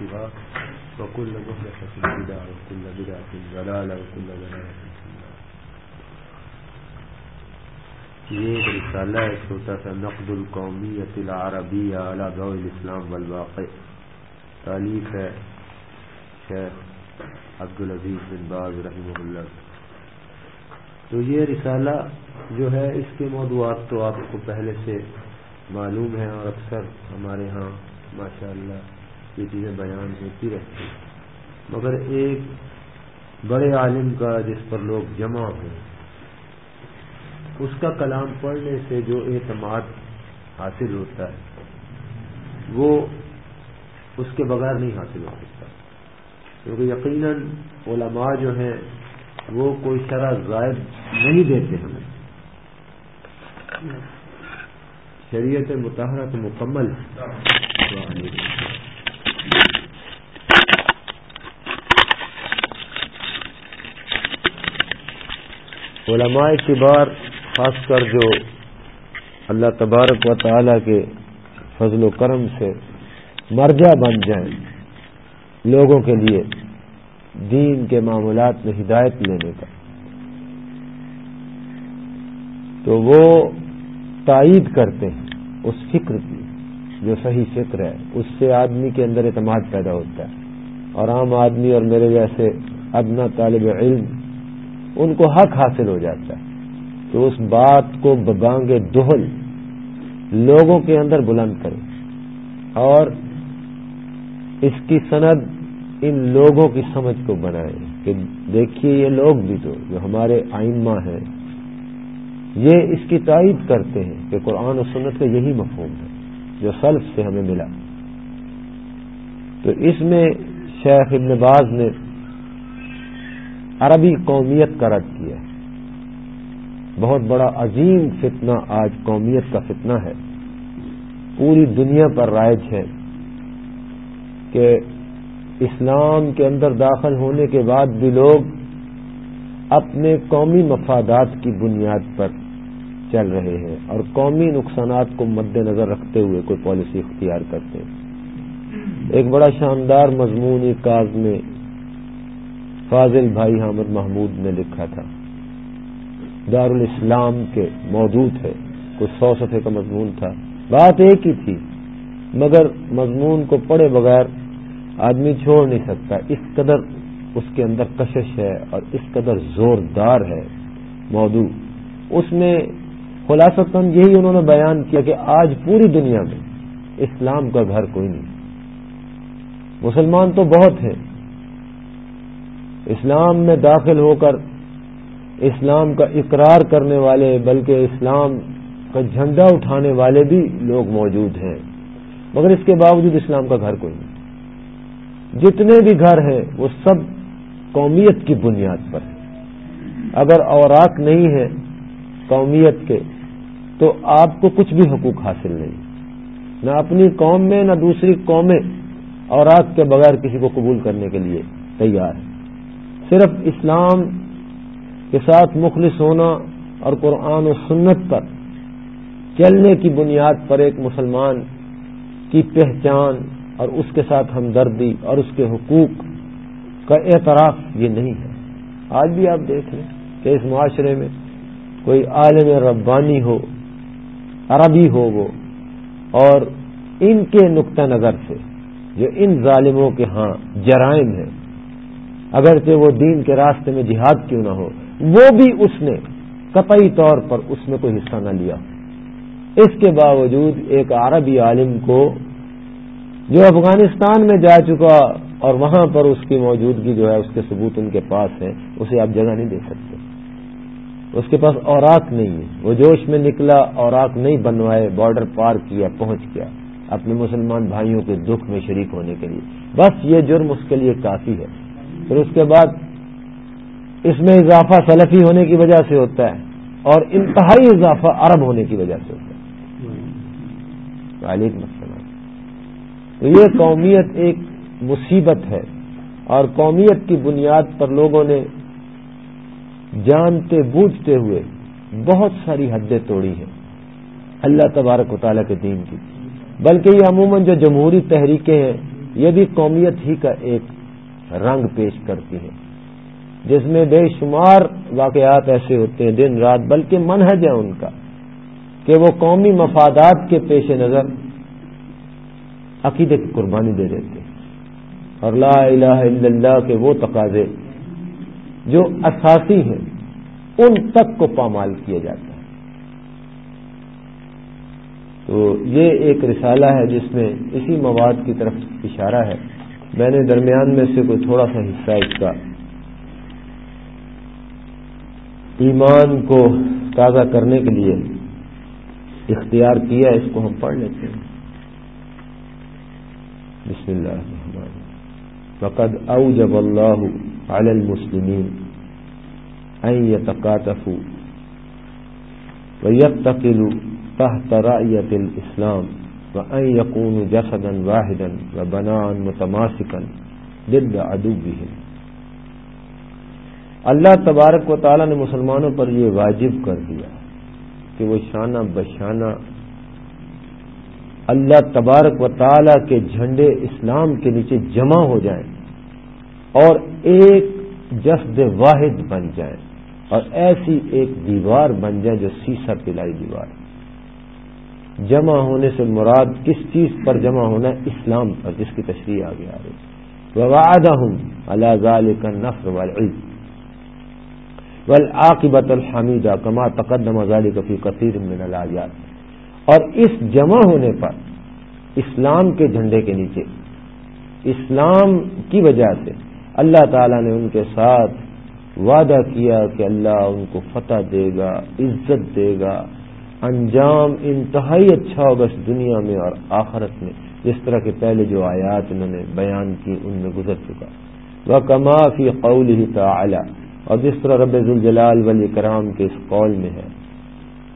محدثاتها وكل محدثة بدعة وكل بدعة ضلالة وكل ضلالة یہ ایک رسالہ ہے چھوٹا سا نقد القومیت العربیہ علی ضوء الاسلام والواقع. تعلیف ہے شیخ عبدالعزیز بن باز رحمہ اللہ. تو یہ رسالہ جو ہے اس کے موضوعات تو آپ کو پہلے سے معلوم ہے اور اکثر ہمارے ہاں ماشاء اللہ یہ چیزیں بیان ہوتی رہتی مگر ایک بڑے عالم کا جس پر لوگ جمع ہوں اس کا کلام پڑھنے سے جو اعتماد حاصل ہوتا ہے، وہ اس کے بغیر نہیں حاصل ہو سکتا۔ کیونکہ یقیناً علماء جو ہیں، وہ کوئی شرح زائد نہیں دیتے ہمیں۔ شریعت متحرک مکمل علماء کبار خاص کر جو اللہ تبارک و تعالی کے فضل و کرم سے مرجع بن جائیں، لوگوں کے لیے دین کے معاملات میں ہدایت لینے کا۔ تو وہ تائید کرتے ہیں اس فکر کی جو صحیح فکر ہے، اس سے آدمی کے اندر اعتماد پیدا ہوتا ہے۔ اور عام آدمی اور میرے جیسے ادنا طالب علم ان کو حق حاصل ہو جاتا ہے۔ تو اس بات کو ببانگ دہل لوگوں کے اندر بلند کریں اور اس کی سند ان لوگوں کی سمجھ کو بنائیں کہ دیکھیے یہ لوگ بھی تو جو ہمارے آئمہ ہیں، یہ اس کی تائید کرتے ہیں کہ قرآن و سنت کا یہی مفہوم ہے جو سلف سے ہمیں ملا۔ تو اس میں شیخ ابن باز نے عربی قومیت کا رد کیا ہے۔ بہت بڑا عظیم فتنہ آج قومیت کا فتنہ ہے۔ پوری دنیا پر رائج ہے کہ اسلام کے اندر داخل ہونے کے بعد بھی لوگ اپنے قومی مفادات کی بنیاد پر چل رہے ہیں اور قومی نقصانات کو مد نظر رکھتے ہوئے کوئی پالیسی اختیار کرتے ہیں۔ ایک بڑا شاندار مضمون کاغذ میں فاضل بھائی حامد محمود نے لکھا تھا۔ دارالاسلام کے موجود ہے کچھ سو صفحے کا مضمون تھا۔ بات ایک ہی تھی، مگر مضمون کو پڑھے بغیر آدمی چھوڑ نہیں سکتا۔ اس قدر اس کے اندر کشش ہے اور اس قدر زوردار ہے موضوع۔ اس میں خلاصتاً یہی انہوں نے بیان کیا کہ آج پوری دنیا میں اسلام کا گھر کوئی نہیں۔ مسلمان تو بہت ہیں اسلام میں داخل ہو کر اسلام کا اقرار کرنے والے، بلکہ اسلام کا جھنڈا اٹھانے والے بھی لوگ موجود ہیں۔ مگر اس کے باوجود اسلام کا گھر کوئی نہیں۔ جتنے بھی گھر ہیں، وہ سب قومیت کی بنیاد پر ہیں۔ اگر اوراق نہیں ہے قومیت کے، تو آپ کو کچھ بھی حقوق حاصل نہیں۔ نہ اپنی قوم میں، نہ دوسری قومیں اوراق کے بغیر کسی کو قبول کرنے کے لیے تیار ہے صرف اسلام کے ساتھ مخلص ہونا اور قرآن و سنت پر چلنے کی بنیاد پر ایک مسلمان کی پہچان اور اس کے ساتھ ہمدردی اور اس کے حقوق کا اعتراف یہ نہیں ہے۔ آج بھی آپ دیکھ لیں کہ اس معاشرے میں کوئی عالم ربانی ہو، عربی ہو وہ، اور ان کے نقطہ نظر سے جو ان ظالموں کے ہاں جرائم ہیں اگرچہ وہ دین کے راستے میں جہاد کیوں نہ ہو، وہ بھی اس نے قطعی طور پر اس میں کوئی حصہ نہ لیا۔ اس کے باوجود ایک عربی عالم کو جو افغانستان میں جا چکا اور وہاں پر اس کی موجودگی جو ہے، اس کے ثبوت ان کے پاس ہے اسے آپ جگہ نہیں دے سکتے۔ اس کے پاس اوراق نہیں ہے۔ وہ جوش میں نکلا، اوراق نہیں بنوائے بارڈر پار کیا، پہنچ گیا۔ اپنے مسلمان بھائیوں کے دکھ میں شریک ہونے کے لیے۔ بس یہ جرم اس کے لیے کافی ہے۔ پھر اس کے بعد اس میں اضافہ سلفی ہونے کی وجہ سے ہوتا ہے اور انتہائی اضافہ عرب ہونے کی وجہ سے ہوتا ہے۔ وعلیکم السلام۔ تو یہ قومیت ایک مصیبت ہے اور قومیت کی بنیاد پر لوگوں نے جانتے بوجھتے ہوئے بہت ساری حدیں توڑی ہیں۔ اللہ تبارک و تعالیٰ کے دین کی۔ بلکہ یہ عموماً جو جمہوری تحریکیں ہیں، یہ بھی قومیت ہی کا ایک رنگ پیش کرتی ہے جس میں بے شمار واقعات ایسے ہوتے ہیں دن رات، بلکہ منہج ہے ان کا، کہ وہ قومی مفادات کے پیش نظر عقیدے کی قربانی دے دیتے اور لا الہ الا اللہ کے وہ تقاضے جو اساسی ہیں، ان تک کو پامال کیا جاتا ہے تو یہ ایک رسالہ ہے جس میں اسی مواد کی طرف اشارہ ہے۔ میں نے درمیان میں سے کوئی تھوڑا سا حصہ اس کا ایمان کو تازہ کرنے کے لیے اختیار کیا اس کو ہم پڑھ لیتے ہیں۔ بسم اللہ الرحمن فقد اوجب اللہ علی المسلمین ان يتقاتفوا ويتقلوا تحت رأية الإسلام وأن يكونوا جسدا واحدا وبناء متماسكا ضد عدوهم۔ اللہ تبارک و تعالی نے مسلمانوں پر یہ واجب کر دیا کہ وہ شانہ بشانہ اللہ تبارک و تعالی کے جھنڈے اسلام کے نیچے جمع ہو جائیں اور ایک جسد واحد بن جائیں اور ایسی ایک دیوار بن جائے جو سیسا پلائی دیوار جمع ہونے سے مراد کس چیز پر جمع ہونا ہے؟ اسلام پر، جس کی تشریح آگے آ رہی وعدہ ہوں اللہ ظال کا نفر والعز والعاقبت الحمیدہ کما تقدم ذالک فی کثیر من الایات اور اس جمع ہونے پر اسلام کے جھنڈے کے نیچے، اسلام کی وجہ سے اللہ تعالی نے ان کے ساتھ وعدہ کیا کہ اللہ ان کو فتح دے گا، عزت دے گا۔ انجام انتہائی اچھا ہوگا اس دنیا میں اور آخرت میں۔ جس طرح کے پہلے جو آیات انہوں نے بیان کی، ان میں گزر چکا۔ وہ کما فی قول ہی اور جس طرح رب الجلال ولی کرام کے اس قول میں ہے۔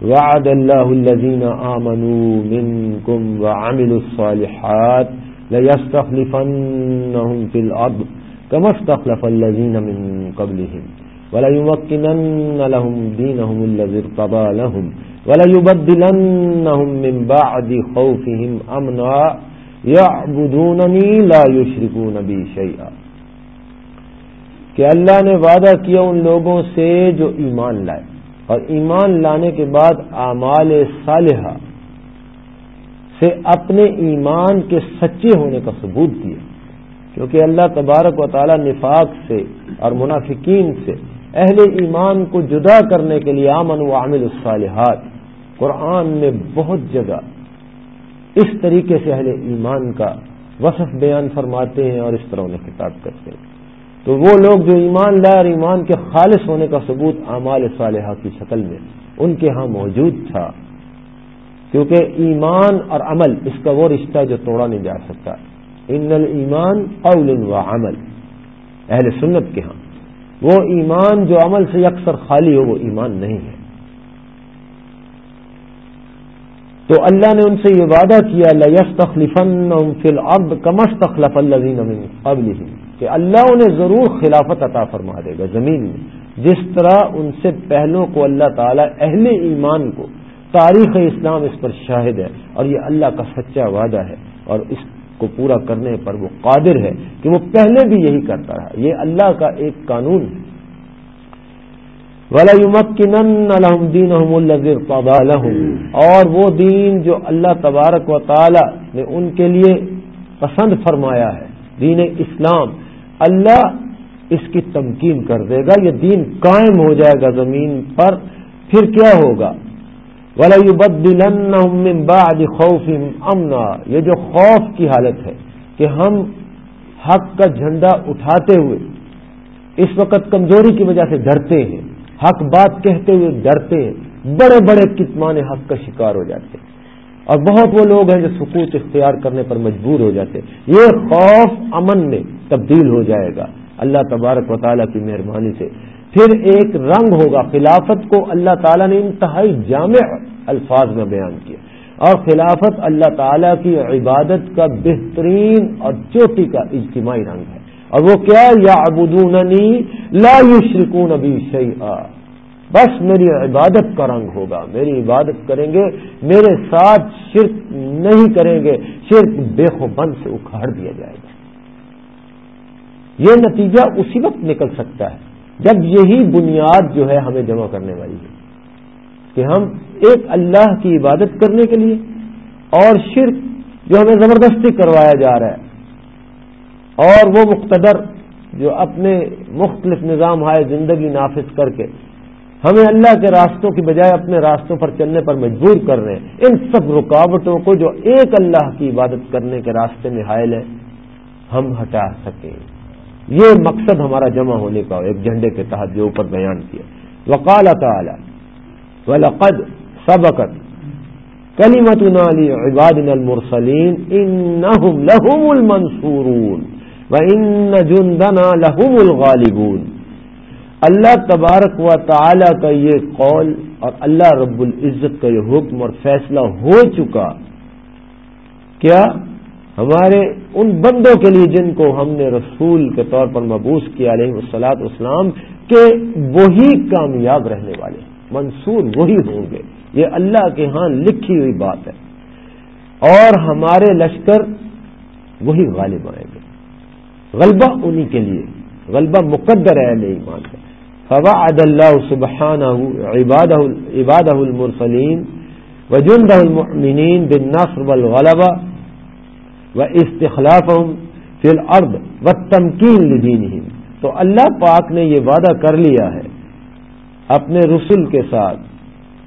وعد اللہ الذین آمنوا منکم وعملوا الصالحات لیستخلفنہم فی الارض کما استخلف الذین من قبلہم وليمكنن لهم دينهم الذي ارتضى لهم کہ اللہ نے وعدہ کیا ان لوگوں سے جو ایمان لائے اور ایمان لانے کے بعد اعمال صالحہ سے اپنے ایمان کے سچے ہونے کا ثبوت دیا کیونکہ اللہ تبارک و تعالی نفاق سے اور منافقین سے اہل ایمان کو جدا کرنے کے لیے امن و عامل الصالحات۔ قرآن میں بہت جگہ اس طریقے سے اہل ایمان کا وصف بیان فرماتے ہیں اور اس طرح انہیں کتاب کرتے ہیں۔ تو وہ لوگ جو ایمان لائے اور ایمان کے خالص ہونے کا ثبوت اعمال صالحہ کی شکل میں ان کے ہاں موجود تھا۔ کیونکہ ایمان اور عمل، اس کا وہ رشتہ جو توڑا نہیں جا سکتا۔ ان ایمان قول و عمل، اہل سنت کے ہاں۔ وہ ایمان جو عمل سے اکثر خالی ہو، وہ ایمان نہیں ہے۔ تو اللہ نے ان سے یہ وعدہ کیا یس تخلیفن فل اب کمس تخلف اللہ کہ اللہ انہیں ضرور خلافت عطا فرما دے گا زمین میں۔ جس طرح ان سے پہلوں کو اللہ تعالی اہل ایمان کو تاریخ اسلام اس پر شاہد ہے، اور یہ اللہ کا سچا وعدہ ہے۔ اور اس کو پورا کرنے پر وہ قادر ہے کہ وہ پہلے بھی یہی کرتا رہا۔ یہ اللہ کا ایک قانون ہے۔ اور وہ دین جو اللہ تبارک و تعالی نے ان کے لیے پسند فرمایا ہے، دین اسلام، اللہ اس کی تمکین کر دے گا۔ یہ دین قائم ہو جائے گا زمین پر، پھر کیا ہوگا؟ بعد خوف امنا یہ جو خوف کی حالت ہے کہ ہم حق کا جھنڈا اٹھاتے ہوئے اس وقت کمزوری کی وجہ سے ڈرتے ہیں، حق بات کہتے ہوئے ڈرتے ہیں، بڑے بڑے کتمان حق کا شکار ہو جاتے ہیں۔ اور بہت وہ لوگ ہیں جو سکوت اختیار کرنے پر مجبور ہو جاتے ہیں۔ یہ خوف امن میں تبدیل ہو جائے گا۔ اللہ تبارک و تعالیٰ کی مہربانی سے پھر ایک رنگ ہوگا خلافت کو اللہ تعالیٰ نے انتہائی جامع الفاظ میں بیان کیا اور خلافت اللہ تعالیٰ کی عبادت کا بہترین اور چوٹی کا اجتماعی رنگ ہے اور وہ کیا یا ابودونی لا یشرکون ابھی شیئا۔ بس میری عبادت کا رنگ ہوگا، میری عبادت کریں گے، میرے ساتھ شرک نہیں کریں گے، شرک بے خوبند سے اکھاڑ دیا جائے گا۔ یہ نتیجہ اسی وقت نکل سکتا ہے جب یہی بنیاد جو ہے ہمیں جمع کرنے والی ہے کہ ہم ایک اللہ کی عبادت کرنے کے لیے اور شرک جو ہمیں زبردستی کروایا جا رہا ہے اور وہ مقتدر جو اپنے مختلف نظام ہائے زندگی نافذ کر کے ہمیں اللہ کے راستوں کی بجائے اپنے راستوں پر چلنے پر مجبور کر رہے ہیں، ان سب رکاوٹوں کو جو ایک اللہ کی عبادت کرنے کے راستے میں حائل ہے، ہم ہٹا سکیں۔ یہ مقصد ہمارا جمع ہونے کا ایک جھنڈے کے تحت جو اوپر بیان کیا۔ وقال تعالی، ولقد سبقت کلیمت علی عباد المرسلین انہم لہم المنصورون وان جندنا لہم الغالبون۔ اللہ تبارک و تعالی کا یہ قول اور اللہ رب العزت کا یہ حکم اور فیصلہ ہو چکا۔ کیا؟ ہمارے ان بندوں کے لیے جن کو ہم نے رسول کے طور پر مبوس کیا علیہ السلاط اسلام کہ وہی کامیاب رہنے والے منصور وہی ہوں گے۔ یہ اللہ کے ہاں لکھی ہوئی بات ہے۔ اور ہمارے لشکر وہی غالب آئیں گے۔ غلبہ انہی کے لیے غلبہ مقدر ہے نہیں مانتے فوعد الله سبحانه عباده, عباده المرسلين وجنده المؤمنين بالنصر والغلبة واستخلافهم في الأرض والتمكين لدينهم۔ تو اللہ پاک نے یہ وعدہ کر لیا ہے اپنے رسل کے ساتھ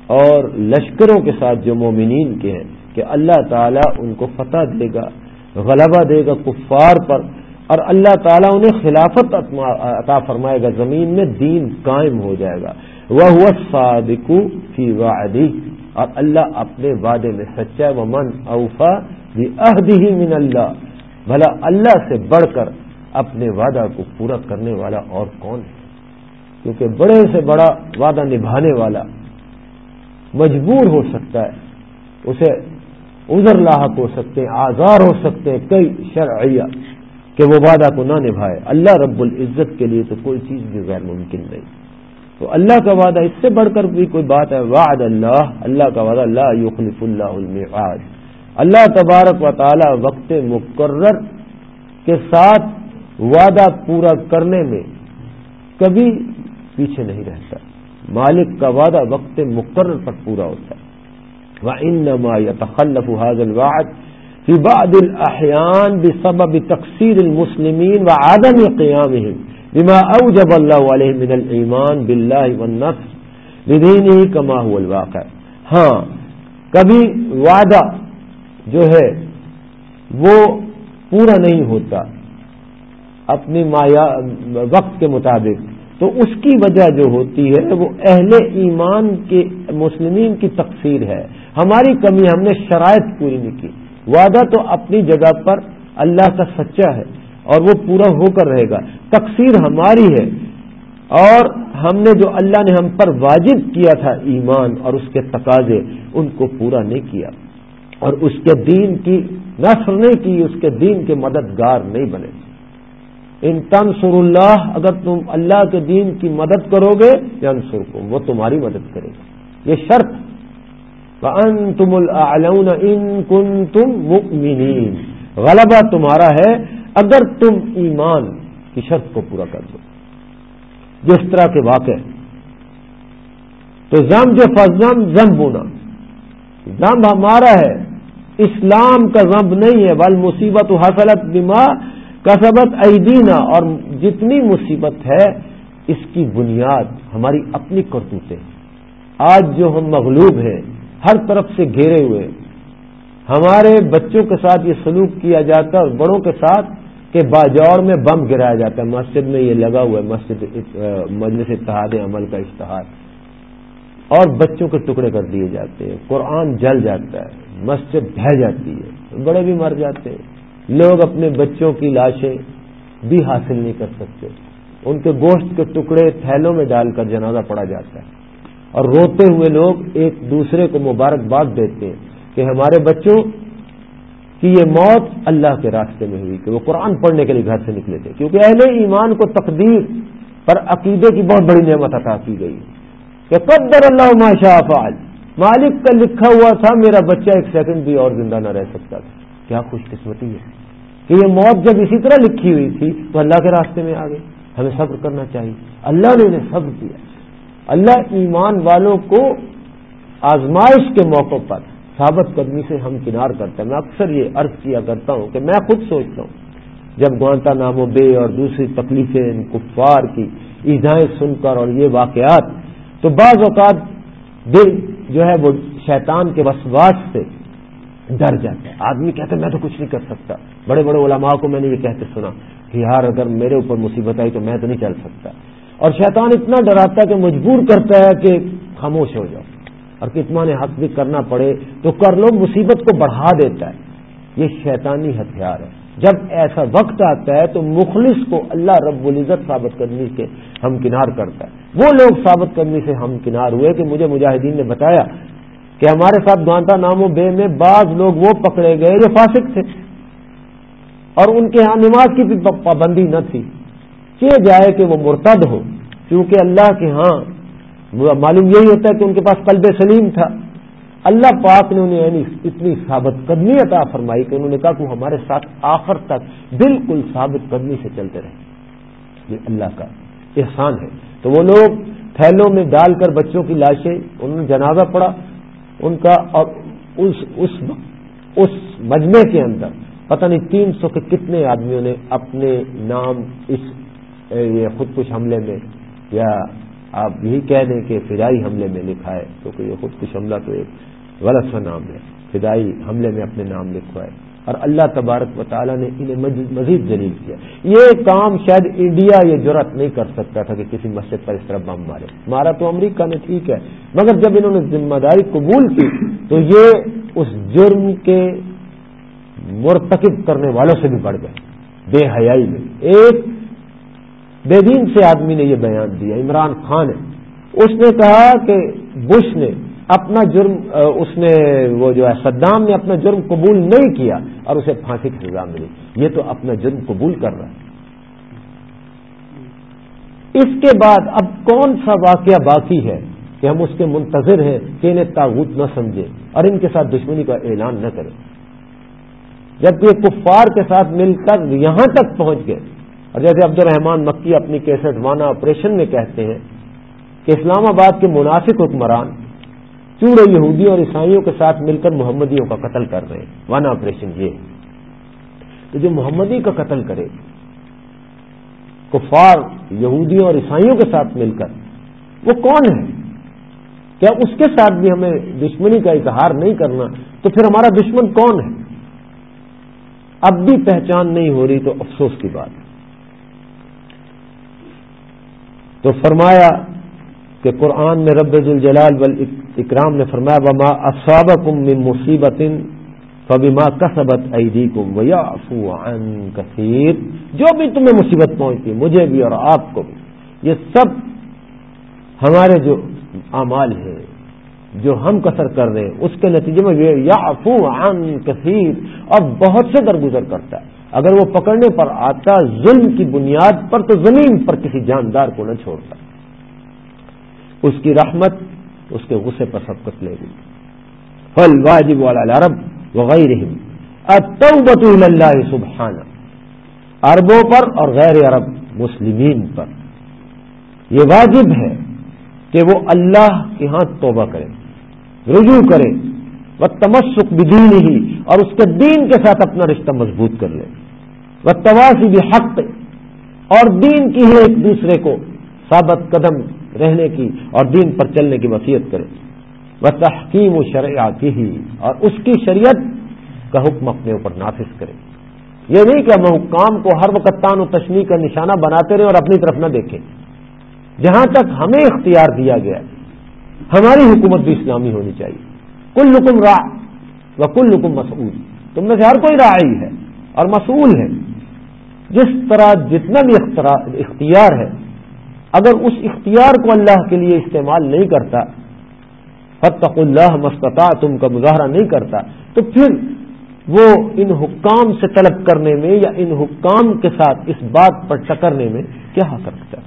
اور لشکروں کے ساتھ جو مومنین کے ہیں کہ اللہ تعالیٰ ان کو فتح دے گا، غلبہ دے گا کفار پر، اور اللہ تعالیٰ انہیں خلافت عطا فرمائے گا، زمین میں دین قائم ہو جائے گا۔ وہ ہوا صادقو فی وعدی اور اللہ اپنے وعدے میں سچا و من اوفا ہی من اللہ، بھلا اللہ سے بڑھ کر اپنے وعدہ کو پورا کرنے والا اور کون ہے؟ کیونکہ بڑے سے بڑا وعدہ نبھانے والا مجبور ہو سکتا ہے، اسے ازر لاحق ہو سکتے ہیں، آزار ہو سکتے ہیں کئی شرعیہ کہ وہ وعدہ کو نہ نبھائے۔ اللہ رب العزت کے لیے تو کوئی چیز بھی غیر ممکن نہیں۔ تو اللہ کا وعدہ اس سے بڑھ کر بھی کوئی بات ہے، وعد اللہ اللہ کا وعدہ اللہ یخلف اللہ المعاد اللہ تبارک و تعالی وقت مقرر کے ساتھ وعدہ پورا کرنے میں کبھی پیچھے نہیں رہتا۔ مالک کا وعدہ وقت مقرر پر پورا ہوتا ہے۔ وہ ان یا تخلف حاضل وعد في بعض الأحيان بسبب تقصير المسلمين وعدم قيامهم بما أوجب الله عليه من الإيمان بالله والنصر بدينه كما هو الواقع۔ ہاں کبھی وعدہ جو ہے وہ پورا نہیں ہوتا اپنی مایا وقت کے مطابق تو اس کی وجہ جو ہوتی ہے وہ اہل ایمان کے مسلمین کی تقسیر ہے۔ ہماری کمی ہم نے شرائط پوری نہیں کی۔ وعدہ تو اپنی جگہ پر اللہ کا سچا ہے اور وہ پورا ہو کر رہے گا۔ تقسیر ہماری ہے اور ہم نے جو اللہ نے ہم پر واجب کیا تھا ایمان اور اس کے تقاضے، ان کو پورا نہیں کیا۔ اور اس کے دین کی نثر نہیں کی، اس کے دین کے مددگار نہیں بنے۔ ان تنسر اللہ، اگر تم اللہ کے دین کی مدد کرو گے یا انسر کو وہ تمہاری مدد کرے گا۔ یہ شرط۔ تم العلون ان کن تم مؤمنین غلبہ تمہارا ہے اگر تم ایمان کی شرط کو پورا کر دو۔ جس طرح کے واقع۔ تو زم جو فضم زم بونا زمب ہمارا ہے۔ اسلام کا زمب نہیں ہے۔ بل مصیبت حاصلت بیما کسبت ایدینا۔ اور جتنی مصیبت ہے، اس کی بنیاد ہماری اپنی کرتوتیں آج جو ہم مغلوب ہیں، ہر طرف سے گھیرے ہوئے، ہمارے بچوں کے ساتھ یہ سلوک کیا جاتا ہے اور بڑوں کے ساتھ کہ باجوڑ میں بم گرایا جاتا ہے۔ مسجد میں یہ لگا ہوا ہے، مسجد مجلس اتحاد عمل کا اشتہار۔ اور بچوں کے ٹکڑے کر دیے جاتے ہیں۔ قرآن جل جاتا ہے، مسجد ڈھہ جاتی ہے، بڑے بھی مر جاتے ہیں۔ لوگ اپنے بچوں کی لاشیں بھی حاصل نہیں کر سکتے۔ ان کے گوشت کے ٹکڑے تھیلوں میں ڈال کر جنازہ پڑا جاتا ہے۔ اور روتے ہوئے لوگ ایک دوسرے کو مبارکباد دیتے ہیں کہ ہمارے بچوں کی یہ موت اللہ کے راستے میں ہوئی، کہ وہ قرآن پڑھنے کے لیے گھر سے نکلے تھے۔ کیونکہ اہل ایمان کو تقدیر پر عقیدے کی بہت بڑی نعمت عطا کی گئی۔ کہ قدر اللہ ماشا فعال مالک کا لکھا ہوا تھا، میرا بچہ ایک سیکنڈ بھی اور زندہ نہ رہ سکتا تھا۔ کیا خوش قسمتی ہے کہ یہ موت جب اسی طرح لکھی ہوئی تھی تو اللہ کے راستے میں آ گئی۔ ہمیں صبر کرنا چاہیے۔ اللہ نے انہیں صبر دیا اللہ ایمان والوں کو آزمائش کے موقع پر ثابت قدمی سے ہم کنار کرتے ہیں۔ میں اکثر یہ عرض کیا کرتا ہوں کہ میں خود سوچتا ہوں۔ جب گوانتا نامو بے اور دوسری تکلیفیں ان کفار کی ایزائیں سن کر اور یہ واقعات تو بعض اوقات دل جو ہے وہ شیطان کے وسواس سے ڈر جاتا ہے۔ آدمی کہتے میں تو کچھ نہیں کر سکتا۔ بڑے بڑے علماء کو میں نے یہ کہتے سنا کہ یار اگر میرے اوپر مصیبت آئی تو میں تو نہیں چل سکتا۔ اور شیطان اتنا ڈراتا ہے کہ مجبور کرتا ہے کہ خاموش ہو جاؤ۔ اور کتنا نے حق بھی کرنا پڑے تو کر لو، مصیبت کو بڑھا دیتا ہے۔ یہ شیطانی ہتھیار ہے۔ جب ایسا وقت آتا ہے تو مخلص کو اللہ رب العزت ثابت کرنے کے ہم کنار کرتا ہے۔ وہ لوگ ثابت کرنے سے ہم کنار ہوئے کہ مجھے مجاہدین نے بتایا کہ ہمارے ساتھ گانتا نام و بے میں بعض لوگ وہ پکڑے گئے جو فاسق تھے۔ اور ان کے ہاں نماز کی بھی پابندی نہ تھی۔ کہ جائے کہ وہ مرتد ہو؟ کیونکہ اللہ کے ہاں معلوم یہی ہوتا ہے کہ ان کے پاس قلب سلیم تھا۔ اللہ پاک نے انہیں یعنی اتنی ثابت قدمی عطا فرمائی کہ انہوں نے کہا کہ ہمارے ساتھ آخر تک بالکل ثابت قدمی سے چلتے رہے۔ یہ اللہ کا احسان ہے۔ تو وہ لوگ تھیلوں میں ڈال کر بچوں کی لاشیں، انہوں نے جنازہ پڑا ان کا اور اس اس اس مجمے کے اندر پتہ نہیں تین سو کے کتنے آدمیوں نے اپنے نام اس یہ خودکش حملے میں، یا آپ یہی کہہ دیں کہ فدائی حملے میں لکھا ہے، کیونکہ یہ خودکش حملہ تو ایک غلط سا نام ہے، فدائی حملے میں اپنے نام لکھوائے۔ اور اللہ تبارک و تعالیٰ نے انہیں مزید جلیل کیا۔ یہ کام شاید انڈیا یہ جرت نہیں کر سکتا تھا کہ کسی مسجد پر اس طرح بم مارے۔ مارا تو امریکہ نے، ٹھیک ہے۔ مگر جب انہوں نے ذمہ داری قبول کی تو یہ اس جرم کے مرتکب کرنے والوں سے بھی بڑھ گئے۔ بے حیائی میں۔ ایک بے دین سے آدمی نے یہ بیان دیا، عمران خان ہے۔ اس نے کہا کہ بش نے اپنا جرم اس نے وہ جو ہے صدام نے اپنا جرم قبول نہیں کیا اور اسے پھانسی کی سزا ملی۔ یہ تو اپنا جرم قبول کر رہا ہے۔ اس کے بعد اب کون سا واقعہ باقی ہے کہ ہم اس کے منتظر ہیں کہ انہیں تاغت نہ سمجھے اور ان کے ساتھ دشمنی کا اعلان نہ کرے۔ جبکہ کفار کے ساتھ مل کر یہاں تک پہنچ گئے۔ اور جیسے عبد الرحمان مکی اپنی کیسٹ وانا آپریشن میں کہتے ہیں کہ اسلام آباد کے مناسب حکمران چوڑے یہودیوں اور عیسائیوں کے ساتھ مل کر محمدیوں کا قتل کر رہے ہیں۔ ون آپریشن یہ تو جو محمدی کا قتل کرے، کفار، یہودیوں اور عیسائیوں کے ساتھ مل کر، وہ کون ہے؟ کیا اس کے ساتھ بھی ہمیں دشمنی کا اظہار نہیں کرنا؟ تو پھر ہمارا دشمن کون ہے؟ اب بھی پہچان نہیں ہو رہی تو افسوس کی بات۔ تو فرمایا کہ قرآن میں رب الجلال اکرام نے فرمایا، وما اصابکم من مصیبت فبما کسبت ایدیکم ویعفو عن کثیر جو بھی تمہیں مصیبت پہنچتی، مجھے بھی اور آپ کو بھی، یہ سب ہمارے جو اعمال ہیں، جو ہم کثر کر رہے ہیں، اس کے نتیجے میں یہ یا عن کثیر اور بہت سے درگزر کرتا ہے۔ اگر وہ پکڑنے پر آتا، ظلم کی بنیاد پر تو زمین پر کسی جاندار کو نہ چھوڑتا۔ اس کی رحمت اس کے غصے پر سبقت لے گئی فل واجب والا عرب وغیرہ اللہ سبحانہ عربوں پر اور غیر عرب مسلمین پر۔ یہ واجب ہے کہ وہ اللہ کے ہاں توبہ کرے، رجوع کرے وہ تمسک بدین ہی اور اس کے دین کے ساتھ اپنا رشتہ مضبوط کر لے۔ وہ تواسی بھی حق اور دین کی ہی ایک دوسرے کو ثابت قدم رہنے کی اور دین پر چلنے کی وصیت کرے۔ وہ تحقیم و شرعاتی ہی اور اس کی شریعت کا حکم اپنے اوپر نافذ کرے۔ یہ نہیں کہ ہم حکام کو ہر وقت تان و تشنی کا نشانہ بناتے رہے اور اپنی طرف نہ دیکھیں۔ جہاں تک ہمیں اختیار دیا گیا ہماری حکومت بھی اسلامی ہونی چاہیے۔ کل حکم را و کل حکم مسعود تم میں سے ہر کوئی راعی ہے اور مسئول ہے۔ جس طرح جتنا بھی اختیار ہے اگر اس اختیار کو اللہ کے لیے استعمال نہیں کرتا فتق اللہ مستطاع تم کا مظاہرہ نہیں کرتا، تو پھر وہ ان حکام سے طلب کرنے میں یا ان حکام کے ساتھ اس بات پر ٹکرنے میں کیا حق رکھتا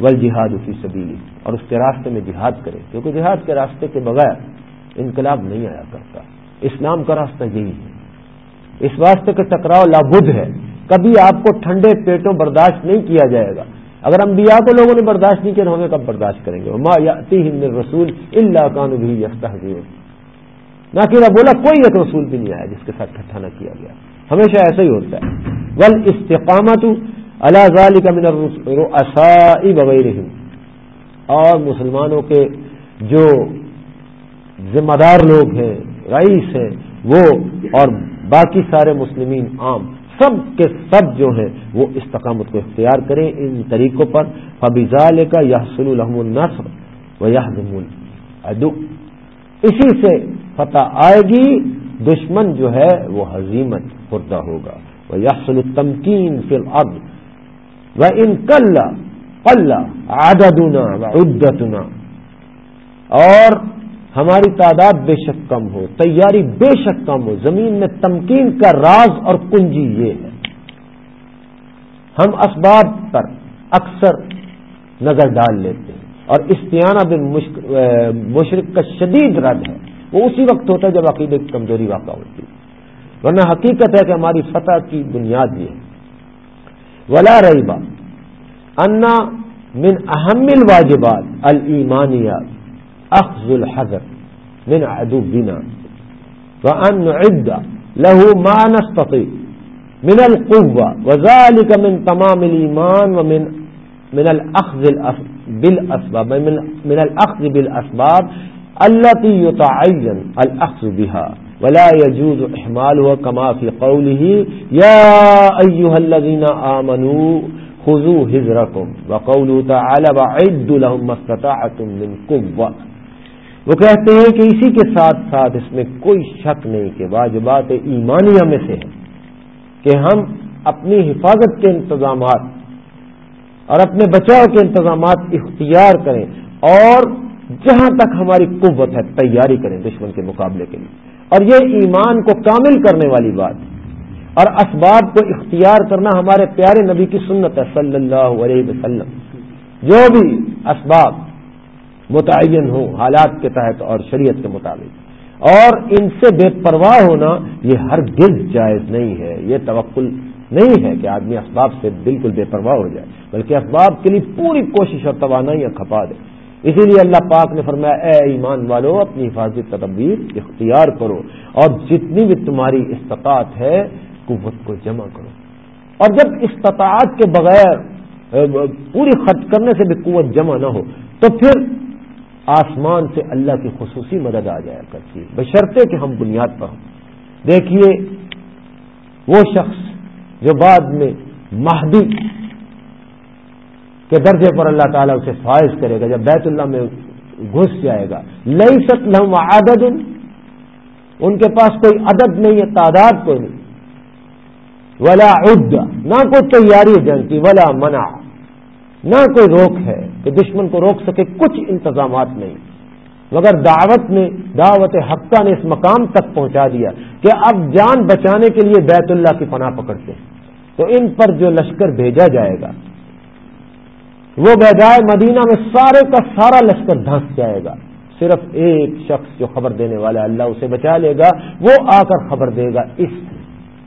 ول جہاد اسی سبیلی، اور اس کے راستے میں جہاد کرے، کیونکہ جہاد کے راستے کے بغیر انقلاب نہیں آیا کرتا۔ اسلام کا راستہ یہی ہے۔ اس واسطے کا ٹکراؤ لابد ہے۔ کبھی آپ کو ٹھنڈے پیٹوں برداشت نہیں کیا جائے گا۔ اگر انبیاء کو لوگوں نے برداشت نہیں کیا تو ہمیں کب برداشت کریں گے؟ ما ہند رسول اللہ کان بھی نہ کہ بولا، کوئی ایک رسول بھی نہیں آیا جس کے ساتھ ٹھٹھا نہ کیا گیا۔ ہمیشہ ایسا ہی ہوتا ہے۔ ول استقامت اللہ ظالی کا من وغیرہ اور مسلمانوں کے جو ذمہ دار لوگ ہیں، رئیس ہیں، وہ اور باقی سارے مسلمین عام۔ سب کے سب جو ہیں وہ استقامت کو اختیار کریں ان طریقوں پر فبیزال کا یحسن الحم النصر و یا ادو۔ اسی سے فتح آئے گی، دشمن جو ہے وہ حزیمت خوردہ ہوگا۔ وہ یحسن التمکین فی العد و ان کل اللہ عددنا و عدتنا اور ہماری تعداد بے شک کم ہو، تیاری بے شک کم ہو، زمین میں تمکین کا راز اور کنجی یہ ہے۔ ہم اسباب پر اکثر نظر ڈال لیتے ہیں اور استعانہ بن مشرق کا شدید رد ہے۔ وہ اسی وقت ہوتا ہے جب عقیدے کی کمزوری واقع ہوتی ہے۔ ورنہ حقیقت ہے کہ ہماری فتح کی بنیاد یہ ہے۔ ولا رہی بات انا من اہم الواجبات الایمانیات۔ اخذ الحذر من عدونا. وأن نعد له ما نستطيع من القوة وذلك من تمام الإيمان ومن من الأخذ بالأسباب من, من الأخذ بالأسباب التي يتعين الأخذ بها. ولا يجوز إحمالها كما في قوله يا أيها الذين آمنوا خذوا هزركم وقوله تعالى وعد لهم ما استطاعتم من قوة. وہ کہتے ہیں کہ اسی کے ساتھ ساتھ اس میں کوئی شک نہیں کہ واجبات ایمانیہ میں سے ہے کہ ہم اپنی حفاظت کے انتظامات اور اپنے بچاؤ کے انتظامات اختیار کریں اور جہاں تک ہماری قوت ہے تیاری کریں دشمن کے مقابلے کے لیے۔ اور یہ ایمان کو کامل کرنے والی بات۔ ہے اور اسباب کو اختیار کرنا ہمارے پیارے نبی کی سنت ہے صلی اللہ علیہ وسلم۔ جو بھی اسباب متعین ہوں، حالات کے تحت اور شریعت کے مطابق۔ اور ان سے بے پرواہ ہونا یہ ہر گرد جائز نہیں ہے، یہ توقل نہیں ہے کہ آدمی اسباب سے بالکل بے پرواہ ہو جائے، بلکہ اسباب کے لیے پوری کوشش اور توانائی کھپا دے۔ اسی لیے اللہ پاک نے فرمایا، اے ایمان والو، اپنی حفاظت تدبیر اختیار کرو، اور جتنی بھی تمہاری استطاعت ہے، قوت کو جمع کرو۔ اور جب استطاعت کے بغیر پوری خرچ کرنے سے بھی قوت جمع نہ ہو، تو پھر آسمان سے اللہ کی خصوصی مدد آ جایا کرتی ہے۔ بشرطے کہ ہم بنیاد پر ہوں۔ دیکھیے، وہ شخص جو بعد میں مہدی کے درجے پر اللہ تعالیٰ اسے فائز کرے گا، جب بیت اللہ میں گھس جائے گا۔ لئی ست لہم عدد، ان کے پاس کوئی عدد نہیں ہے، تعداد کوئی نہیں۔ ولا عد، نہ کوئی تیاری جنگ کی، ولا منع۔ نہ کوئی روک ہے کہ دشمن کو روک سکے، کچھ انتظامات نہیں۔ مگر دعوت نے، دعوت حقہ نے اس مقام تک پہنچا دیا کہ اب جان بچانے کے لیے بیت اللہ کی پناہ پکڑتے ہیں۔ تو ان پر جو لشکر بھیجا جائے گا، وہ بیدائے مدینہ میں سارے کا سارا لشکر دھنس جائے گا۔ صرف ایک شخص جو خبر دینے والا اللہ اسے بچا لے گا، وہ آ کر خبر دے گا، اس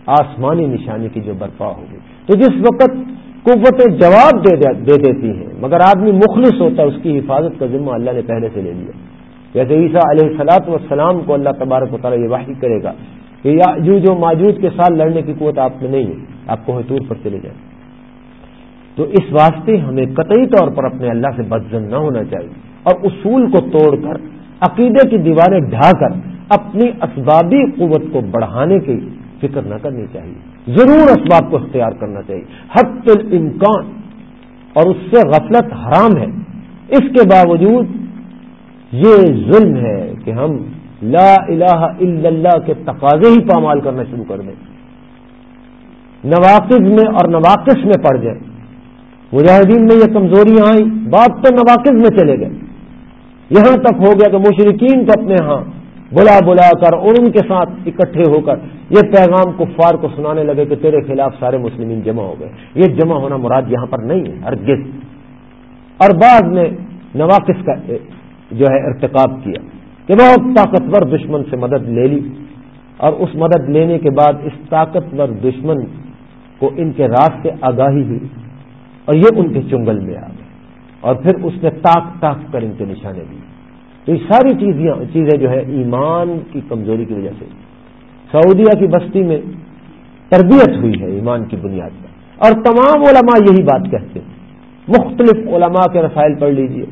آسمانی نشانی کی جو برپا ہوگی۔ تو جس وقت قوتیں جواب دے دیتی ہیں، مگر آدمی مخلص ہوتا ہے، اس کی حفاظت کا ذمہ اللہ نے پہلے سے لے لیا۔ جیسے عیسیٰ علیہ سلاط والسلام کو اللہ تبارک و تعالیٰ یہ واحد کرے گا کہ جو جو موجود کے ساتھ لڑنے کی قوت آپ میں نہیں ہے، آپ کو حطور پر چلے جائیں۔ تو اس واسطے ہمیں قطعی طور پر اپنے اللہ سے بدزن نہ ہونا چاہیے اور اصول کو توڑ کر، عقیدے کی دیواریں ڈھا کر، اپنی اسبابی قوت کو بڑھانے کی فکر نہ کرنی چاہیے۔ ضرور اسباب کو اختیار کرنا چاہیے۔ حق الامکان، اور اس سے غفلت حرام ہے۔ اس کے باوجود یہ ظلم ہے کہ ہم لا الہ الا اللہ کے تقاضے ہی پامال کرنا شروع کر دیں۔ نواقص میں اور نواقص میں پڑ جائیں۔ مجاہدین میں یہ کمزوریاں آئیں بات تو نواقص میں چلے گئے۔ یہاں تک ہو گیا کہ مشرقین کو اپنے ہاں بلا بلا کر اور ان کے ساتھ اکٹھے ہو کر یہ پیغام کفار کو سنانے لگے کہ تیرے خلاف سارے مسلمین جمع ہو گئے۔ یہ جمع ہونا مراد یہاں پر نہیں ہے، ہرگز۔ اور بعد نے نواقص کا جو ہے، ارتکاب کیا کہ بہت طاقتور دشمن سے مدد لے لی اور اس مدد لینے کے بعد اس طاقتور دشمن کو ان کے راستے آگاہی ہوئی اور یہ ان کے چنگل میں آ گئے۔ اور پھر اس نے تاک تاک کر ان کے نشانے دی تو یہ ساری چیزیں جو ہے ایمان کی کمزوری کی وجہ سے سعودیہ کی بستی میں تربیت ہوئی ہے ایمان کی بنیاد پر. اور تمام علماء یہی بات کہتے ہیں. مختلف علماء کے رسائل پڑھ لیجیے.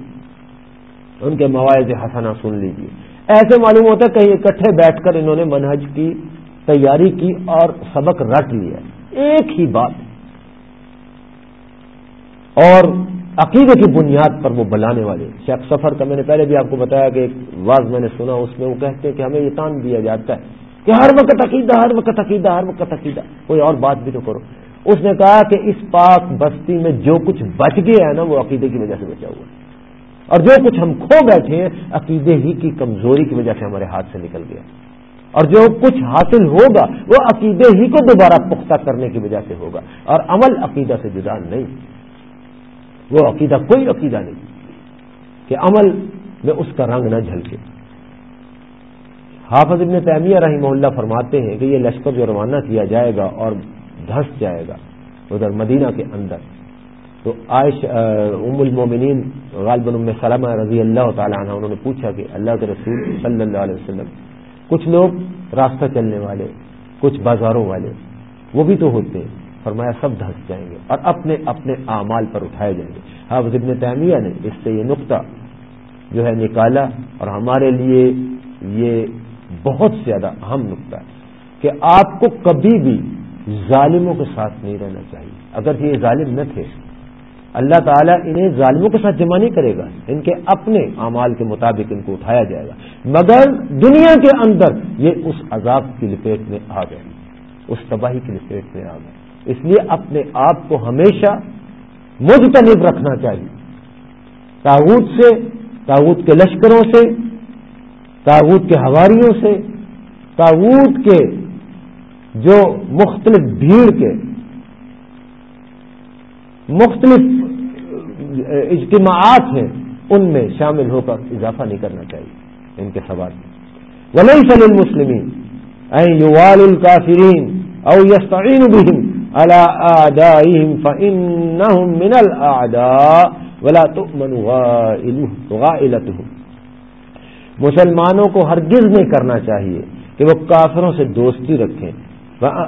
ان کے مواعظ حسنہ سن لیجیے. ایسے معلوم ہوتا ہے کہیں اکٹھے بیٹھ کر انہوں نے منہج کی، تیاری کی اور سبق رٹ لیا. ایک ہی بات. اور عقیدے کی بنیاد پر وہ بلانے والے شیخ سفر کا میں نے پہلے بھی آپ کو بتایا کہ ایک واز میں نے سنا، اس میں وہ کہتے ہیں کہ ہمیں یہ تان دیا جاتا ہے کہ ہر وقت عقیدہ، ہر وقت عقیدہ، ہر وقت عقیدہ۔ کوئی اور بات بھی تو کرو۔ اس نے کہا کہ اس پاک بستی میں جو کچھ بچ گیا ہے نا، وہ عقیدے کی وجہ سے بچا ہوا ہے۔ اور جو کچھ ہم کھو بیٹھے ہیں، عقیدے ہی کی کمزوری کی وجہ سے ہمارے ہاتھ سے نکل گیا۔ اور جو کچھ حاصل ہوگا، وہ عقیدے ہی کو دوبارہ پختہ کرنے کی وجہ سے ہوگا۔ اور عمل عقیدہ سے جدا نہیں۔ وہ عقیدہ، کوئی عقیدہ نہیں کہ عمل میں اس کا رنگ نہ جھلکے۔ حافظ ابن تیمیہ رحمہ اللہ فرماتے ہیں کہ یہ لشکر جو روانہ کیا جائے گا اور دھس جائے گا ادھر مدینہ کے اندر، تو عائش ام المومنین غالب ام سلمہ رضی اللہ تعالیٰ عنہ، انہوں نے پوچھا کہ اللہ کے رسول صلی اللہ علیہ وسلم، کچھ لوگ راستہ چلنے والے، کچھ بازاروں والے، وہ بھی تو ہوتے ہیں۔ فرمایا، سب دھس جائیں گے اور اپنے اپنے اعمال پر اٹھائے جائیں گے۔ حافظ ابن تیمیہ نے اس سے یہ نقطہ جو ہے نکالا اور ہمارے لیے یہ بہت زیادہ اہم نقطہ ہے کہ آپ کو کبھی بھی ظالموں کے ساتھ نہیں رہنا چاہیے۔ اگر یہ ظالم نہ تھے، اللہ تعالیٰ انہیں ظالموں کے ساتھ جمع نہیں کرے گا، ان کے اپنے اعمال کے مطابق ان کو اٹھایا جائے گا۔ مگر دنیا کے اندر یہ اس عذاب کی لپیٹ میں آ گئے، اس تباہی کی لپیٹ میں آ گئے۔ اس لیے اپنے آپ کو ہمیشہ مجتنب رکھنا چاہیے۔ تاغوت سے، تاغوت کے لشکروں سے، تاغوت کے ہواریوں سے، تاغوت کے جو مختلف بھیڑ کے، مختلف اجتماعات ہیں، ان میں شامل ہو کر اضافہ نہیں کرنا چاہیے ان کے سوال میں ولی سل المسلمین یوال الکافرین او یستعین بہم على آدائهم فإنهم من الأعداء ولا تؤمن غائلتهم. مسلمانوں کو ہرگز نہیں کرنا چاہیے کہ وہ کافروں سے دوستی رکھیں۔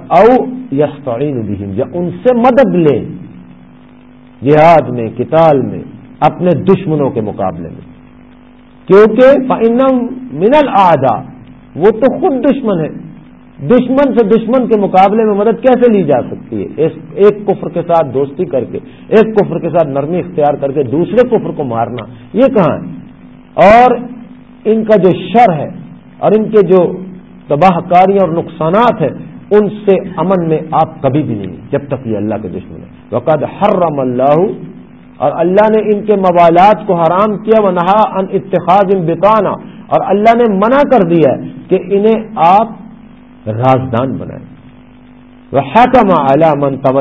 او یستعین بہم یا ان سے مدد لیں۔ جہاد میں کتال میں، اپنے دشمنوں کے مقابلے میں۔ کیونکہ من العدا وہ تو خود دشمن ہے دشمن سے دشمن کے مقابلے میں مدد کیسے لی جا سکتی ہے؟ ایک کفر کے ساتھ دوستی کر کے، ایک کفر کے ساتھ نرمی اختیار کر کے دوسرے کفر کو مارنا، یہ کہاں ہے؟ اور ان کا جو شر ہے اور ان کے جو تباہ کاریاں اور نقصانات ہیں، ان سے امن میں آپ کبھی بھی نہیں، جب تک یہ اللہ کے دشمن ہے وقت حرم اللہ اور اللہ نے ان کے موالات کو حرام کیا وہ نہا ان اتخاذ ان بکانا اور اللہ نے منع کر دیا کہ انہیں آپ رازدان بنائیں وہ حکم من طب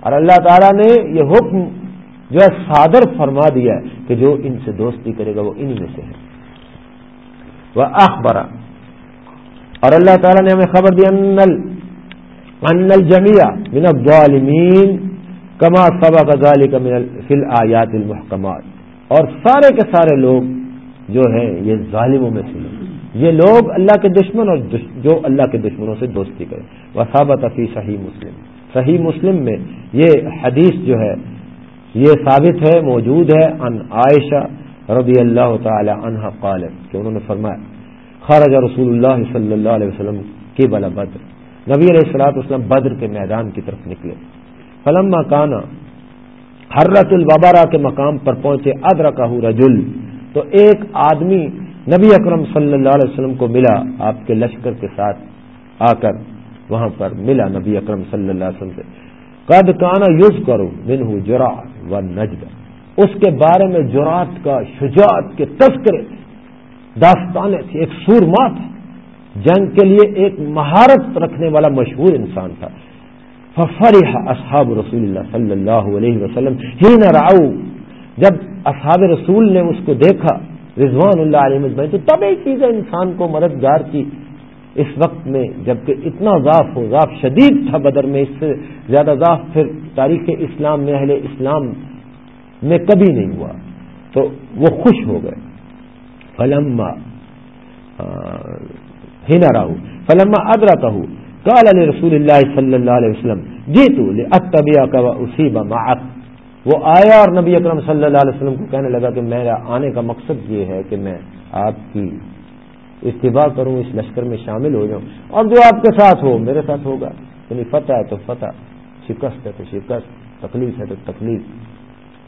اور اللہ تعالیٰ نے یہ حکم جو ہے صادر فرما دیا ہے کہ جو ان سے دوستی کرے گا وہ انہی میں سے ہے۔ وہ اخبرہ اور اللہ تعالیٰ نے ہمیں خبر دی ان الجمیہ من الظالمین کما سبا غزالی کا فل آیات المحکمات اور سارے کے سارے لوگ جو ہیں یہ ظالموں میں سے یہ لوگ اللہ کے دشمن اور جو اللہ کے دشمنوں سے دوستی کریں۔ وصابت فی صحیح مسلم۔ صحیح مسلم میں یہ حدیث جو ہے، یہ ثابت ہے، موجود ہے۔ ان عائشہ رضی اللہ تعالی عنہ قال کہ انہوں نے فرمایا خارج رسول اللہ صلی اللہ علیہ وسلم کے بلا بدر۔ نبی علیہ السلاط وسلم بدر کے میدان کی طرف نکلے۔ فلما کانا حرت البابارا کے مقام پر پہنچے ادر کا رجل۔ تو ایک آدمی نبی اکرم صلی اللہ علیہ وسلم کو ملا آپ کے لشکر کے ساتھ آ کر وہاں پر ملا نبی اکرم صلی اللہ علیہ وسلم سے۔ قد کانا یوز کرو من ہوں جرا و نجد اس کے بارے میں جرات کا شجاعت کے تذکرے داستانیں تھی ایک سورما تھا۔ جنگ کے لیے ایک مہارت رکھنے والا مشہور انسان تھا۔ ففرح اصحاب رسول اللہ صلی اللہ علیہ وسلم ہی نہ راؤ جب اصحاب رسول نے اس کو دیکھا رضوان اللہ علیہ مجمعین تو تب ایک چیز ہے، انسان کو مددگار کی۔ اس وقت میں جبکہ اتنا ضعف ہو ضعف شدید تھا بدر میں، اس سے زیادہ ضعف پھر تاریخ اسلام میں، اہل اسلام میں کبھی نہیں ہوا۔ تو وہ خوش ہو گئے۔ فلما ہی نہ رہو فلما ادرا کہوں کال علیہ رسول اللہ صلی اللہ علیہ وسلم جی تو کا اسی وہ آیا اور نبی اکرم صلی اللہ علیہ وسلم کو کہنے لگا کہ میرا آنے کا مقصد یہ ہے کہ میں آپ کی اتباع کروں، اس لشکر میں شامل ہو جاؤں۔ اور جو آپ کے ساتھ ہو، میرے ساتھ ہوگا۔ یعنی فتح ہے تو فتح، شکست ہے تو شکست، تکلیف ہے تو تکلیف،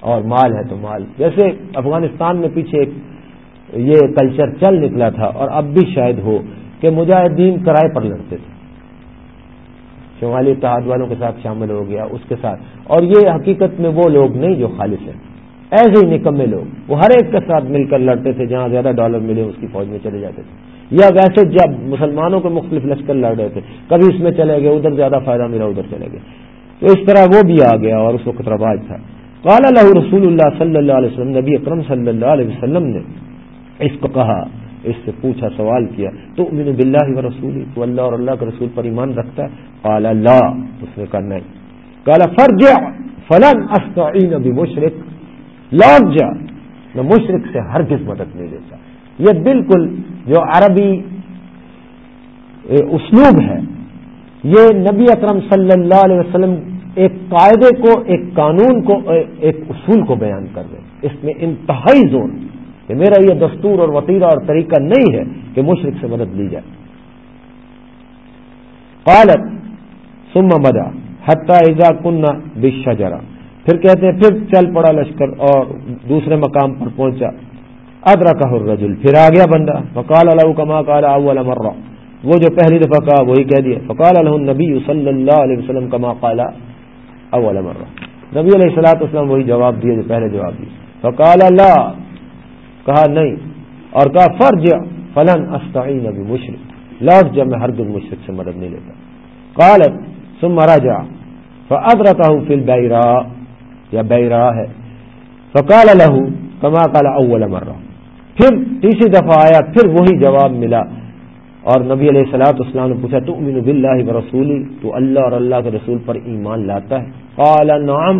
اور مال ہے تو مال۔ جیسے افغانستان میں پیچھے ایک یہ کلچر چل نکلا تھا، اور اب بھی شاید ہو کہ مجاہدین کرائے پر لڑتے تھے۔ شمالی اتحاد والوں کے ساتھ شامل ہو گیا، اس کے ساتھ۔ اور یہ حقیقت میں وہ لوگ نہیں جو خالص ہیں۔ ایسے ہی نکمے لوگ۔ وہ ہر ایک کے ساتھ مل کر لڑتے تھے، جہاں زیادہ ڈالر ملے اس کی فوج میں چلے جاتے تھے۔ یا ویسے جب مسلمانوں کے مختلف لشکر لڑ رہے تھے، کبھی اس میں چلے گئے، ادھر زیادہ فائدہ ملا، ادھر چلے گئے۔ تو اس طرح وہ بھی آ گیا اور اس وقت رواج تھا۔ قال اللہ رسول اللہ صلی اللہ علیہ وسلم، نبی اکرم صلی اللہ علیہ وسلم نے اس کو کہا، اس سے پوچھا، سوال کیا تو امین بلّہ و رسول تو اللہ اور اللہ کے رسول پر ایمان رکھتا ہے؟ قال اللہ اس نے کہا نہیں۔ کالا فرج فلن استعین بمشرک لوٹ جا میں مشرق سے ہر کس مدد نہیں لیتا۔ یہ بالکل جو عربی اسلوب ہے، یہ نبی اکرم صلی اللہ علیہ وسلم ایک قاعدے کو، ایک قانون کو، ایک اصول کو بیان کر رہے اس میں انتہائی زور کہ میرا یہ دستور اور وطیرہ اور طریقہ نہیں ہے کہ مشرق سے مدد لی جائے۔ قالت سم مدا حتہ ایزا کنہ بشجرا پھر کہتے ہیں، پھر چل پڑا لشکر اور دوسرے مقام پر پہنچا۔ ادرا کا رجول پھر آ گیا بندہ۔ فقال اللہ کما کال اول مرہ وہ جو پہلی دفعہ کہا، وہی کہہ دیا۔ فقال الح نبی صلی اللہ علیہ وسلم کما قال اول مرہ نبی علیہ السلاۃ وسلم وہی جواب دیے، جو پہلے جواب دیے۔ فقال اللہ کہا، نہیں۔ اور کہا فرج فلن استعین ابھی مشرق لوٹ جب میں ہر دن مشرق سے مدد نہیں لیتا۔ قالت ثم رجع فادركه في البيراء. یا بہ ہے. فقال لہو کما کالا اول مرہ پھر تیسری دفعہ آیا، پھر وہی جواب ملا اور نبی علیہ السلاۃ اسلام نے پوچھا تو امین بلّہ و رسولی؟ تو اللہ اور اللہ کے رسول پر ایمان لاتا ہے؟ قال، نعم.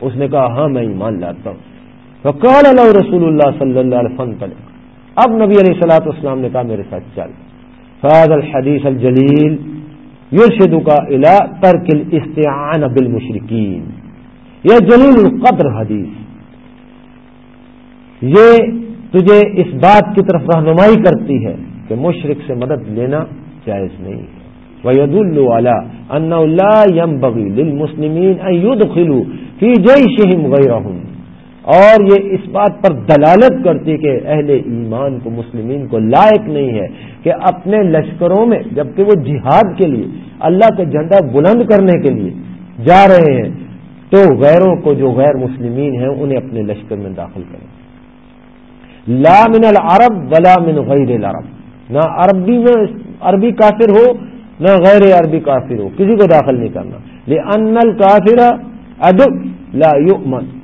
اس نے کہا ہاں میں ایمان لاتا ہوں. فقال اللہ رسول اللہ صلی اللہ علیہ وسلم اب نبی علیہ السلاۃ اسلام نے کہا، میرے ساتھ چل. فاض الحدیث الجلیل. یورشد کا الا ترک الاستعان بالمشرکین۔ یہ جلیل القدر حدیث۔ یہ تجھے اس بات کی طرف رہنمائی کرتی ہے کہ مشرق سے مدد لینا جائز نہیں ہے۔ وید اللہ یم بغی مسلمین خلو فی جئی شہم غیرہم اور یہ اس بات پر دلالت کرتی کہ اہل ایمان کو مسلمین کو لائق نہیں ہے کہ اپنے لشکروں میں، جبکہ وہ جہاد کے لیے، اللہ کا جھنڈا بلند کرنے کے لیے جا رہے ہیں، تو غیروں کو جو غیر مسلمین ہیں انہیں اپنے لشکر میں داخل کریں۔ لا من العرب ولا من غیر العرب۔ نہ عربی میں عربی کافر ہو، نہ غیر عربی کافر ہو۔ کسی کو داخل نہیں کرنا۔ ان الکافر ادب لا یؤمن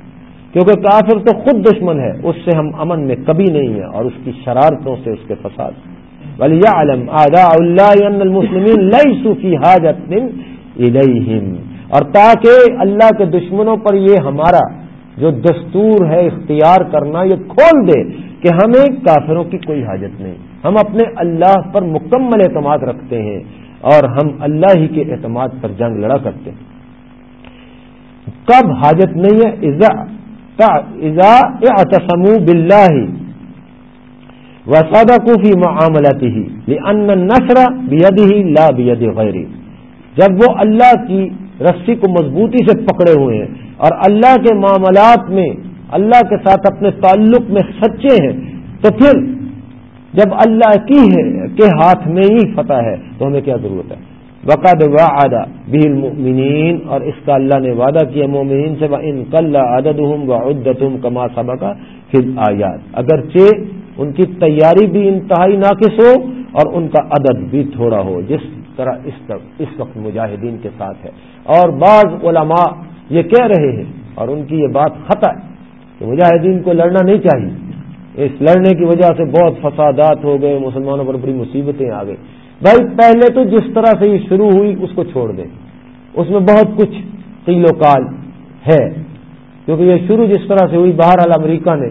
کیونکہ کافر تو خود دشمن ہے، اس سے ہم امن میں کبھی نہیں ہیں اور اس کی شرارتوں سے اس کے فساد۔ ولی علم آدا اللہ المسلمین لئی سوفی حاجت اور تاکہ اللہ کے دشمنوں پر یہ ہمارا جو دستور ہے اختیار کرنا، یہ کھول دے کہ ہمیں کافروں کی کوئی حاجت نہیں۔ ہم اپنے اللہ پر مکمل اعتماد رکھتے ہیں اور ہم اللہ ہی کے اعتماد پر جنگ لڑا کرتے ہیں۔ کب حاجت نہیں ہے؟ ازا بلّہ وسادہ کوفی معاملتی ہی ان نسر بیدی ہی لا بید غیری جب وہ اللہ کی رسی کو مضبوطی سے پکڑے ہوئے ہیں اور اللہ کے معاملات میں اللہ کے ساتھ اپنے تعلق میں سچے ہیں، تو پھر جب اللہ کی ہے کے ہاتھ میں ہی فتح ہے، تو ہمیں کیا ضرورت ہے؟ وقد وعد به المؤمنین، اور اس کا اللہ نے وعدہ کیا مومنین سے ان کل عددهم وعدتهم كما سبق فی الایات اگرچہ ان کی تیاری بھی انتہائی ناقص ہو، اور ان کا عدد بھی تھوڑا ہو، جس طرح اس وقت مجاہدین کے ساتھ ہے۔ اور بعض علماء یہ کہہ رہے ہیں، اور ان کی یہ بات خطا ہے کہ مجاہدین کو لڑنا نہیں چاہیے۔ اس لڑنے کی وجہ سے بہت فسادات ہو گئے، مسلمانوں پر بڑی مصیبتیں آ گئی بھائی پہلے تو جس طرح سے یہ شروع ہوئی اس کو چھوڑ دیں اس میں بہت کچھ قیل و کال ہے۔ کیونکہ یہ شروع جس طرح سے ہوئی باہر امریکہ نے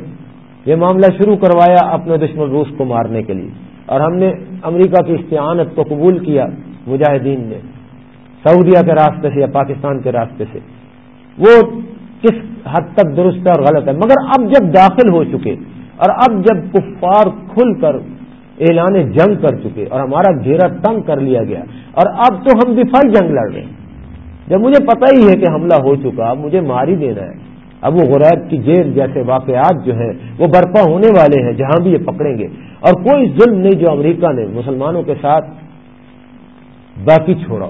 یہ معاملہ شروع کروایا اپنے دشمن روس کو مارنے کے لیے۔ اور ہم نے امریکہ کی استعانت کو قبول کیا مجاہدین نے، سعودیہ کے راستے سے یا پاکستان کے راستے سے۔ وہ کس حد تک درست ہے اور غلط ہے؟ مگر اب جب داخل ہو چکے اور اب جب کفار کھل کر اعلان جنگ کر چکے اور ہمارا گھیرا تنگ کر لیا گیا۔ اور اب تو ہم دفاعی جنگ لڑ رہے ہیں۔ جب مجھے پتہ ہی ہے کہ حملہ ہو چکا اب مجھے مار ہی دینا ہے۔ اب وہ غریب کی جیل جیسے واقعات جو ہیں، وہ برپا ہونے والے ہیں جہاں بھی یہ پکڑیں گے۔ اور کوئی ظلم نہیں جو امریکہ نے مسلمانوں کے ساتھ باقی چھوڑا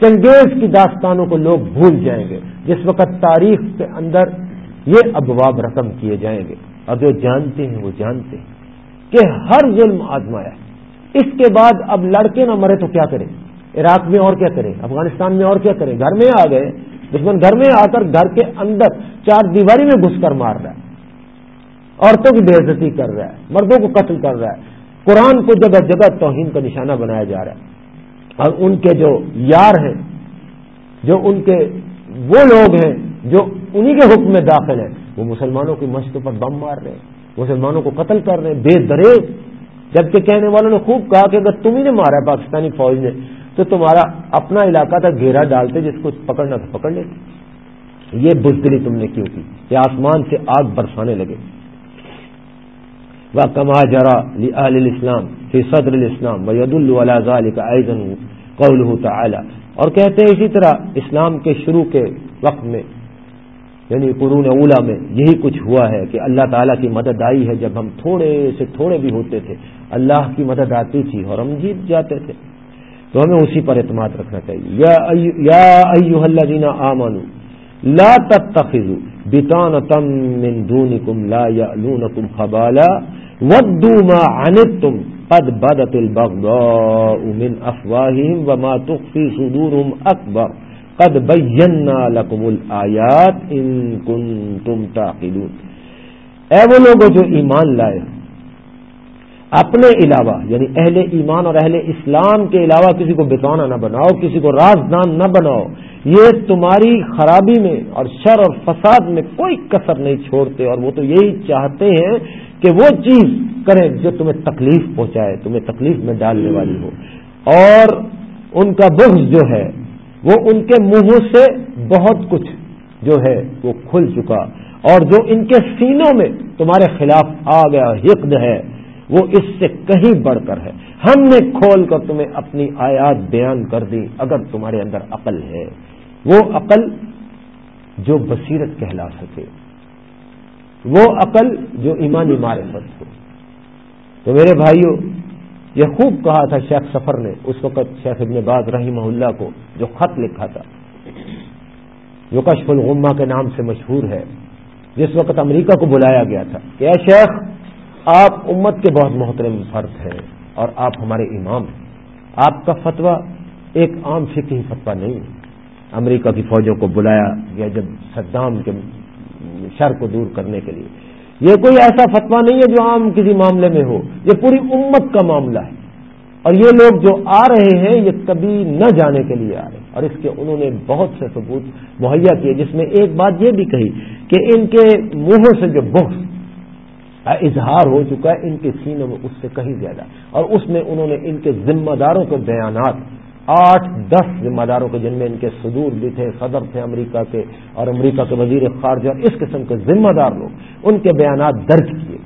چنگیز کی داستانوں کو لوگ بھول جائیں گے۔ جس وقت تاریخ کے اندر یہ ابواب رقم کیے جائیں گے۔ اور جو جانتے ہیں، وہ جانتے ہیں۔ کہ ہر ظلم آزمایا اس کے بعد اب لڑکے نہ مرے تو کیا کریں عراق میں اور کیا کریں افغانستان میں اور کیا کریں گھر میں آ گئے۔ دشمن گھر میں آ کر گھر کے اندر چار دیواری میں گھس کر مار رہا ہے۔ عورتوں کی بے عزتی کر رہا ہے، مردوں کو قتل کر رہا ہے۔ قرآن کو جگہ جگہ توہین کا نشانہ بنایا جا رہا ہے۔ اور ان کے جو یار ہیں، جو ان کے وہ لوگ ہیں، جو انہی کے حکم میں داخل ہیں، وہ مسلمانوں کی مشق پر بم مار رہے ہیں۔ مسلمانوں کو قتل کر رہے ہیں، بے دریز جبکہ کہنے والوں نے خوب کہا کہ اگر تم ہی نے مارا ہے پاکستانی فوج نے، تو تمہارا اپنا علاقہ تھا گھیرا ڈالتے، جس کو پکڑنا تھا، پکڑ لیتے۔ یہ بزدلی تم نے کیوں کی؟ کہ آسمان سے آگ برسانے لگے۔ وہ کما جرا اسلام فی صدر الاسلام ید الزال کا تعالی اور کہتے ہیں اسی طرح اسلام کے شروع کے وقت میں یعنی قرون اولا میں یہی کچھ ہوا ہے کہ اللہ تعالیٰ کی مدد آئی ہے جب ہم تھوڑے سے تھوڑے بھی ہوتے تھے، اللہ کی مدد آتی تھی اور ہم جیت جاتے تھے۔ تو ہمیں اسی پر اعتماد رکھنا چاہیے۔ یا ایوہ الذین آمنوا، لا تتخذوا بطانة من دونکم لا یعلونکم خبالا ودوا ما عنتم قد بدت البغضاء من افواہهم وما تخفی صدورهم اکبر۔ قد بینا لکم الآیات ان کنتم تعقلون۔ اے وہ لوگوں جو ایمان لائے، اپنے علاوہ یعنی اہل ایمان اور اہل اسلام کے علاوہ کسی کو بتانا نہ بناؤ، کسی کو رازدان نہ بناؤ، یہ تمہاری خرابی میں اور شر اور فساد میں کوئی کسر نہیں چھوڑتے، اور وہ تو یہی چاہتے ہیں کہ وہ چیز کریں جو تمہیں تکلیف پہنچائے، تمہیں تکلیف میں ڈالنے والی ہو۔ اور ان کا بغض جو ہے وہ ان کے منہ سے بہت کچھ جو ہے وہ کھل چکا۔ اور جو ان کے سینوں میں تمہارے خلاف آ گیا حقد ہے، وہ اس سے کہیں بڑھ کر ہے۔ ہم نے کھول کر تمہیں اپنی آیات بیان کر دی، اگر تمہارے اندر عقل ہے۔ وہ عقل جو بصیرت کہلا سکے وہ عقل جو ایمانی معرفت ہو تو میرے بھائیوں یہ خوب کہا تھا شیخ سفر نے اس وقت شیخ ابن باز رحمہ اللہ کو جو خط لکھا تھا۔ جو کشف الغمہ کے نام سے مشہور ہے۔ جس وقت امریکہ کو بلایا گیا تھا کہ اے شیخ، آپ امت کے بہت محترم فرد ہیں اور آپ ہمارے امام ہیں۔ آپ کا فتویٰ ایک عام فکی فتویٰ نہیں۔ ہے امریکہ کی فوجوں کو بلایا گیا جب صدام کے شر کو دور کرنے کے لیے۔ یہ کوئی ایسا فتویٰ نہیں ہے جو عام کسی معاملے میں ہو، یہ پوری امت کا معاملہ ہے۔ اور یہ لوگ جو آ رہے ہیں، یہ کبھی نہ جانے کے لیے آ رہے ہیں۔ اور اس کے انہوں نے بہت سے ثبوت مہیا کیے، جس میں ایک بات یہ بھی کہی کہ ان کے منہوں سے جو بخش اظہار ہو چکا ہے، ان کے سینوں میں اس سے کہیں زیادہ۔ اور اس میں انہوں نے ان کے ذمہ داروں کے بیانات آٹھ دس ذمہ داروں کے جن میں ان کے صدور بھی تھے، صدر تھے امریکہ کے اور امریکہ کے وزیر خارجہ اور اس قسم کے ذمہ دار لوگ ان کے بیانات درج کیے۔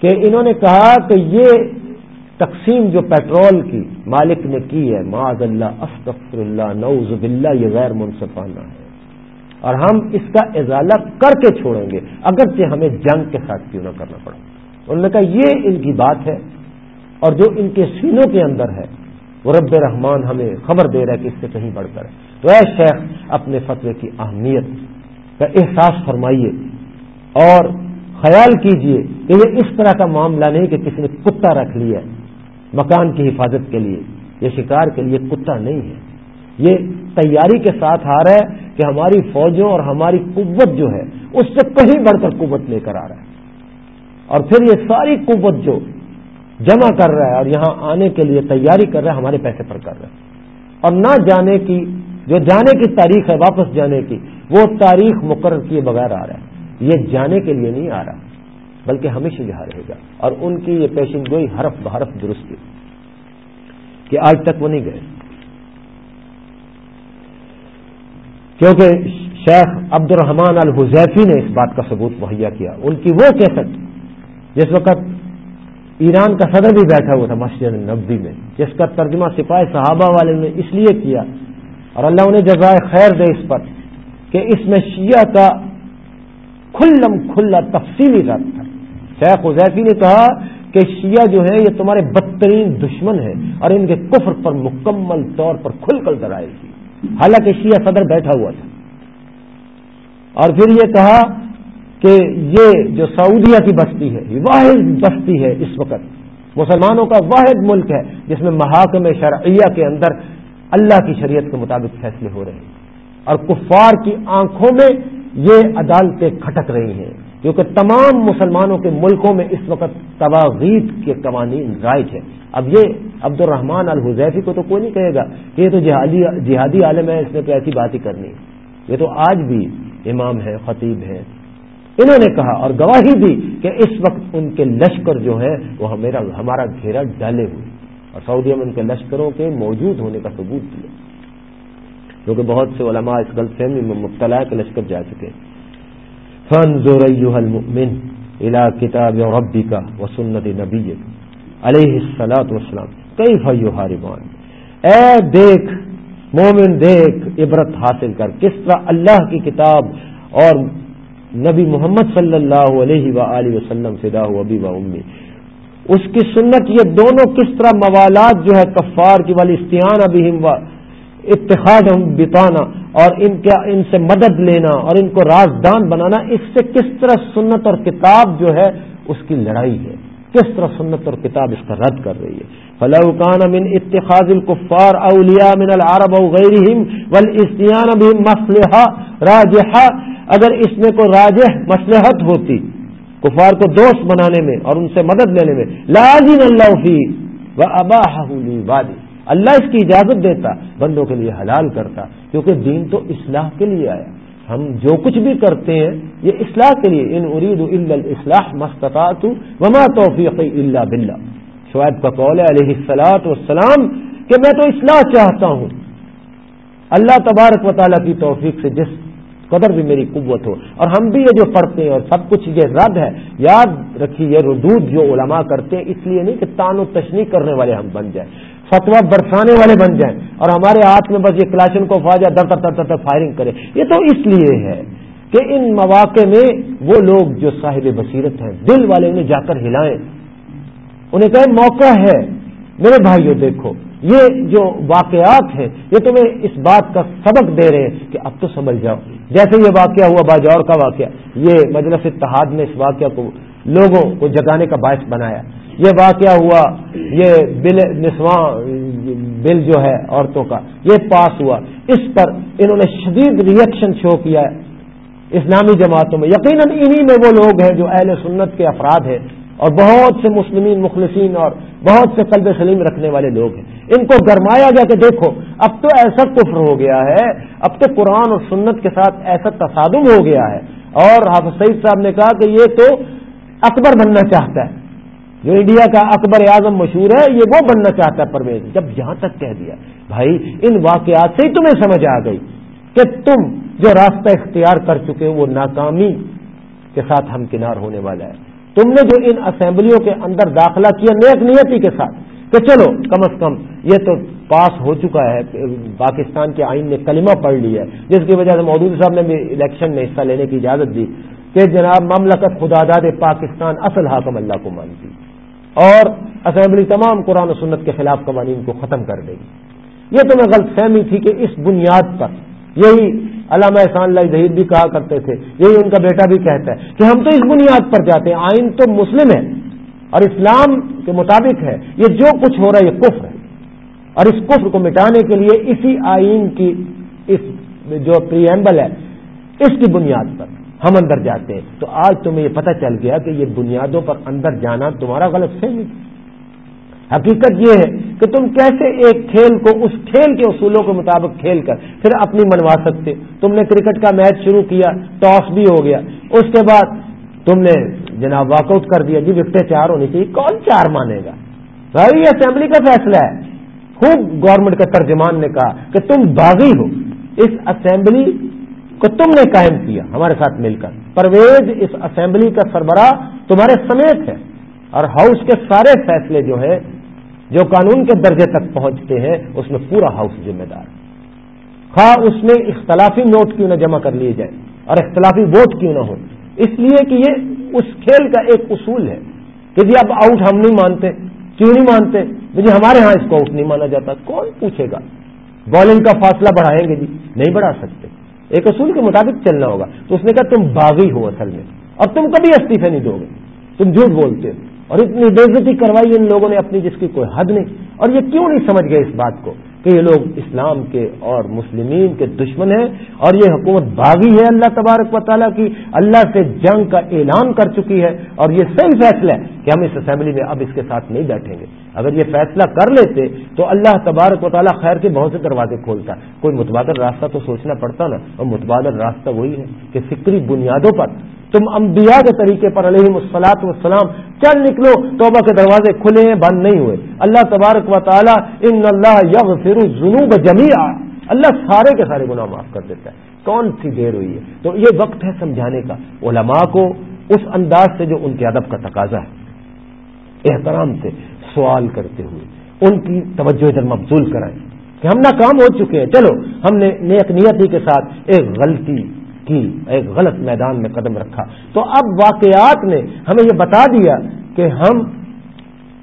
کہ انہوں نے کہا کہ یہ تقسیم جو پیٹرول کی مالک نے کی ہے معذ اللہ، استغفر اللہ، نعوذ باللہ، یہ غیر منصفانہ ہے۔ اور ہم اس کا ازالہ کر کے چھوڑیں گے، اگرچہ ہمیں جنگ کے ساتھ کیوں نہ کرنا پڑا انہوں نے کہا یہ ان کی بات ہے اور جو ان کے سینوں کے اندر ہے وہ رب رحمان ہمیں خبر دے رہا ہے کہ اس سے کہیں بڑھ کر۔ تو اے شیخ، اپنے فتوے کی اہمیت کا احساس فرمائیے اور خیال کیجیے کہ یہ اس طرح کا معاملہ نہیں کہ کسی نے کتا رکھ لیا مکان کی حفاظت کے لیے۔ یہ شکار کے لیے کتا نہیں ہے۔ یہ تیاری کے ساتھ آ رہا ہے کہ ہماری فوجوں اور ہماری قوت جو ہے، اس سے کہیں بڑھ کر قوت لے کر آ رہا ہے۔ اور پھر یہ ساری قوت جو جمع کر رہا ہے اور یہاں آنے کے لیے تیاری کر رہا ہے، ہمارے پیسے پر کر رہا ہے۔ اور نہ جانے کی، جو جانے کی تاریخ ہے، واپس جانے کی، وہ تاریخ مقرر کیے بغیر آ رہا ہے۔ یہ جانے کے لیے نہیں آ رہا، بلکہ ہمیشہ جہاں رہے گا۔ اور ان کی یہ پیشن گوئی حرف بحرف درست کہ آج تک وہ نہیں گئے۔ کیونکہ شیخ عبد الرحمان الحزیفی نے اس بات کا ثبوت مہیا کیا۔ ان کی وہ کیسٹ، جس وقت ایران کا صدر بھی بیٹھا ہوا تھا مسجد نبی میں، جس کا ترجمہ سپاہی صحابہ والے نے اس لیے کیا۔ اور اللہ انہیں جزائے خیر دے اس پر کہ اس میں شیعہ کا کھلم کھلا تفصیلی رد تھا۔ شیخ حزیفی نے کہا کہ شیعہ جو ہے یہ تمہارے بدترین دشمن ہے اور ان کے کفر پر مکمل طور پر کھل کر ڈرائے گی حالانکہ شیعہ صدر بیٹھا ہوا تھا۔ اور پھر یہ کہا کہ یہ جو سعودیہ کی بستی ہے واحد بستی ہے اس وقت۔ مسلمانوں کا واحد ملک ہے، جس میں محاکم شرعیہ کے اندر اللہ کی شریعت کے مطابق فیصلے ہو رہے ہیں۔ اور کفار کی آنکھوں میں یہ عدالتیں کھٹک رہی ہیں، کیونکہ تمام مسلمانوں کے ملکوں میں اس وقت تواغیت کے قوانین رائج ہے اب یہ عبد الرحمان الحزیفی کو تو کوئی نہیں کہے گا کہ یہ تو جہادی عالم ہے، اس نے تو ایسی بات ہی کرنی۔ یہ تو آج بھی امام ہے، خطیب ہے انہوں نے کہا اور گواہی دی کہ اس وقت ان کے لشکر جو ہے وہ ہمارا گھیرا ڈالے ہوئے۔ اور سعودیہ میں ان کے لشکروں کے موجود ہونے کا ثبوت دیا۔ کیونکہ بہت سے علماء اس غلط فہمی میں مبتلا کے لشکر جا چکے فن المؤمن الا کتاب ربی کا و سنت نبی علیہ السلاط وسلام کئی فیو ہاربان اے دیکھ، مومن دیکھ، عبرت حاصل کر۔ کس طرح اللہ کی کتاب اور نبی محمد صلی اللہ علیہ و وسلم فدا ابی و امی۔ اس کی سنت یہ دونوں کس طرح موالات جو ہے کفار کی والی استعان ابھی و اتخاذ بتانا اور ان کے ان سے مدد لینا اور ان کو رازدان بنانا، اس سے کس طرح سنت اور کتاب جو ہے اس کی لڑائی ہے، کس طرح سنت اور کتاب اس کا رد کر رہی ہے۔ فلاحان من اتخاذ الكفار اولیاء من العرب او غیرهم والاستیان بهم مصلحہ راجحہ اگر اس میں کوئی راجح مصلحت ہوتی، کفار کو دوست بنانے میں اور ان سے مدد لینے میں، لازم اللہ فی و اباہ وادی اللہ اس کی اجازت دیتا، بندوں کے لیے حلال کرتا، کیونکہ دین تو اصلاح کے لیے آیا۔ ہم جو کچھ بھی کرتے ہیں، یہ اصلاح کے لیے۔ ان ارید الاصلاح مستطاعت وما توفیق اللہ بلّہ شعیب کا قول ہے علیہ السلاط والسلام کہ میں تو اصلاح چاہتا ہوں۔ اللہ تبارک و تعالیٰ کی توفیق سے جس قدر بھی میری قوت ہو۔ اور ہم بھی یہ جو پڑھتے ہیں اور سب کچھ یہ رد ہے، یاد رکھیے ردود جو علماء کرتے ہیں، اس لیے نہیں کہ تان و تشنی کرنے والے ہم بن جائیں فتوا برسانے والے بن جائیں اور ہمارے ہاتھ میں بس یہ کلاشن کو فاجا در در در در فائرنگ کرے۔ یہ تو اس لیے ہے کہ ان مواقع میں وہ لوگ جو صاحب بصیرت ہیں، دل والے انہیں جا کر ہلائیں۔ انہیں کہ موقع ہے۔ میرے بھائیوں دیکھو یہ جو واقعات ہیں، یہ تمہیں اس بات کا سبق دے رہے ہیں کہ اب تو سمجھ جاؤ۔ جیسے یہ واقعہ ہوا باجور کا واقعہ، یہ مجلس اتحاد نے اس واقعہ کو لوگوں کو جگانے کا باعث بنایا۔ یہ واقعہ ہوا، یہ بل نسواں، بل جو ہے عورتوں کا، یہ پاس ہوا۔ اس پر انہوں نے شدید ریئیکشن شو کیا ہے۔ اسلامی جماعتوں میں، یقیناً انہی میں وہ لوگ ہیں جو اہل سنت کے افراد ہیں۔ اور بہت سے مسلمین مخلصین اور بہت سے قلب سلیم رکھنے والے لوگ ہیں۔ ان کو گرمایا جا کے دیکھو، اب تو ایسا کفر ہو گیا ہے، اب تو قرآن اور سنت کے ساتھ ایسا تصادم ہو گیا ہے۔ اور حافظ سعید صاحب نے کہا کہ یہ تو اکبر بننا چاہتا ہے۔ جو انڈیا کا اکبر اعظم مشہور ہے، یہ وہ بننا چاہتا ہے پرویز۔ جب یہاں تک کہہ دیا، بھائی، ان واقعات سے ہی تمہیں سمجھ آ گئی کہ تم جو راستہ اختیار کر چکے وہ ناکامی کے ساتھ ہم کنار ہونے والا ہے۔ تم نے جو ان اسمبلیوں کے اندر داخلہ کیا نیک نیتی کے ساتھ کہ چلو، کم از کم یہ تو پاس ہو چکا ہے، پاکستان کے آئین نے کلمہ پڑھ لی ہے، جس کی وجہ سے مودودی صاحب نے بھی الیکشن میں حصہ لینے کی اجازت دی کہ جناب مملکت خدا داد پاکستان اصل حاکم اللہ کو مانتی اور اسمبلی تمام قرآن و سنت کے خلاف قوانین کو ختم کر دے گی۔ یہ تو میں غلط فہمی تھی کہ اس بنیاد پر یہی علامہ احسان اللہ ظہیر بھی کہا کرتے تھے، یہی ان کا بیٹا بھی کہتا ہے کہ ہم تو اس بنیاد پر جاتے ہیں، آئین تو مسلم ہے اور اسلام کے مطابق ہے، یہ جو کچھ ہو رہا ہے، یہ کفر ہے۔ اور اس کفر کو مٹانے کے لیے اسی آئین کی اس جو پریمبل ہے، اس کی بنیاد پر ہم اندر جاتے ہیں۔ تو آج تمہیں یہ پتہ چل گیا کہ یہ بنیادوں پر اندر جانا تمہارا غلط فہمی حقیقت یہ ہے کہ تم کیسے ایک کھیل کو اس کھیل کے اصولوں کے مطابق کھیل کر پھر اپنی منوا سکتے؟ تم نے کرکٹ کا میچ شروع کیا، ٹاس بھی ہو گیا۔ اس کے بعد تم نے جناب واک آؤٹ کر دیا جی وکٹیں چار ہونی چاہیے، کون چار مانے گا؟ بھائی، یہ اسمبلی کا فیصلہ ہے۔ خوب گورنمنٹ کے ترجمان نے کہا کہ تم باغی ہو۔ اس اسمبلی کو تم نے قائم کیا، ہمارے ساتھ مل کر۔ پرویز، اس اسمبلی کا سربراہ تمہارے سمیت ہے۔ اور ہاؤس کے سارے فیصلے جو ہے جو قانون کے درجے تک پہنچتے ہیں، اس میں پورا ہاؤس ذمہ دار خواہ اس میں اختلافی نوٹ کیوں نہ جمع کر لیے جائیں اور اختلافی ووٹ کیوں نہ ہو اس لیے کہ یہ اس کھیل کا ایک اصول ہے کہ جی اب آؤٹ ہم نہیں مانتے، کیوں نہیں مانتے؟ جی ہمارے ہاں اس کو آؤٹ نہیں مانا جاتا۔ کون پوچھے گا؟ بالنگ کا فاصلہ بڑھائیں گے جی؟ نہیں بڑھا سکتے۔ ایک اصول کے مطابق چلنا ہوگا۔ تو اس نے کہا تم باغی ہو اصل میں اب تم کبھی استعفے نہیں دو گے۔ تم جھوٹ بولتے ہو۔ اور اتنی بےزتی کروائی ان لوگوں نے اپنی جس کی کوئی حد نہیں۔ اور یہ کیوں نہیں سمجھ گئے اس بات کو کہ یہ لوگ اسلام کے اور مسلمین کے دشمن ہیں اور یہ حکومت باغی ہے اللہ تبارک و تعالیٰ کی۔ اللہ سے جنگ کا اعلان کر چکی ہے اور یہ صحیح فیصلہ ہے کہ ہم اس اسمبلی میں اب اس کے ساتھ نہیں بیٹھیں گے۔ اگر یہ فیصلہ کر لیتے تو اللہ تبارک و تعالیٰ خیر کے بہت سے دروازے کھولتا۔ کوئی متبادل راستہ تو سوچنا پڑتا نا، اور متبادل راستہ وہی ہے کہ فکری بنیادوں پر تم انبیاء کے طریقے پر علیہ مسلاط وسلام چل نکلو، توبہ کے دروازے کھلے ہیں، بند نہیں ہوئے۔ اللہ تبارک و تعالیٰ ان اللہ یغ فرو جنوب اللہ سارے کے سارے گناہ معاف کر دیتا ہے۔ کون سی دیر ہوئی ہے؟ تو یہ وقت ہے سمجھانے کا۔ علماء کو اس انداز سے جو ان کے ادب کا تقاضا ہے، احترام سے سوال کرتے ہوئے، ان کی توجہ ادھر مبزول کرائیں کہ ہم ناکام ہو چکے ہیں۔ چلو، ہم نے نیک نیتی کے ساتھ ایک غلطی کی ایک غلط میدان میں قدم رکھا۔ تو اب واقعات نے ہمیں یہ بتا دیا کہ ہم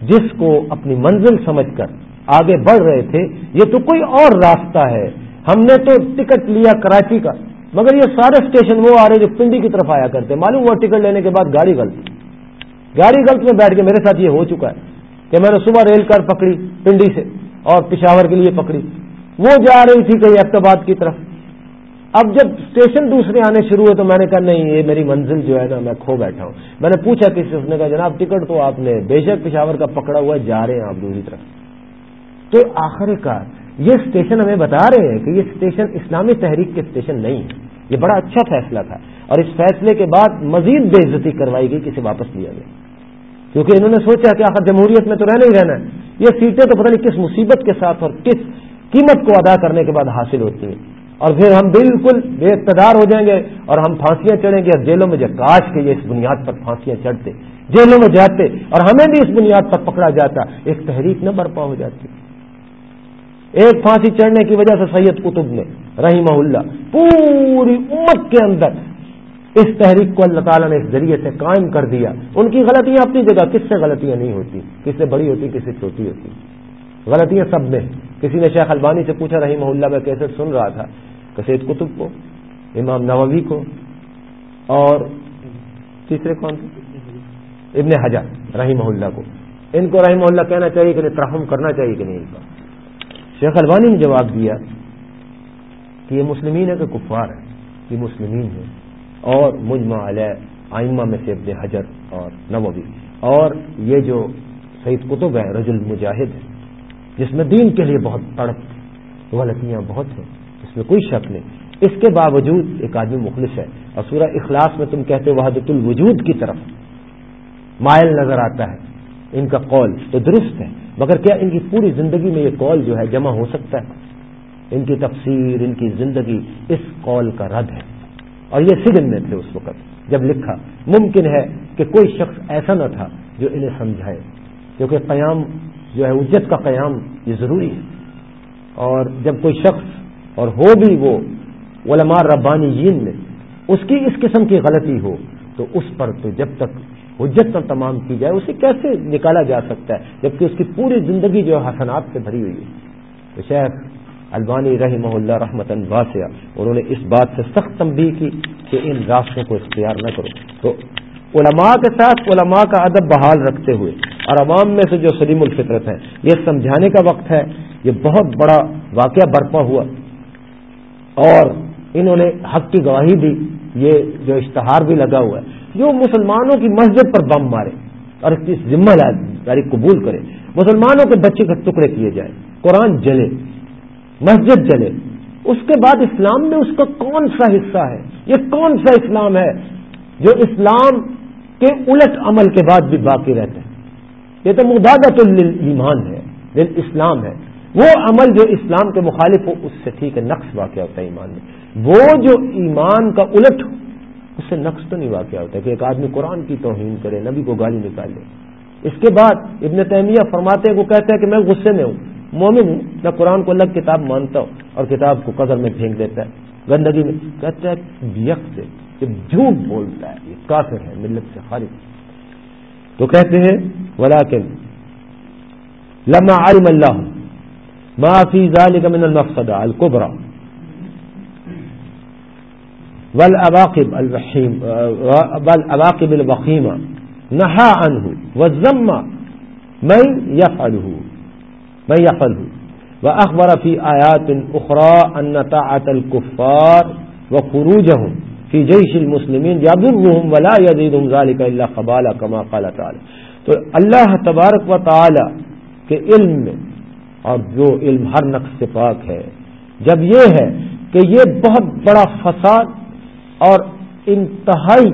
جس کو اپنی منزل سمجھ کر آگے بڑھ رہے تھے، یہ تو کوئی اور راستہ ہے۔ ہم نے تو ٹکٹ لیا کراچی کا، مگر یہ سارے اسٹیشن وہ آ رہے جو پنڈی کی طرف آیا کرتے۔ معلوم ہوا ٹکٹ لینے کے بعد گاڑی غلط گاڑی غلط میں بیٹھ کے میرے ساتھ یہ ہو چکا ہے کہ میں نے صبح ریل کار پکڑی پنڈی سے اور پشاور کے لیے پکڑی۔ وہ جا رہی تھی کہیں احتباد کی طرف۔ اب جب اسٹیشن دوسرے آنے شروع ہوئے تو میں نے کہا، نہیں، یہ میری منزل جو ہے نا، میں کھو بیٹھا ہوں. میں نے پوچھا کسی اس نے کہا، جناب ٹکٹ تو آپ نے، بے شک پشاور کا پکڑا ہوا جا رہے ہیں آپ دوسری طرف. تو آخر کار، یہ اسٹیشن ہمیں بتا رہے ہیں کہ یہ اسٹیشن اسلامی تحریک کے اسٹیشن نہیں ہے یہ بڑا اچھا فیصلہ تھا اور اس فیصلے کے بعد مزید بے عزتی کروائی گئی کسی واپس لیا گیا کیونکہ انہوں نے سوچا کہ آخر جمہوریت میں تو رہنا ہی رہنا ہے۔ یہ سیٹیں تو پتہ نہیں کس مصیبت کے ساتھ اور کس قیمت کو ادا کرنے کے بعد حاصل ہوتی ہیں۔ اور پھر ہم بالکل بے اقتدار ہو جائیں گے اور ہم پھانسیاں چڑھیں گے اور جیلوں میں جب کاش کے یہ اس بنیاد پر پھانسیاں چڑھتے، جیلوں میں جاتے اور ہمیں بھی اس بنیاد پر پکڑا جاتا، ایک تحریک نہ برپا ہو جاتی۔ ایک پھانسی چڑھنے کی وجہ سے سید قطب نے رحیم اللہ، پوری امت کے اندر اس تحریک کو اللہ تعالیٰ نے اس ذریعے سے قائم کر دیا۔ ان کی غلطیاں اپنی جگہ، کس سے غلطیاں نہیں ہوتی؟ کس سے بڑی ہوتی، کس سے چھوٹی ہوتی؟ غلطیاں سب میں۔ کسی نے شیخ البانی سے پوچھا رحیم اللہ، میں کیسے سن رہا تھا؟ کسید قطب کو، امام نووی کو، اور تیسرے کون تھے؟ ابن حجر رحیم اللہ کو۔ ان کو رحیم اللہ کہنا چاہیے کہ نہیں ترحم کرنا چاہیے کہ نہیں ان کا شیخ البانی نے جواب دیا کہ یہ مسلمین ہے کہ کفار ہے یہ مسلمین ہے اور مجمع علیہ آئمہ میں سے ابن حجر اور نووی۔ اور یہ جو سعید قطب ہے رج المجاہد ہے جس میں دین کے لیے بہت تڑپ، غلطیاں بہت ہیں۔ اس میں کوئی شک نہیں۔ اس کے باوجود ایک آدمی مخلص ہے اور سورہ اخلاص میں تم کہتے وحدت الوجود کی طرف مائل نظر آتا ہے۔ ان کا قول تو درست ہے، مگر کیا ان کی پوری زندگی میں یہ قول جو ہے جمع ہو سکتا ہے؟ ان کی تفسیر، ان کی زندگی اس قول کا رد ہے۔ اور یہ سجن میں تھے اس وقت، جب لکھا، ممکن ہے کہ کوئی شخص ایسا نہ تھا جو انہیں سمجھائے، کیونکہ قیام جو ہے اجت کا قیام یہ ضروری ہے۔ اور جب کوئی شخص اور ہو بھی وہ علماء ربانی میں، اس کی اس قسم کی غلطی ہو، تو اس پر تو جب تک حجت پر تمام کی جائے، اسے کیسے نکالا جا سکتا ہے؟ جبکہ اس کی پوری زندگی جو ہے حسنات سے بھری ہوئی ہے۔ تو شیخ البانی رحمہ اللہ رحمت واسعہ، انہوں نے اس بات سے سخت تنبیہ کی کہ ان راستوں کو اختیار نہ کرو۔ تو علماء کے ساتھ علماء کا ادب بحال رکھتے ہوئے، اور عوام میں سے جو سلیم الفطرت ہے یہ سمجھانے کا وقت ہے، یہ بہت بڑا واقعہ برپا ہوا۔ اور انہوں نے حق کی گواہی دی، یہ جو اشتہار بھی لگا ہوا ہے، جو مسلمانوں کی مسجد پر بم مارے اور اس کی ذمہ داری قبول کرے، مسلمانوں کے بچے کے ٹکڑے کیے جائیں، قرآن جلے، مسجد جلے، اس کے بعد اسلام میں اس کا کون سا حصہ ہے؟ یہ کون سا اسلام ہے جو اسلام کے الٹ عمل کے بعد بھی باقی رہتے ہیں یہ تو مدادت المان ہے اسلام ہے۔ وہ عمل جو اسلام کے مخالف ہو، اس سے ٹھیک ہے، نقص واقع ہوتا ہے ایمان میں۔ وہ جو ایمان کا الٹ ہو، اس سے نقص تو نہیں واقع ہوتا کہ ایک آدمی قرآن کی توہین کرے، نبی کو گالی نکالے۔ اس کے بعد ابن تیمیہ فرماتے ہیں، وہ کہتے ہیں کہ میں غصے میں ہوں، مومن ہوں، میں قرآن کو الگ کتاب مانتا ہوں اور کتاب کو قدر میں پھینک دیتا ہے۔ گندگی میں کہتا ہے سے، کہ جھوٹ بولتا ہے، یہ کافر ہے، ملت سے خارج۔ تو کہتے ہیں ولاکن لما علم اللہ۔ ما فی ذلك من المفسدہ القبرہ والعواقب الوحیم والعواقب الوخیمہ نہا عنہ وزم من يفعله من يفعله. واخبر في آيات اخرى ان طاعه الكفار وخروجهم في جيش المسلمين يضرهم ولا يزيدهم ذلك الا خبالا كما قال تعالى. تو اللہ تبارک و تعالی کے علم میں اور جو علم ہر نقص سے پاک ہے۔ جب یہ ہے کہ یہ بہت بڑا فساد اور انتہائی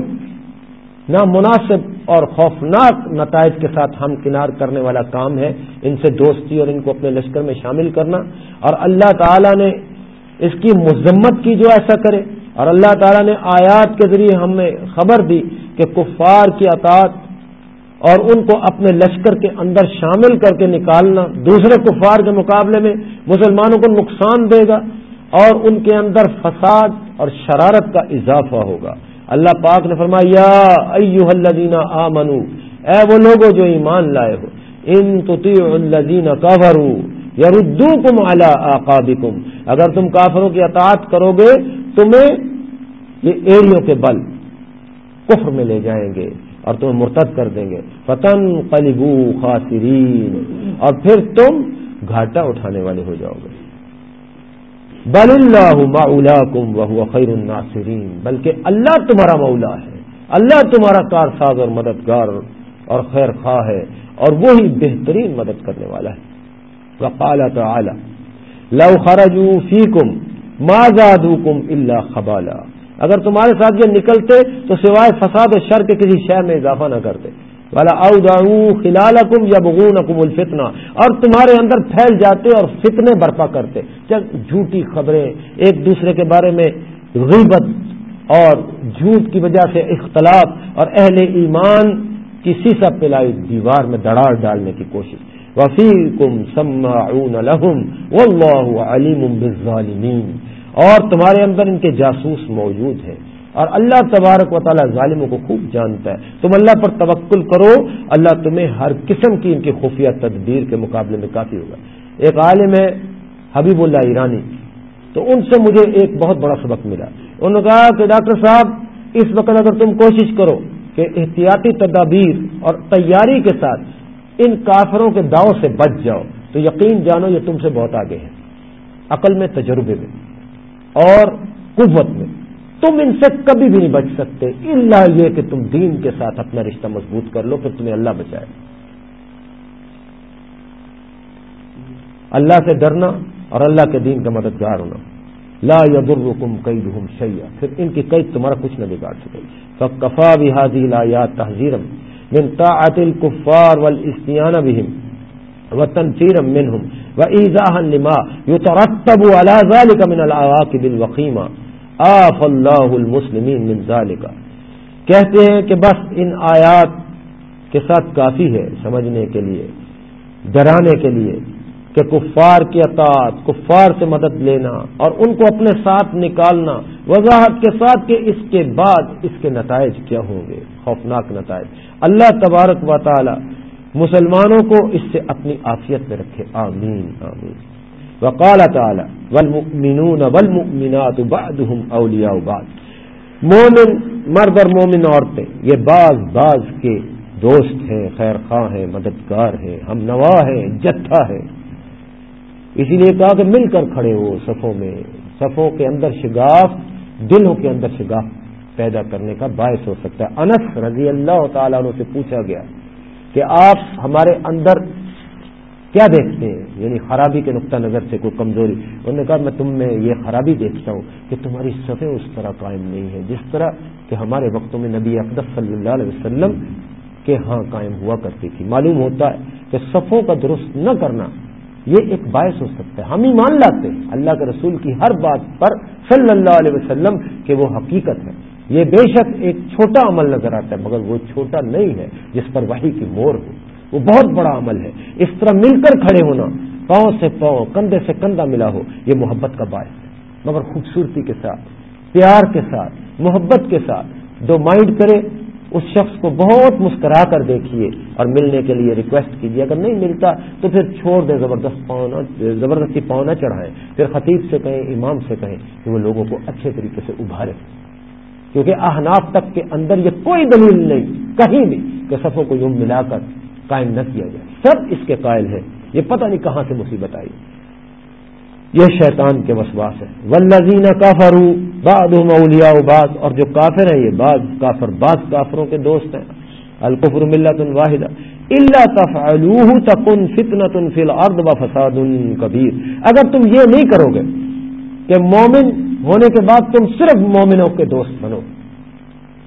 نامناسب اور خوفناک نتائج کے ساتھ ہم کنار کرنے والا کام ہے، ان سے دوستی اور ان کو اپنے لشکر میں شامل کرنا۔ اور اللہ تعالی نے اس کی مذمت کی جو ایسا کرے۔ اور اللہ تعالیٰ نے آیات کے ذریعے ہمیں خبر دی کہ کفار کی اطاعت اور ان کو اپنے لشکر کے اندر شامل کر کے نکالنا دوسرے کفار کے مقابلے میں مسلمانوں کو نقصان دے گا اور ان کے اندر فساد اور شرارت کا اضافہ ہوگا۔ اللہ پاک نے فرمایا ایوہ الذین آمنو اے وہ لوگوں جو ایمان لائے ہو، ان تطیعوا الذین کفروا یردوکم علی آقابکم۔ اگر تم کافروں کی اطاعت کرو گے، تمہیں یہ ایڑیوں کے بل کفر میں لے جائیں گے۔ اور تمہیں مرتد کر دیں گے۔ فتن قلبو خاسرین اور پھر تم گھاٹا اٹھانے والے ہو جاؤ گے۔ بل اللہ مولا کم وہ خیر الناصرین بلکہ اللہ تمہارا مولا ہے۔ اللہ تمہارا کار ساز اور مددگار اور خیر خواہ ہے۔ اور وہی بہترین مدد کرنے والا ہے۔ وقال تعالی لو خرجوا فیکم ما زادوکم الا خبالا۔ اگر تمہارے ساتھ یہ نکلتے تو سوائے فساد و شر کے کسی شہر میں اضافہ نہ کرتے۔ والا او خلال کم یا بغون اکم الفتنا اور تمہارے اندر پھیل جاتے اور فتنے برپا کرتے۔ جھوٹی خبریں ایک دوسرے کے بارے میں غیبت اور جھوٹ کی وجہ سے اختلاف اور اہل ایمان کی سیسا پلائی دیوار میں دڑاڑ ڈالنے کی کوشش۔ وفی کم لہم و علیم بالظالمین اور تمہارے اندر ان کے جاسوس موجود ہیں۔ اور اللہ تبارک و تعالیٰ ظالموں کو خوب جانتا ہے۔ تم اللہ پر توکل کرو، اللہ تمہیں ہر قسم کی ان کی خفیہ تدبیر کے مقابلے میں کافی ہوگا۔ ایک عالم ہے، حبیب اللہ ایرانی۔ تو ان سے مجھے ایک بہت بڑا سبق ملا۔ انہوں نے کہا کہ ڈاکٹر صاحب، اس وقت اگر تم کوشش کرو کہ احتیاطی تدابیر اور تیاری کے ساتھ ان کافروں کے داؤں سے بچ جاؤ، تو یقین جانو یہ تم سے بہت آگے ہے عقل میں تجربے میں۔ اور قوت میں۔ تم ان سے کبھی بھی نہیں بچ سکتے۔ اللہ یہ کہ تم دین کے ساتھ اپنا رشتہ مضبوط کر لو، پھر تمہیں اللہ بچائے۔ اللہ سے ڈرنا اور اللہ کے دین کا مددگار ہونا۔ لا یغرکم قیدہم شیئا۔ پھر ان کی قید تمہارا کچھ نہ بگاڑ سکے۔ فکفا بهذه الايات تحذيرا من طاعه الكفار والاستيان بهم وتنفيرا منهم وايذاء لما يترتب على ذلك من العواقب الوخيمه آف اللہ المسلمین من کہتے ہیں کہ بس ان آیات کے ساتھ کافی ہے سمجھنے کے لیے، ڈرانے کے لیے کہ کفار کی اطاعت، کفار سے مدد لینا اور ان کو اپنے ساتھ نکالنا، وضاحت کے ساتھ کہ اس کے بعد اس کے نتائج کیا ہوں گے، خوفناک نتائج. اللہ تبارک و تعالی مسلمانوں کو اس سے اپنی آفیت میں رکھے۔ آمین آمین۔ وقال تعالی، والمؤمنون والمؤمنات بعضهم اولیاء بعض۔ مومن، مرد اور مومن عورتیں، یہ بعض بعض کے دوست ہیں خیر خواہ ہیں، مددگار ہیں، ہم نوا ہیں، جتھا ہے اسی لیے کہا کہ مل کر کھڑے ہو صفوں میں، صفوں کے اندر شگاف، دلوں کے اندر شگاف پیدا کرنے کا باعث ہو سکتا ہے۔ انس رضی اللہ تعالیٰ عنہ سے پوچھا گیا کہ آپ ہمارے اندر کیا دیکھتے ہیں؟ یعنی خرابی کے نقطہ نظر سے کوئی کمزوری۔ انہوں نے کہا، میں تم میں یہ خرابی دیکھتا ہوں کہ تمہاری صفیں اس طرح قائم نہیں ہے، جس طرح کہ ہمارے وقتوں میں نبی اقدس صلی اللہ علیہ وسلم کے ہاں قائم ہوا کرتی تھی۔ معلوم ہوتا ہے کہ صفوں کا درست نہ کرنا یہ ایک باعث ہو سکتا ہے۔ ہم ہی مان لاتے ہیں۔ اللہ کے رسول کی ہر بات پر صلی اللہ علیہ وسلم کہ وہ حقیقت ہے۔ یہ بے شک ایک چھوٹا عمل نظر آتا ہے، مگر وہ چھوٹا نہیں ہے، جس پر وہی کی مور ہو۔ وہ بہت بڑا عمل ہے۔ اس طرح مل کر کھڑے ہونا، پاؤں سے پاؤں، کندھے سے کندھا ملا ہو، یہ محبت کا باعث ہے۔ مگر خوبصورتی کے ساتھ، پیار کے ساتھ، محبت کے ساتھ جو مائنڈ کرے، اس شخص کو بہت مسکرا کر دیکھیے اور ملنے کے لیے ریکویسٹ کیجیے۔ اگر نہیں ملتا تو پھر چھوڑ دیں، زبردست پاؤں زبردستی پاؤں نہ چڑھائیں۔ پھر خطیب سے کہیں، امام سے کہیں کہ وہ لوگوں کو اچھے طریقے سے ابھارے۔ کیونکہ احناف تک کے اندر یہ کوئی دلیل نہیں، کہیں بھی کہ صفوں کو یوں ملا کر قائم نہ کیا جائے۔ سب اس کے قائل ہے یہ پتہ نہیں کہاں سے مصیبت آئی۔ یہ شیطان کے وسواس ہے ولزین کافرو بعد مولیا بعض، اور جو کافر ہیں، یہ بعض کافر بعض کافروں کے دوست ہیں۔ القفر ملت الواحد اللہ تفعلوه تکن فتنة فی الارض و فساد کبیر اگر تم یہ نہیں کرو گے کہ مومن ہونے کے بعد تم صرف مومنوں کے دوست بنو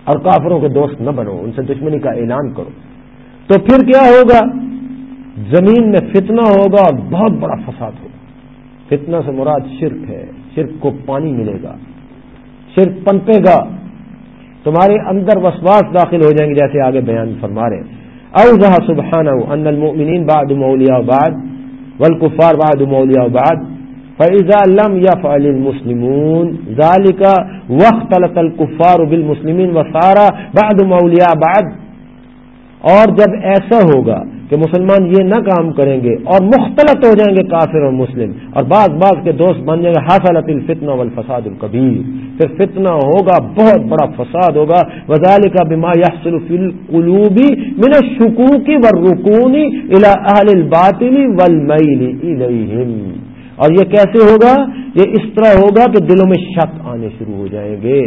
اور کافروں کے دوست نہ بنو، ان سے دشمنی کا اعلان کرو۔ تو پھر کیا ہوگا؟ زمین میں فتنہ ہوگا اور بہت بڑا فساد ہوگا۔ فتنہ سے مراد شرک ہے۔ شرک کو پانی ملے گا۔ شرک پنپے گا۔ تمہارے اندر وسواس داخل ہو جائیں گے جیسے آگے بیان فرما رہے او جہاں سبحانہ ان المؤمنین بعد مولیا بعد، والکفار بعد مولیا بعد فیضا لم يفعل المسلمون ذلك واختلط الكفار بالمسلمين وصار بعد مولیا بعد اور جب ایسا ہوگا کہ مسلمان یہ نہ کام کریں گے اور مختلط ہو جائیں گے کافر اور مسلم اور بعض بعض کے دوست بن جائیں گے حاصلت الفتنہ والفساد القبیر پھر فتنہ ہوگا، بہت بڑا فساد ہوگا۔ وزال کا بیما یحصل القلوبی من الشکوکی والرکونی الى اہل الباطل والمیل الیہم اور یہ کیسے ہوگا؟ یہ اس طرح ہوگا کہ دلوں میں شک آنے شروع ہو جائیں گے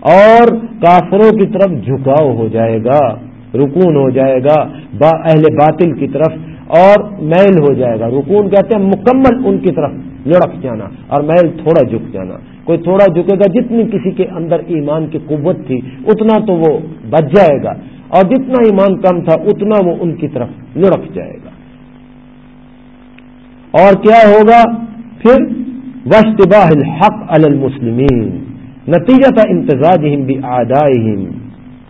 اور کافروں کی طرف جھکاؤ ہو جائے گا، رکون ہو جائے گا، با اہل باطل کی طرف اور میل ہو جائے گا۔ رکون کہتے ہیں مکمل ان کی طرف لڑک جانا اور میل تھوڑا جھک جانا۔ کوئی تھوڑا جھکے گا، جتنی کسی کے اندر ایمان کی قوت تھی، اتنا تو وہ بچ جائے گا۔ اور جتنا ایمان کم تھا، اتنا وہ ان کی طرف لڑک جائے گا۔ اور کیا ہوگا؟ پھر وشتباہ الحق المسلمین، نتیجہ تھا امتزاج بھی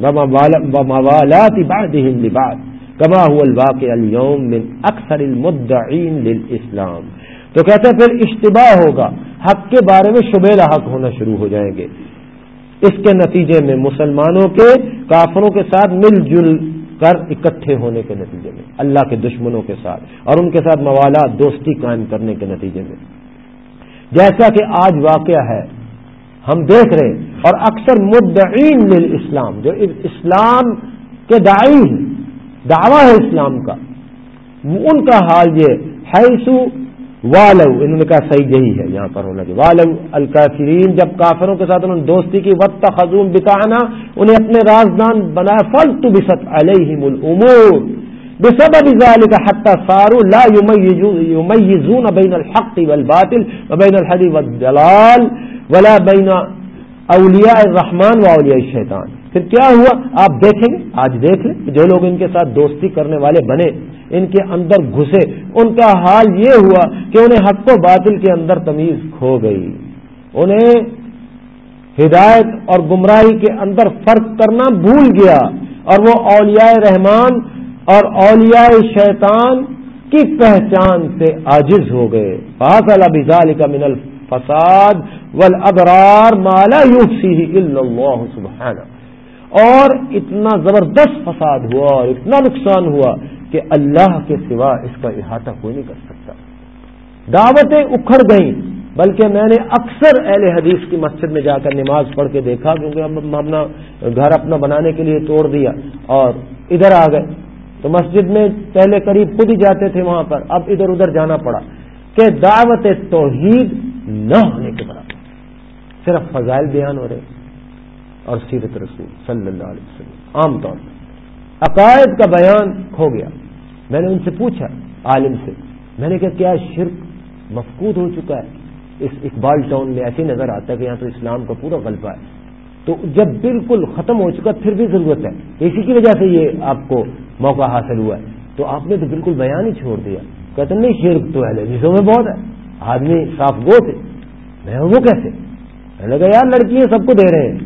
وموالات بعضهم لبعض كما هو الواقع اليوم من اکثر المدعین للاسلام۔ تو کہتے ہیں پھر اشتباہ ہوگا، حق کے بارے میں شبیلا حق ہونا شروع ہو جائیں گے۔ اس کے نتیجے میں مسلمانوں کے، کافروں کے ساتھ مل جل کر اکٹھے ہونے کے نتیجے میں، اللہ کے دشمنوں کے ساتھ اور ان کے ساتھ موالات، دوستی قائم کرنے کے نتیجے میں۔ جیسا کہ آج واقعہ ہے۔ ہم دیکھ رہے اور اکثر مدعین اسلام جو اسلام کے دائی دعویٰ ہے اسلام کا، ان کا حال یہ حیثو والو، انہوں نے کہا صحیح یہی ہے، یہاں پر ہونا چاہیے والو الکافرین، جب کافروں کے ساتھ انہوں نے دوستی کی وقت خزون بتانا انہیں اپنے رازدان بنایا فل تو بسط علیہم الامور۔ بسبب ذلك حتى صاروا لا يميزون بين الحق والباطل وبين الحدي والدلال ولا بین اولیاء الرحمان و اولیاء شیطان پھر کیا ہوا؟ آپ دیکھیں گے، آج دیکھ لیں۔ جو لوگ ان کے ساتھ دوستی کرنے والے بنے، ان کے اندر گھسے، ان کا حال یہ ہوا کہ انہیں حق و باطل کے اندر تمیز کھو گئی۔ انہیں ہدایت اور گمراہی کے اندر فرق کرنا بھول گیا اور وہ اولیاء رحمان اور اولیاء شیطان کی پہچان سے عاجز ہو گئے۔ پاس اللہ کا من الفساد والابرار مالا یوسی اللہ سبحانہ اور اتنا زبردست فساد ہوا اور اتنا نقصان ہوا کہ اللہ کے سوا اس کا احاطہ کوئی نہیں کر سکتا۔ دعوتیں اکھڑ گئیں، بلکہ میں نے اکثر اہل حدیث کی مسجد میں جا کر نماز پڑھ کے دیکھا، کیونکہ ہم اپنا گھر اپنا بنانے کے لیے توڑ دیا اور ادھر آ گئے۔ تو مسجد میں پہلے قریب خود ہی جاتے تھے وہاں پر، اب ادھر ادھر جانا پڑا۔ کہ دعوت توحید نہ ہونے کے برابر، صرف فضائل بیان ہو رہے اور سیرت رسول صلی اللہ علیہ وسلم، عام طور پر۔ عقائد کا بیان کھو گیا۔ میں نے ان سے پوچھا، عالم سے۔ میں نے کہا، کیا شرک مفقود ہو چکا ہے؟ اس اقبال ٹاؤن میں ایسی نظر آتا ہے کہ یہاں تو اسلام کا پورا غلبہ ہے۔ تو جب بالکل ختم ہو چکا پھر بھی ضرورت ہے۔ اسی کی وجہ سے یہ آپ کو موقع حاصل ہوا ہے۔ تو آپ نے تو بالکل بیان ہی چھوڑ دیا۔ کہتے نہیں، شرک تو ہے جسوں میں بہت ہے۔ آدمی صاف گو تھے میں وہ کیسے؟ میں نے کہا، یار لڑکی سب کو دے رہے ہیں۔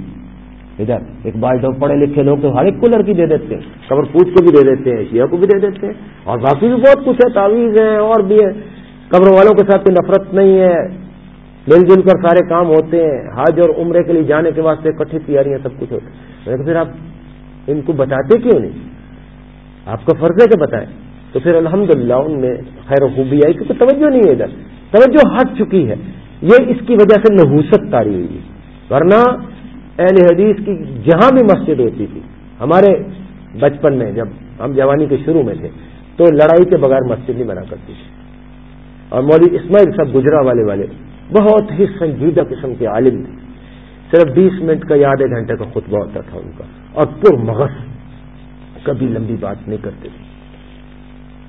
ادھر، ایک بال ڈوب پڑھے لکھے لوگ تو ہر ایک کو لڑکی دے دیتے ہیں۔ قبر پوچھ کو بھی دے دیتے ہیں، شیعہ کو بھی دے دیتے ہیں۔ اور باقی بھی بہت کچھ ہے، تعویذ ہے اور بھی ہے قبر والوں کے ساتھ کوئی نفرت نہیں ہے۔ مل جل کر سارے کام ہوتے ہیں، حج اور عمرے کے لیے جانے کے واسطے کٹھی تیاریاں سب کچھ ہوتی ہیں۔ پھر آپ ان کو بتاتے کیوں نہیں؟ آپ کا فرض ہے کہ بتائیں۔ تو پھر الحمدللہ ان میں خیر و خوبی آئی، کیونکہ توجہ نہیں ہے ادھر۔ توجہ ہٹ چکی ہے۔ یہ اس کی وجہ سے نحوست تاری ہوئی۔ ورنہ اہل حدیث کی جہاں بھی مسجد ہوتی تھی، ہمارے بچپن میں جب ہم جوانی کے شروع میں تھے، تو لڑائی کے بغیر مسجد نہیں بنا کرتی تھی۔ اور مولوی اسماعیل صاحب گجرا والے والے بہت ہی سنجیدہ قسم کے عالم تھے۔ صرف بیس منٹ کا یا آدھے گھنٹے کا خطبہ ہوتا تھا ان کا۔ اور پر مغز کبھی لمبی بات نہیں کرتے تھے۔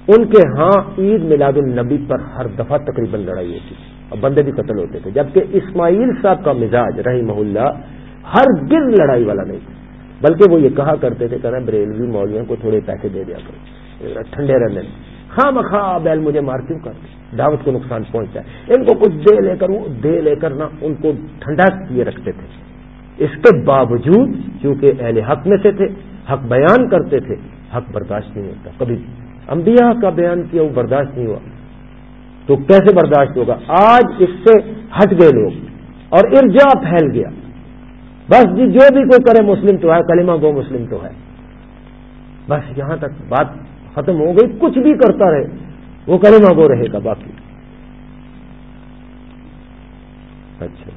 ان کے ہاں عید میلاد النبی پر ہر دفعہ تقریباً لڑائی ہوتی تھی اور بندے بھی قتل ہوتے تھے۔ جبکہ اسماعیل صاحب کا مزاج رہی محلہ ہر گرد لڑائی والا نہیں تھا۔ بلکہ وہ یہ کہا کرتے تھے کہ بریلوی مولویوں کو تھوڑے پیسے دے دیا کرو۔ ٹھنڈے رہنے۔ خواہ مخواہ بیل مجھے مار کیوں کر دعوت کو نقصان پہنچتا ہے۔ ان کو کچھ دے لے کر دے لے کر نہ ان کو ٹھنڈا کیے رکھتے تھے۔ اس کے باوجود چونکہ اہل حق میں سے تھے، حق بیان کرتے تھے، حق برداشت نہیں ہوتا۔ کبھی انبیاء کا بیان کیا وہ برداشت نہیں ہوا۔ تو کیسے برداشت ہوگا؟ آج اس سے ہٹ گئے لوگ اور ارجا پھیل گیا۔ بس جی جو بھی کوئی کرے مسلم تو ہے، کلمہ گو مسلم تو ہے۔ بس یہاں تک بات ختم ہو گئی، کچھ بھی کرتا رہے۔ وہ کلمہ گو رہے گا باقی۔ اچھا۔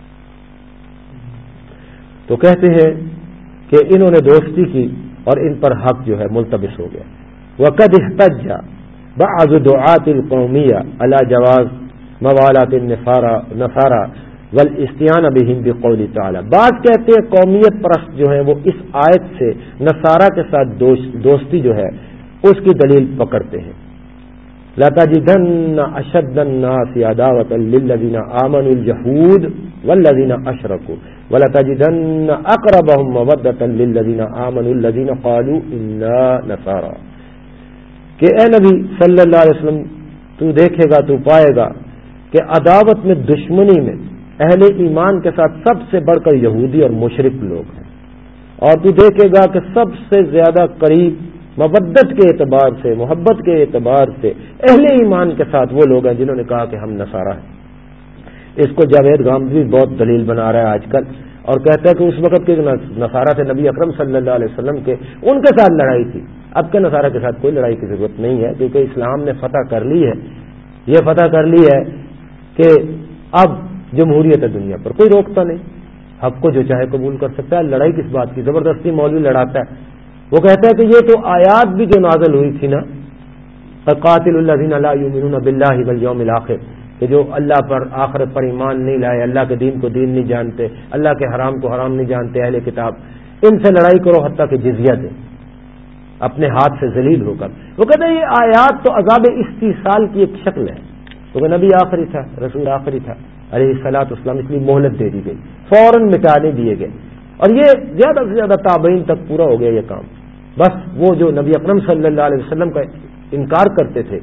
تو کہتے ہیں کہ انہوں نے دوستی کی اور ان پر حق جو ہے ملتبس ہو گیا۔ وہ کد احتجا بعض دعات القومیہ اللہ جواز موالات نفارا ول استعان اب ہند قولی تعالیٰ بات کہتے ہیں قومیت پرست جو ہے وہ اس آیت سے نصارہ کے ساتھ دوستی جو ہے اس کی دلیل پکڑتے ہیں۔ لتا جی دن اشد عداوت للذین آمن الجہود والذین اشرکو ولتا جی دن اقربهم مودتا للذین آمن الذین قالوا انا نصارا کہ اے نبی صلی اللہ علیہ وسلم، تو دیکھے گا، تو پائے گا کہ عداوت میں دشمنی میں اہل ایمان کے ساتھ سب سے بڑھ کر یہودی اور مشرق لوگ ہیں۔ اور تو دیکھے گا کہ سب سے زیادہ قریب مبدت کے اعتبار سے، محبت کے اعتبار سے، اہل ایمان کے ساتھ وہ لوگ ہیں جنہوں نے کہا کہ ہم نصارہ ہیں۔ اس کو جاوید گام بھی بہت دلیل بنا رہا ہے آج کل اور کہتا ہے کہ اس وقت کے نصارہ تھے نبی اکرم صلی اللہ علیہ وسلم کے، ان کے ساتھ لڑائی تھی۔ اب کے نصارہ کے ساتھ کوئی لڑائی کی ضرورت نہیں ہے کیونکہ اسلام نے فتح کر لی ہے۔ یہ فتح کر لی ہے کہ اب جمہوریت ہے دنیا پر، کوئی روکتا نہیں۔ حق کو جو چاہے قبول کر سکتا ہے، لڑائی کس بات کی؟ زبردستی مولوی لڑاتا ہے۔ وہ کہتا ہے کہ یہ تو آیات بھی جو نازل ہوئی تھی نا قاتل اللہ دین اللہ بلّہ بلیوم الآخر۔ کہ جو اللہ پر آخرت پر ایمان نہیں لائے، اللہ کے دین کو دین نہیں جانتے، اللہ کے حرام کو حرام نہیں جانتے، اہل کتاب۔ ان سے لڑائی کرو حتیٰ کہ جزیہ دیں اپنے ہاتھ سے ذلیل ہو کر۔ وہ کہتے ہیں یہ آیات تو عذاب استیصال کی ایک شکل ہے۔ کیونکہ نبی آخری تھا، رسول آخری تھا۔ علیہ سلاط اسلام اس لیے مہلت دے دی گئی۔ فوراً مٹانے دیے گئے۔ اور یہ زیادہ سے زیادہ تابعین تک پورا ہو گیا یہ کام۔ بس وہ جو نبی اکرم صلی اللہ علیہ وسلم کا انکار کرتے تھے،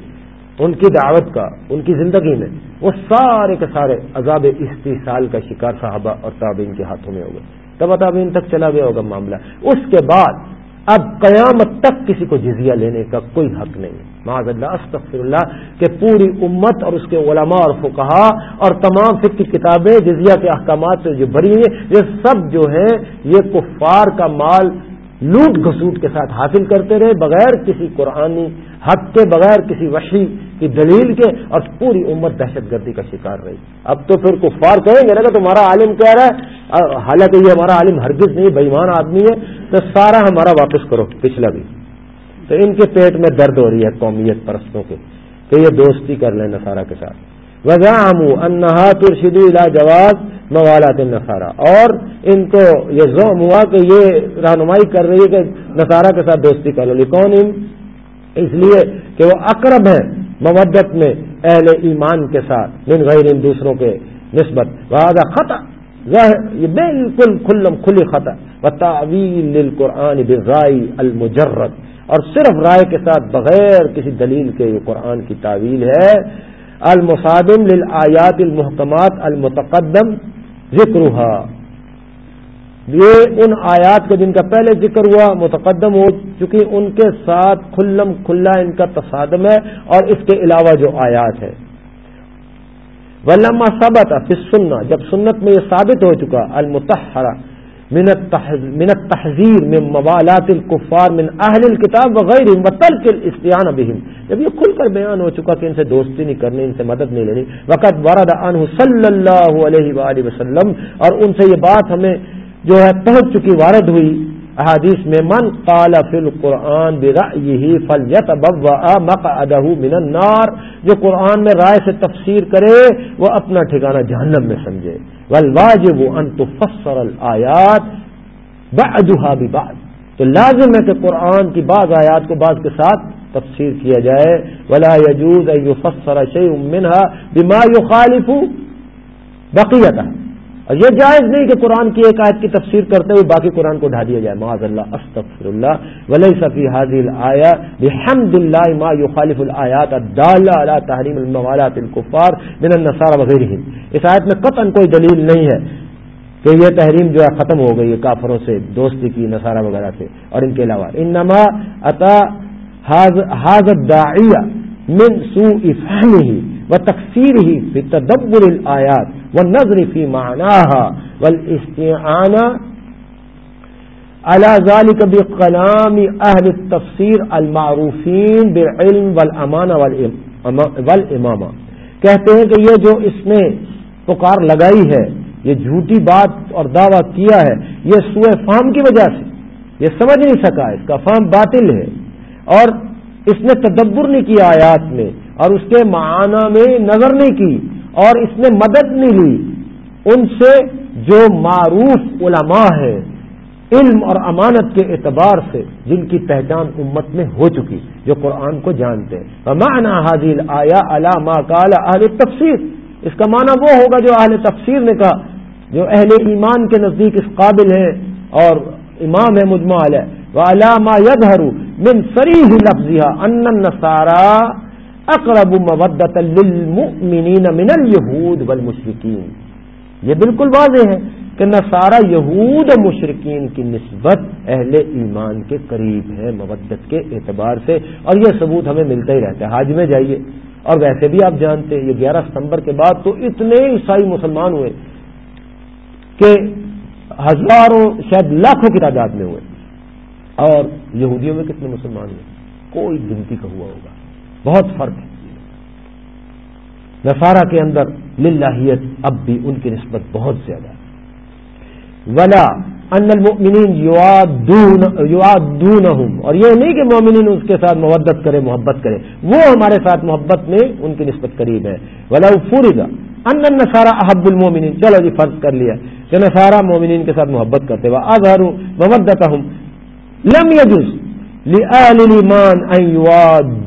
ان کی دعوت کا، ان کی زندگی میں، وہ سارے کے سارے عذاب استحصال کا شکار صحابہ اور تابعین کے ہاتھوں میں ہو گئے۔ تب تابعین تک چلا گیا ہوگا معاملہ۔ اس کے بعد اب قیامت تک کسی کو جزیہ لینے کا کوئی حق نہیں معاذ اللہ، استغفر اللہ، کہ پوری امت اور اس کے علماء اور فقہا اور تمام فکر کی کتابیں، جزیہ کے احکامات سے جو بھری ہیں، یہ سب جو ہیں، یہ کفار کا مال لوٹ گھسوٹ کے ساتھ حاصل کرتے رہے، بغیر کسی قرآنی حق کے بغیر کسی وشی کی دلیل کے اور پوری امت دہشت گردی کا شکار رہی۔ اب تو پھر کفار کہیں گے نا کہ تمہارا عالم کہہ رہا ہے۔ حالانکہ یہ ہمارا عالم ہرگز نہیں بےمان آدمی ہے۔ تو سارا ہمارا واپس کرو، پچھلا بھی۔ تو ان کے پیٹ میں درد ہو رہی ہے قومیت پرستوں کے کہ یہ دوستی کر لیں نسارا کے ساتھ۔ وضاح انہا ترشدو الا جواز موالات نصارہ اور ان کو یہ زوم ہوا کہ یہ رہنمائی کر رہی ہے کہ نصارہ کے ساتھ دوستی کر لو۔ کون ان اس لیے کہ وہ اقرب ہیں مودت میں اہل ایمان کے ساتھ، من غیر ان دوسروں کے نسبت۔ وہذا خطا یہ بالکل کھلم کھلی خطا و تعویل قرآن برائی المجرد۔ اور صرف رائے کے ساتھ بغیر کسی دلیل کے یہ قرآن کی تعویل ہے۔ المصادم للآیات المحکمات المتقدم ذکر یہ ان آیات کے جن کا پہلے ذکر ہوا، متقدم ہو چکی، ان کے ساتھ کھلم کھلا ان کا تصادم ہے اور اس کے علاوہ جو آیات ہے ولما ثابت پھر سننا جب سنت میں یہ ثابت ہو چکا المتحرہ من التحذیر من موالات الكفار من اہل الكتاب وغیرہ وترک الاستعان جب یہ کھل کر بیان ہو چکا کہ ان سے دوستی نہیں کرنی، ان سے مدد نہیں لینی۔ وقت ورد عنہ صلی اللہ علیہ وآلہ وسلم، اور ان سے یہ بات ہمیں جو ہے پہنچ چکی وارد ہوئی احادیث میں، من قال فی القرآن برأیہ فلیتبوأ مقعدہ من النار جو قرآن میں رائے سے تفسیر کرے، وہ اپنا ٹھکانہ جہنم میں سمجھے۔ والواجب ان تفسر الآیات بعدها ببعد تو لازم ہے کہ قرآن کی بعض آیات کو بعض کے ساتھ تفسیر کیا جائے۔ ولا يجوز ان يفسر شيء منها بما يخالف بقیتہ اور یہ جائز نہیں کہ قرآن کی ایک آیت کی تفسیر کرتے ہوئے باقی قرآن کو ڈھا دیا جائے۔ معاذ اللہ استغفر اللہ ولی صفی حاضل آیا بحمد اللہ ما يخالف الآیات الدالہ علی تحریم الموالات الکفار من النصارى وغیرہ اس آیت میں قطعا کوئی دلیل نہیں ہے کہ یہ تحریم جو ہے ختم ہو گئی ہے کافروں سے، دوستی کی، نصارہ وغیرہ سے۔ اور ان کے علاوہ، انما اتا حاض الداعیہ من سوء فهمه وتفسيره في تدبر الآيات والنظر في معناها والاستعانة على ذلك بقلام أهل التفسير المعروفين بالعلم والأمانة والإمامة. کہتے ہیں کہ یہ جو اس نے پکار لگائی ہے، یہ جھوٹی بات اور دعویٰ کیا ہے، یہ سوئے فام کی وجہ سے، یہ سمجھ نہیں سکا، اس کا فام باطل ہے۔ اور اس نے تدبر نہیں کیا آیات میں۔ اور اس کے معنی میں نظر نہیں کی اور اس نے مدد نہیں لی۔ ان سے جو معروف علماء ہے علم اور امانت کے اعتبار سے جن کی پہچان امت میں ہو چکی، جو قرآن کو جانتے ہیں۔ معنی حاضل آیا علامہ کالا اہل تفسیر اس کا معنی وہ ہوگا جو اہل تفسیر نے کہا، جو اہل ایمان کے نزدیک اس قابل ہیں اور امام ہے مجمع علیہ وہ علامہ یدہر من سریح لفظیہ ان سارا اقرب مودت للمؤمنین من اليہود والمشرکین۔ یہ بالکل واضح ہے کہ نصارہ یہود و مشرقین کی نسبت اہل ایمان کے قریب ہے مودت کے اعتبار سے، اور یہ ثبوت ہمیں ملتا ہی رہتا ہے۔ حاج میں جائیے۔ اور ویسے بھی آپ جانتے ہیں، یہ گیارہ ستمبر کے بعد تو اتنے عیسائی مسلمان ہوئے کہ ہزاروں، شاید لاکھوں کی تعداد میں ہوئے۔ اور یہودیوں میں کتنے مسلمان ہوئے؟ کوئی گنتی کا ہوا ہوگا۔ بہت فرق ہے۔ نصارہ کے اندر للہیت اب بھی ان کی نسبت بہت زیادہ ہے۔ ولا ان المؤمنین یوادونہم اور یہ نہیں کہ مومنین اس کے ساتھ محبت کرے محبت کرے وہ ہمارے ساتھ محبت میں ان کی نسبت قریب ہے۔ ولا فرضا ان النصارى احب المؤمنین چلو جی فرض کر لیا۔ کہ نصارہ مومنین کے ساتھ محبت کرتے وہ اظہروا مودتهم۔ لم يجوز لاهل الايمان ان يواد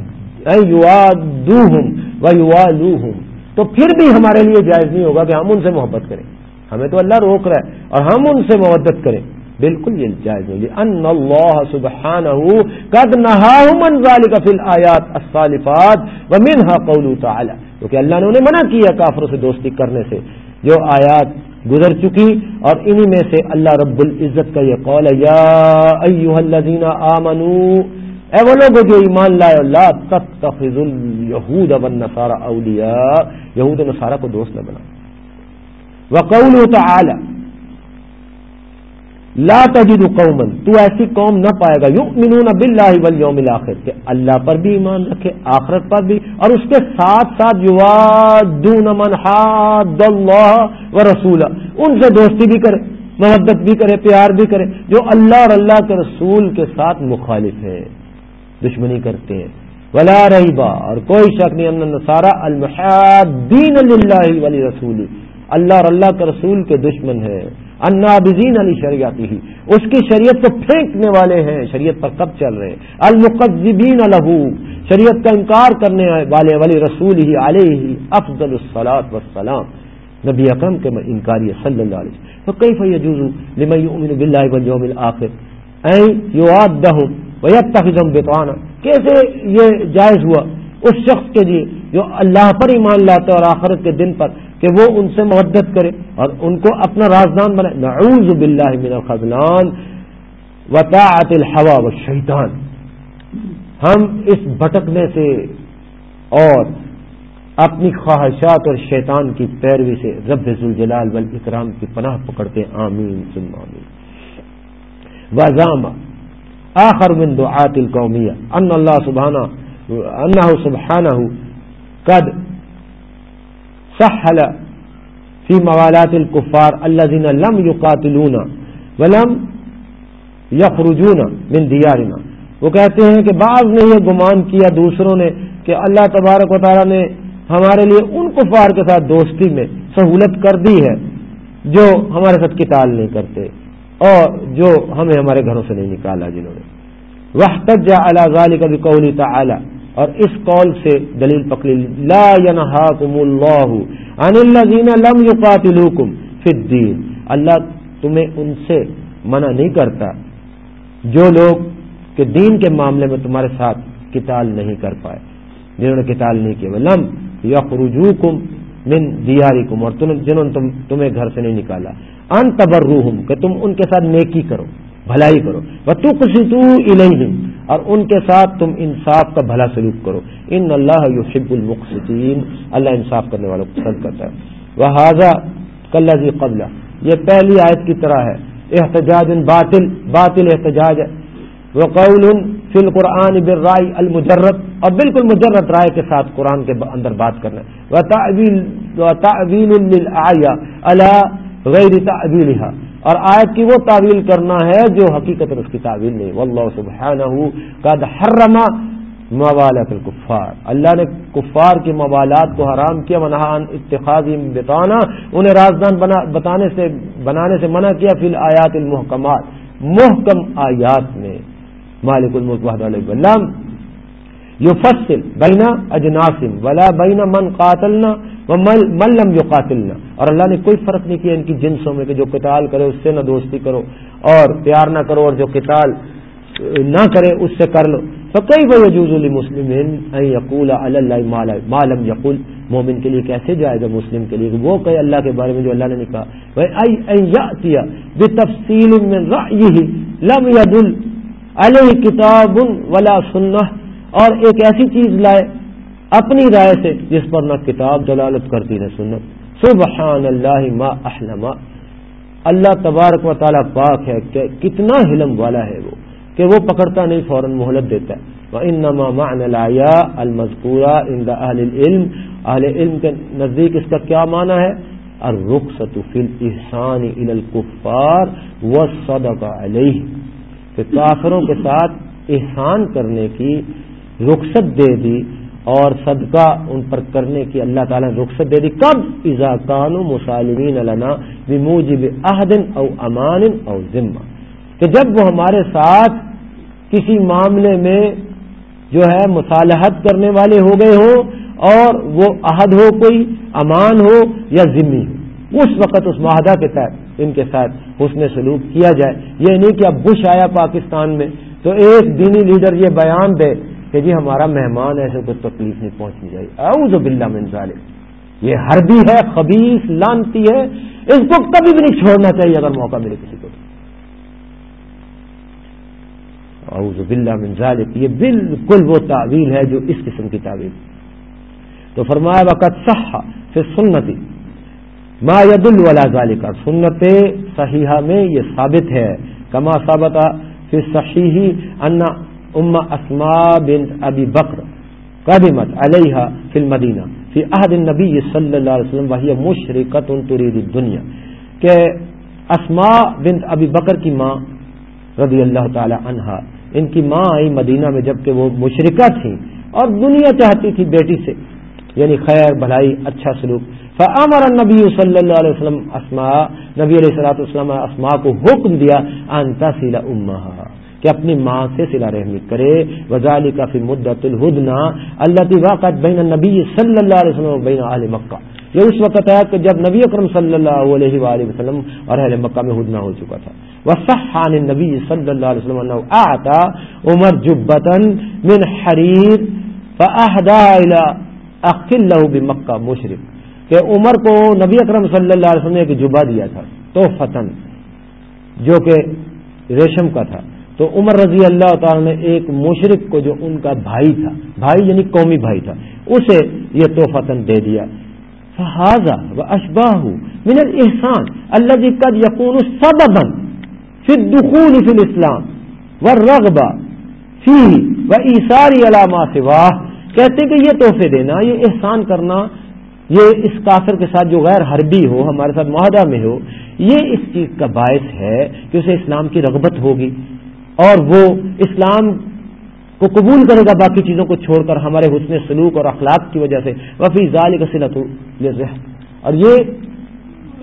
تو پھر بھی ہمارے لیے جائز نہیں ہوگا کہ ہم ان سے محبت کریں۔ ہمیں تو اللہ روک رہا ہے اور ہم ان سے محبت کریں۔ بالکل یہ جائز نہیں۔ ان اللہ سبحانہ قد نہاهم ذلك الصالفات ومنها قوله تعالی کیونکہ اللہ نے انہیں منع کیا کافروں سے دوستی کرنے سے۔ جو آیات گزر چکی اور انہی میں سے اللہ رب العزت کا یہ قول ہے، یا ایها الذين امنوا اے وہ لوگ جو ایمان لائے اللہ تب تفض الہود اب نسارا اولیا یہود نصارہ کو دوست نہ بنا وقول تعالی، لا تجد قوما، تو ایسی قوم نہ پائے گا، یؤمنون باللہ والیوم الاخر، کہ اللہ پر بھی ایمان رکھے، آخرت پر بھی، اور اس کے ساتھ ساتھ یوادون من حاد اللہ ورسولہ ان سے دوستی بھی کرے، محبت بھی کرے، پیار بھی کرے، جو اللہ اور اللہ کے رسول کے ساتھ مخالف ہے۔ دشمنی کرتے ہیں۔ ولا رہی اور کوئی شک نہیں، ان سارا المحدین اللہ ولی رسولی اللہ اور اللہ کے رسول کے دشمن ہیں۔ انابزین علی شریعتی ہی اس کی شریعت کو پھینکنے والے ہیں، شریعت پر کب چل رہے ہیں۔ المقذبین الہو شریعت کا انکار کرنے والے والی رسول ہی علیہ افضل الصلاۃ وسلام نبی اکرم کے انکاری صلی اللہ علیہ وسلم۔ تو کئی فی لمن یؤمن باللہ والیوم الاخر اے یوادہم ویتخذم بطانا کیسے یہ جائز ہوا؟ اس شخص کے لیے جو اللہ پر ایمان لاتا ہے اور آخرت کے دن پر، کہ وہ ان سے محدت کرے اور ان کو اپنا رازدان بنائے۔ نعوذ باللہ من الخذلان وطاعت الحوا والشیطان۔ ہم اس بھٹکنے سے اور اپنی خواہشات اور شیطان کی پیروی سے رب ذوالجلال والاکرام کی پناہ پکڑتے۔ آمین، ثم آمین۔ وزام آخر من دعات القومیہ ان اللہ سبحانہ انہ سبحانہ قد سهل في موالات الكفار الذين لم يقاتلون ولم يخرجون من ديارنا. وہ کہتے ہیں کہ بعض نے یہ گمان کیا، دوسروں نے کہ اللہ تبارک و تعالیٰ نے ہمارے لیے ان کفار کے ساتھ دوستی میں سہولت کر دی ہے جو ہمارے ساتھ کتال نہیں کرتے۔ اور جو ہمیں ہمارے گھروں سے نہیں نکالا جنہوں نے۔ وقت جا اللہ کبھی قولی تعالی اور اس قول سے دلیل پکڑی۔ لا ينهاكم الله عن الذين لم يقاتلوكم في الدين۔ اللہ تمہیں ان سے منع نہیں کرتا۔ جو لوگ کہ دین کے معاملے میں تمہارے ساتھ قتال نہیں کر پائے، جنہوں نے قتال نہیں کیا۔ لم یخرجوکم من دیارکم اور جنہوں نے تمہیں گھر سے نہیں نکالا۔ ان تبروہم کہ تم ان کے ساتھ نیکی کرو، بھلائی کرو۔ وہ تو خوشی تو اور ان کے ساتھ تم انصاف کا بھلا سلوک کرو۔ ان اللہ یحب المقصدین اللہ انصاف کرنے والوں کو پسند کرتا ہے۔ وہ حاضہ کلزی قبل یہ پہلی آیت کی طرح ہے۔ احتجاج باطل باطل احتجاج۔ ہے وہ قول فی القرآن برائے المجرت اور بالکل مجرت رائے کے ساتھ قرآن کے اندر بات کرنا وہ تعویل اللہ غیر تعویلہ اور آیت کی وہ تعویل کرنا ہے جو حقیقت اس کی تعویل نہیں۔ واللہ سبحانہ قد حرم موالات الکفار۔ اللہ نے کفار کی موالات کو حرام کیا منحان اتخاذ بتانا انہیں رازدان بنا بتانے سے بنانے سے منع کیا۔ فی الآیات المحکمات۔ محکم آیات میں مالک الملک وحد علیہ وسلم یفصل بین اجناسم ولا بین من قاتلنا ملم جو قاتل اور اللہ نے کوئی فرق نہیں کیا ان کی جنسوں میں کہ جو قتال کرے اس سے نہ دوستی کرو اور پیار نہ کرو اور جو قتال نہ کرے اس سے کر لو تو کئی بھائی جوز مسلم یقول اللہ مالم یقول مومن کے لیے کیسے جائے گا مسلم کے لیے وہ کہے اللہ کے بارے میں جو اللہ نے کہا بھائی بے تفصیل لم ید علیہ کتاب ولا سنہ اور ایک ایسی چیز لائے اپنی رائے سے جس پر نہ کتاب دلالت کرتی نہ سنت۔ سبحان اللہ ما احلما اللہ تبارک و تعالیٰ پاک ہے کہ کتنا حلم والا ہے وہ، کہ وہ پکڑتا نہیں، فوراً مہلت دیتا ہے۔ انما معنی الیا المذکورہ ان اہل العلم۔ اہل علم کے نزدیک اس کا کیا معنی ہے؟ الرخصت فی الاحسان الى الكفار والصدق علیہ کہ کافروں کے ساتھ احسان کرنے کی رخصت دے دی اور صدقہ ان پر کرنے کی اللہ تعالیٰ نے رخصت دے دی۔ کب اضاکان مسالمین علنا بموجب عہدن او امان او ذمہ۔ کہ جب وہ ہمارے ساتھ کسی معاملے میں جو ہے مصالحت کرنے والے ہو گئے ہوں اور وہ عہد ہو کوئی امان ہو یا ذمہ ہو۔ اس وقت اس معاہدہ کے تحت ان کے ساتھ حسن سلوک کیا جائے۔ یہ نہیں کہ اب بش آیا پاکستان میں تو ایک دینی لیڈر یہ بیان دے کہ جی ہمارا مہمان ایسے کوئی تکلیف نہیں پہنچنی چاہیے۔ اعوذ باللہ من ظالم یہ حربی ہے خبیص لانتی ہے۔ اس کو کبھی بھی نہیں چھوڑنا چاہیے اگر موقع ملے کسی کو۔ اعوذ باللہ من ظالم یہ بالکل وہ تعویل ہے جو اس قسم کی تعویل۔ تو فرمایا وقت صح پھر سنتی ما ید الولا ظالم سنت صحیحہ میں یہ ثابت ہے۔ کما ثابت پھر صحیح انا ام اسما بن ابی بکر قدمت علیہ فی المدینہ فی عہد النبی صلی اللہ علیہ وسلم وہی مشرقت ترید دنیا کہ اسما بن ابی بکر کی ماں رضی اللہ تعالی عنہا، ان کی ماں آئی مدینہ میں جبکہ وہ مشرقہ تھیں اور دنیا چاہتی تھی بیٹی سے یعنی خیر، بھلائی اچھا سلوک۔ فامر نبی صلی اللہ علیہ وسلم اسما نبی علیہ السلاۃ والسلام اسما کو حکم دیا انتا سیلا اما کہ اپنی ماں سے سلا رحمی کرے۔ وزال کا فی مدت الہدنا اللہ واقع بین نبی صلی اللہ علیہ وسلم بین عال مکہ۔ یہ اس وقت ہے کہ جب نبی اکرم صلی اللہ علیہ وآلہ وسلم اور اہل مکہ میں ہدنا ہو چکا تھا۔ وہ صحان نبی صلی اللہ علیہ وسلم آتا عمر جبتن من حریر فاہدا اخل بمکہ مشرق۔ کہ عمر کو نبی اکرم صلی اللہ علیہ وسلم نے ایک جبا دیا تھا تو جو کہ ریشم کا تھا۔ تو عمر رضی اللہ تعالی نے ایک مشرق کو جو ان کا بھائی تھا، بھائی یعنی قومی بھائی تھا، اسے یہ تو دے دیا۔ فہذا و اشباہ من الحسان اللہ قد یقون سببا فی الدخول فی الاسلام والرغبہ فی و ایساری علامہ سواہ کہتے کہ یہ تحفے دینا، یہ احسان کرنا، یہ اس کافر کے ساتھ جو غیر حربی ہو، ہمارے ساتھ معاہدہ میں ہو، یہ اس چیز کا باعث ہے کہ اسے اسلام کی رغبت ہوگی۔ اور وہ اسلام کو قبول کرے گا باقی چیزوں کو چھوڑ کر ہمارے حسن سلوک اور اخلاق کی وجہ سے۔ وفی ظال کا اور یہ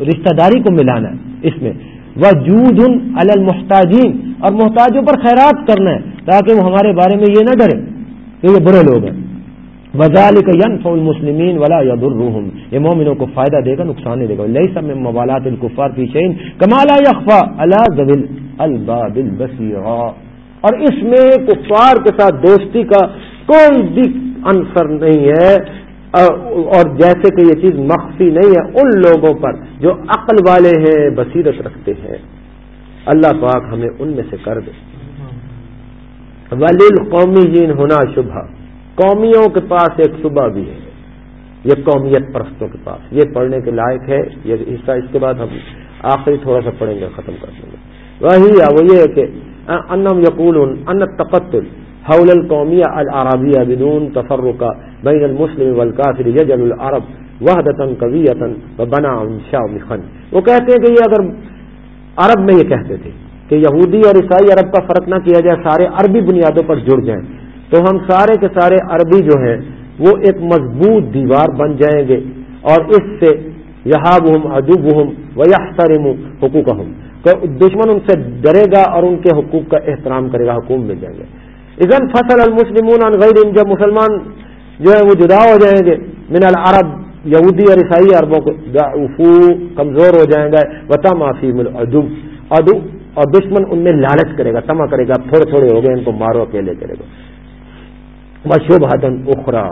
رشتہ داری کو ملانا ہے اس میں۔ وجود المحتاجین۔ اور محتاجوں پر خیرات کرنا ہے تاکہ وہ ہمارے بارے میں یہ نہ ڈرے کہ یہ برے لوگ ہیں۔ وزال کا ین مسلمین ولا ید الرحم یہ مومنوں کو فائدہ دے گا، نقصان نہیں دے گا۔ لئی سب میں موالات القفار کی کمالا یقفا اللہ الباب البصیرا اور اس میں کفار کے ساتھ دوستی کا کوئی بھی عنصر نہیں ہے۔ اور جیسے کہ یہ چیز مخفی نہیں ہے، ان لوگوں پر جو عقل والے ہیں، بصیرت رکھتے ہیں۔ اللہ پاک ہمیں ان میں سے کر دے۔ ولیل قومی جین ہونا شبہ۔ قومیوں کے پاس ایک صبح بھی ہے۔ یہ قومیت پرستوں کے پاس۔ یہ پڑھنے کے لائق ہے۔ یہ حصہ اس کے بعد ہم آخری تھوڑا سا پڑھیں گے، ختم کر دیں گے۔ وہی ہے، وہ یہ ہے کہ انم یقول ان تقتل حول القومیہ العربیہ بدون تفرقہ بین المسلم والکافر یجل العرب وحدتا قویتا وبنا شاء خن. وہ کہتے ہیں کہ یہ اگر عرب میں یہ کہتے تھے کہ یہودی اور عیسائی عرب کا فرق نہ کیا جائے، سارے عربی بنیادوں پر جڑ جائیں، تو ہم سارے کے سارے عربی جو ہیں، وہ ایک مضبوط دیوار بن جائیں گے اور اس سے یہاں ہم ادب ہوں حقوق دشمن ان سے ڈرے گا اور ان کے حقوق کا احترام کرے گا حکوم مل جائیں گے۔ اذن فصل المسلمون غیر جب مسلمان جو ہے وہ جدا ہو جائیں گے، من العرب، یہودی اور عیسائی عربوں کو کمزور ہو جائیں گے۔ وطا معافی مل ادب ادب اور دشمن ان میں لالچ کرے گا، تما کرے گا، تھوڑے تھوڑے ہو گئے، ان کو مارو، اکیلے کرے گا۔ شبہ اخرا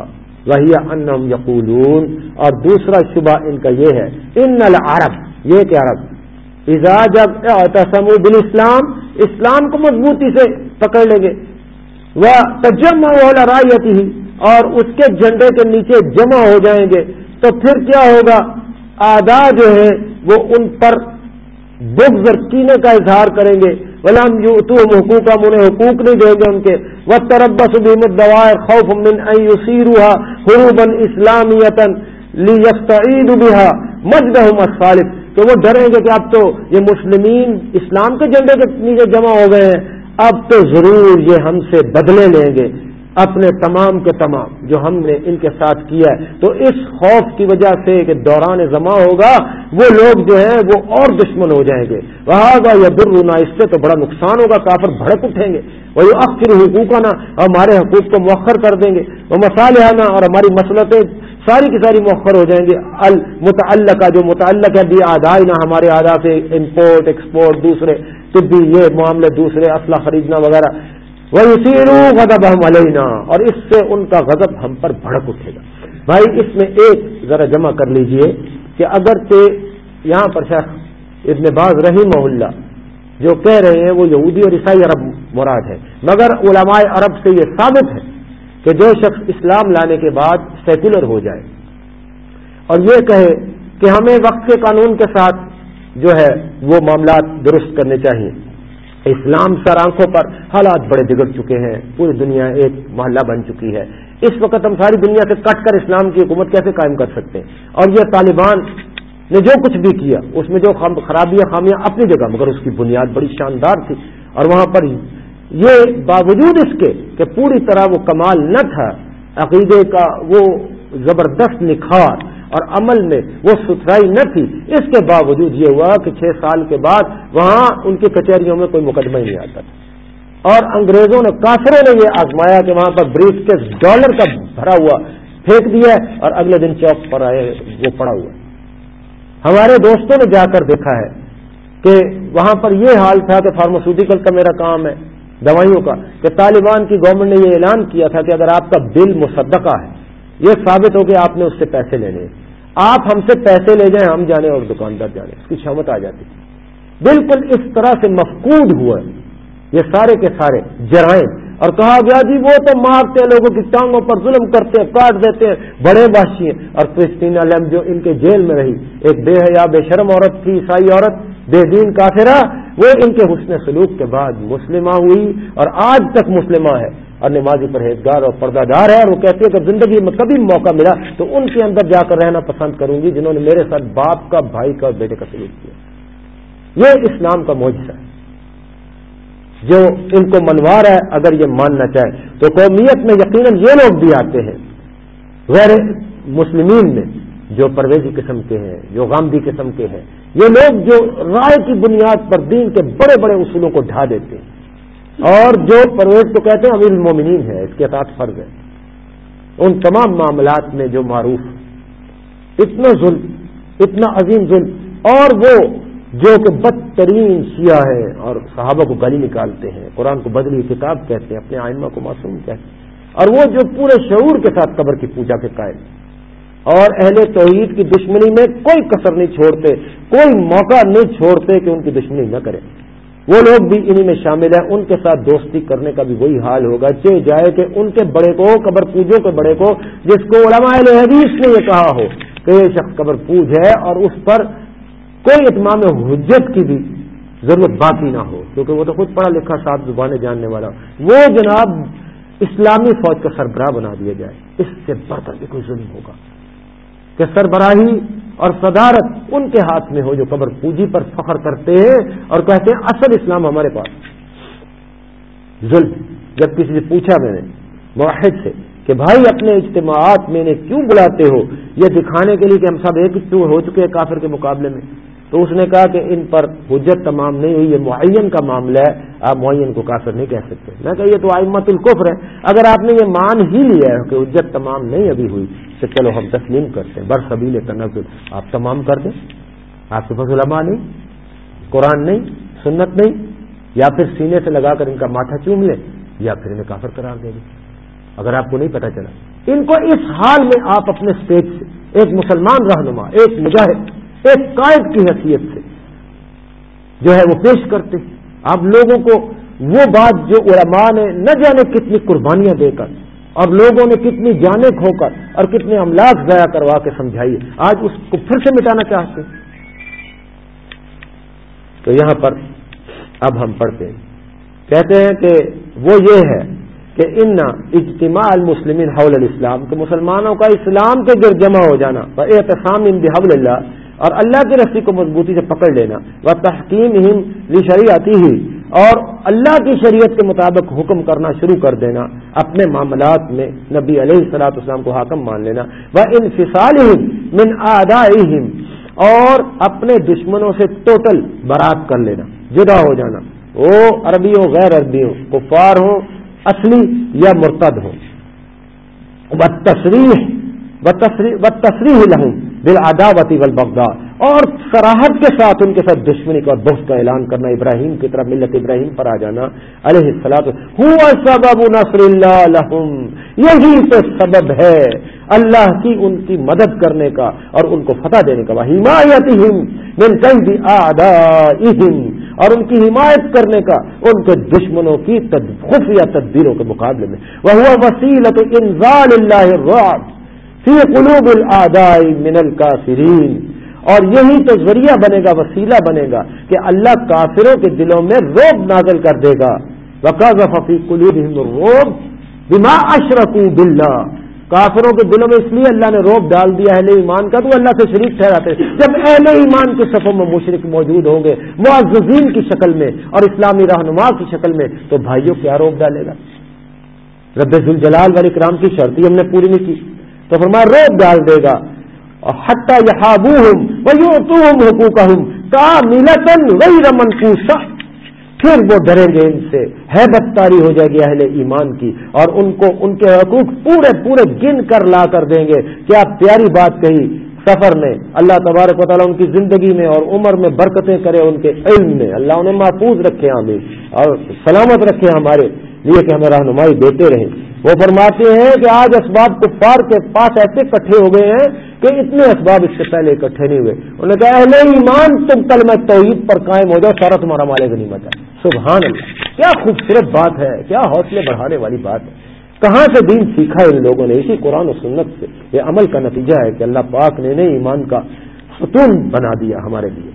وہی انم یقولون۔ اور دوسرا شبہ ان کا یہ ہے، ان العرب، یہ کہ عرب ایزا جب تسم بال اسلام کو مضبوطی سے پکڑ لیں گے۔ وہ تجم والا ہی اور اس کے جھنڈے کے نیچے جمع ہو جائیں گے۔ تو پھر کیا ہوگا؟ آدھا جو ہے وہ ان پر بغض اور کینے کا اظہار کریں گے۔ ولم یو تم حقوق ہم انہیں حقوق نہیں دیں گے ان کے۔ وہ تربس بھیمت دوائر خوف من سیروہا حروب اسلامیتن لی یفتعید بہا مجدہم الصالف تو وہ ڈریں گے کہ اب تو یہ مسلمین اسلام کے جھنڈے کے نیچے جمع ہو گئے ہیں۔ اب تو ضرور یہ ہم سے بدلے لیں گے۔ اپنے تمام کے تمام جو ہم نے ان کے ساتھ کیا ہے۔ تو اس خوف کی وجہ سے کہ دوران جمع ہوگا، وہ لوگ جو ہیں وہ اور دشمن ہو جائیں گے۔ وہ یا درنا اس سے تو بڑا نقصان ہوگا، کافر بھڑک اٹھیں گے۔ وہ اکثر حقوق آنا ہمارے حقوق کو مؤخر کر دیں گے۔ وہ مسالے آنا اور ہماری مسلطیں ساری کی ساری مؤخر ہو جائیں گے۔ المتعلق کا جو متعلق ہے آدھائی نہ ہمارے آدھا سے امپورٹ ایکسپورٹ دوسرے طبی یہ معاملے، دوسرے اسلحہ خریدنا وغیرہ۔ وہ اسی غضب ہم علینا اور اس سے ان کا غضب ہم پر بھڑک اٹھے گا۔ بھائی، اس میں ایک ذرا جمع کر لیجیے کہ اگر کہ یہاں پر شیخ ابن باز رہی محلہ جو کہہ رہے ہیں، وہ یہودی اور عیسائی عرب مراد ہے مگر علماء عرب سے یہ ثابت ہے کہ جو شخص اسلام لانے کے بعد سیکولر ہو جائے اور یہ کہے کہ ہمیں وقت کے قانون کے ساتھ جو ہے وہ معاملات درست کرنے چاہیے۔ اسلام سر آنکھوں پر حالات بڑے بگڑ چکے ہیں، پوری دنیا ایک محلہ بن چکی ہے۔ اس وقت ہم ساری دنیا سے کٹ کر اسلام کی حکومت کیسے قائم کر سکتے ہیں؟ اور یہ طالبان نے جو کچھ بھی کیا، اس میں جو خرابیاں، خامیاں اپنی جگہ، مگر اس کی بنیاد بڑی شاندار تھی۔ اور وہاں پر یہ باوجود اس کے کہ پوری طرح وہ کمال نہ تھا، عقیدے کا وہ زبردست نکھار اور عمل میں وہ ستھرائی نہ تھی۔ اس کے باوجود یہ ہوا کہ چھ سال کے بعد وہاں ان کی کچہریوں میں کوئی مقدمہ ہی نہیں آتا تھا۔ اور انگریزوں نے کافروں نے یہ آزمایا کہ وہاں پر بریف کے ڈالر کا بھرا ہوا پھینک دیا اور اگلے دن چوک پر آئے وہ پڑا ہوا۔ ہمارے دوستوں نے جا کر دیکھا ہے کہ وہاں پر یہ حال تھا کہ فارماسیوٹیکل کا میرا کام ہے، دوائیوں کا، کہ طالبان کی گورنمنٹ نے یہ اعلان کیا تھا کہ اگر آپ کا بل مصدقہ ہے یہ ثابت ہو کہ آپ نے اس سے پیسے لینے آپ ہم سے پیسے لے جائیں، ہم جانے اور دکاندار جانے، اس کی شامت آ جاتی۔ بالکل اس طرح سے مفقود ہوا یہ سارے کے سارے جرائم۔ اور کہا گیا جی وہ تو مارتے ہیں، لوگوں کی ٹانگوں پر ظلم کرتے ہیں، کاٹ دیتے ہیں، بڑے بادشی ہیں۔ اور کرسٹینا لیم جو ان کے جیل میں رہی، ایک بے حیا، بے شرم عورت، تھی عیسائی عورت، بے دین کافرہ، وہ ان کے حسن سلوک کے بعد مسلمہ ہوئی۔ اور آج تک مسلمہ ہے۔ اور نمازی پرہیزگار اور پردہ دار ہے اور وہ کہتے ہیں کہ زندگی میں کبھی موقع ملا تو ان کے اندر جا کر رہنا پسند کروں گی جنہوں نے میرے ساتھ باپ کا، بھائی کا اور بیٹے کا سلوک کیا۔ یہ اسلام کا معجزہ ہے۔ جو ان کو منوا رہا ہے، اگر یہ ماننا چاہے تو قومیت میں یقیناً یہ لوگ بھی آتے ہیں۔ غیر مسلمین میں جو پرویزی قسم کے ہیں، جو غامدی قسم کے ہیں، یہ لوگ جو رائے کی بنیاد پر دین کے بڑے بڑے اصولوں کو ڈھا دیتے ہیں۔ اور جو پرویز کو کہتے ہیں امیر المومنین ہے، اس کے ساتھ فرض ہے۔ ان تمام معاملات میں جو معروف، اتنا ظلم، اتنا عظیم ظلم، اور وہ جو کہ بدترین شیعہ ہے، اور صحابہ کو گلی نکالتے ہیں، قرآن کو بدلی کتاب کہتے ہیں، اپنے آئمہ کو معصوم کہتے ہیں، اور وہ جو پورے شعور کے ساتھ قبر کی پوجا کے قائم اور اہل توحید کی دشمنی میں کوئی کسر نہیں چھوڑتے، کوئی موقع نہیں چھوڑتے کہ ان کی دشمنی نہ کرے وہ لوگ بھی انہی میں شامل ہیں، ان کے ساتھ دوستی کرنے کا بھی وہی حال ہوگا۔ چے جائے کہ ان کے بڑے کو، قبر پوجوں کے بڑے کو، جس کو علماء حدیث نے یہ کہا ہو کہ یہ شخص قبر پوج ہے اور اس پر کوئی اتمام حجت کی بھی ضرورت باقی نہ ہو، کیونکہ وہ تو خود پڑھا لکھا صاحب زبانیں جاننے والا۔ وہ جناب اسلامی فوج کا سربراہ بنا دیا جائے۔ اس سے بڑھ کر بھی کوئی ظلم ہوگا۔ کہ سربراہی اور صدارت ان کے ہاتھ میں ہو جو قبر پوجی پر فخر کرتے ہیں اور کہتے ہیں، اصل اسلام ہمارے پاس ظلم۔ جب کسی سے پوچھا میں نے واحد سے، کہ بھائی اپنے اجتماعات میں نے کیوں بلاتے ہو؟ یہ دکھانے کے لیے کہ ہم سب ایک ہو چکے ہیں کافر کے مقابلے میں۔ تو اس نے کہا کہ ان پر حجت تمام نہیں ہوئی، یہ معین کا معاملہ ہے۔ آپ معین کو کافر نہیں کہہ سکتے۔ میں کہ یہ تو آئمت القفر ہے اگر آپ نے یہ مان ہی لیا ہے کہ حجت تمام نہیں ابھی ہوئی تو چلو ہم تسلیم کرتے ہیں۔ بر سبیل تنزل، آپ تمام کر دیں۔ آپ کے پاس علماء نہیں، قرآن نہیں، سنت نہیں، یا پھر سینے سے لگا کر ان کا ماتھا چوم لیں، یا پھر انہیں کافر قرار دے دیں۔ اگر آپ کو نہیں پتا چلا۔ ان کو اس حال میں آپ اپنے اسٹیج سے، ایک مسلمان رہنما، ایک مجاہد ایک قائد کی حیثیت سے جو ہے وہ پیش کرتے آپ لوگوں کو وہ بات جو علماء نے نہ جانے کتنی قربانیاں دے کر اور لوگوں نے کتنی جانے کھو کر اور کتنے املاک ضائع کروا کے سمجھائی آج اس کو پھر سے مٹانا چاہتے تو یہاں پر اب ہم پڑھتے ہیں۔ کہتے ہیں کہ وہ یہ ہے کہ ان اجتماع المسلمین حول الاسلام، کہ مسلمانوں کا اسلام کے گرد جمع ہو جانا احتسام ان بحب اللہ اور اللہ کی رسی کو مضبوطی سے پکڑ لینا۔ وہ تحقیم ہند شریعتی ہی اور اللہ کی شریعت کے مطابق حکم کرنا شروع کر دینا۔ اپنے معاملات میں نبی علیہ السلاط اسلام کو حاکم مان لینا۔ وہ انفصال من آدا اور اپنے دشمنوں سے ٹوٹل برات کر لینا۔ جدا ہو جانا۔ وہ عربیوں، غیر عربیوں، کفار ہوں، اصلی یا مرتد ہو تصریح و تصریح لہوں بل اداوتی بغدا اور سراہد کے ساتھ ان کے ساتھ دشمنی کا دوست کا اعلان کرنا، ابراہیم کی طرف، ملت ابراہیم پر آ جانا، علیہ السلاط سبب نصر اللہ لہم یہی تو سبب ہے اللہ کی ان کی مدد کرنے کا اور ان کو فتح دینے کا۔ حمایت من کئی اور ان کی حمایت کرنے کا ان کے دشمنوں کی خفیہ تدبیروں کے مقابلے میں۔ وہ ہوا وسیلت انزال اللہ فی قلوب الادائی من الکافرین۔ اور یہی تو ذریعہ بنے گا، وسیلہ بنے گا کہ اللہ کافروں کے دلوں میں روب نازل کر دے گا۔ وقاض ففی قلوب روب بما اشرکو باللہ کافروں کے دلوں میں اس لیے اللہ نے روب ڈال دیا، اہل ایمان کا، تو اللہ سے شریک ٹھہراتے جب اہل ایمان کے صفوں میں مشرق موجود ہوں گے، معززین کی شکل میں اور اسلامی رہنما کی شکل میں، تو بھائیوں کیا روب ڈالے گا؟ رب الجلال والی کرام کی شرطی ہم نے پوری نہیں کی۔ تو فرمایا روب ڈال دے گا۔ حتہ یحابو ہوں وہ حقوق ہوں کا ملتن وہی رمن پھر وہ ڈریں گے ان سے۔ ہے بدتاری ہو جائے گی اہل ایمان کی اور ان کو ان کے حقوق پورے پورے گن کر لا کر دیں گے۔ کیا پیاری بات کہی سفر میں؟ اللہ تبارک و تعالیٰ ان کی زندگی میں اور عمر میں برکتیں کرے ان کے علم میں۔ اللہ انہیں محفوظ رکھے ہمیں اور سلامت رکھے ہمارے لیے کہ ہمیں رہنمائی دیتے رہیں۔ وہ فرماتے ہیں کہ آج اسباب کفار کے پاس ایسے کٹھے ہو گئے ہیں کہ اتنے اسباب اس سے پہلے اکٹھے نہیں ہوئے۔ انہوں نے کہا، اہل ایمان، تم کل میں توحید پر قائم ہو جاؤ، سارا تمہارا مالے نہیں بتا سبحان اللہ، کیا خوبصورت بات ہے، کیا حوصلے بڑھانے والی بات ہے۔ کہاں سے دین سیکھا ان لوگوں نے؟ اسی قرآن و سنت سے۔ یہ عمل کا نتیجہ ہے کہ اللہ پاک نے نہیں ایمان کا ستون بنا دیا ہمارے لیے۔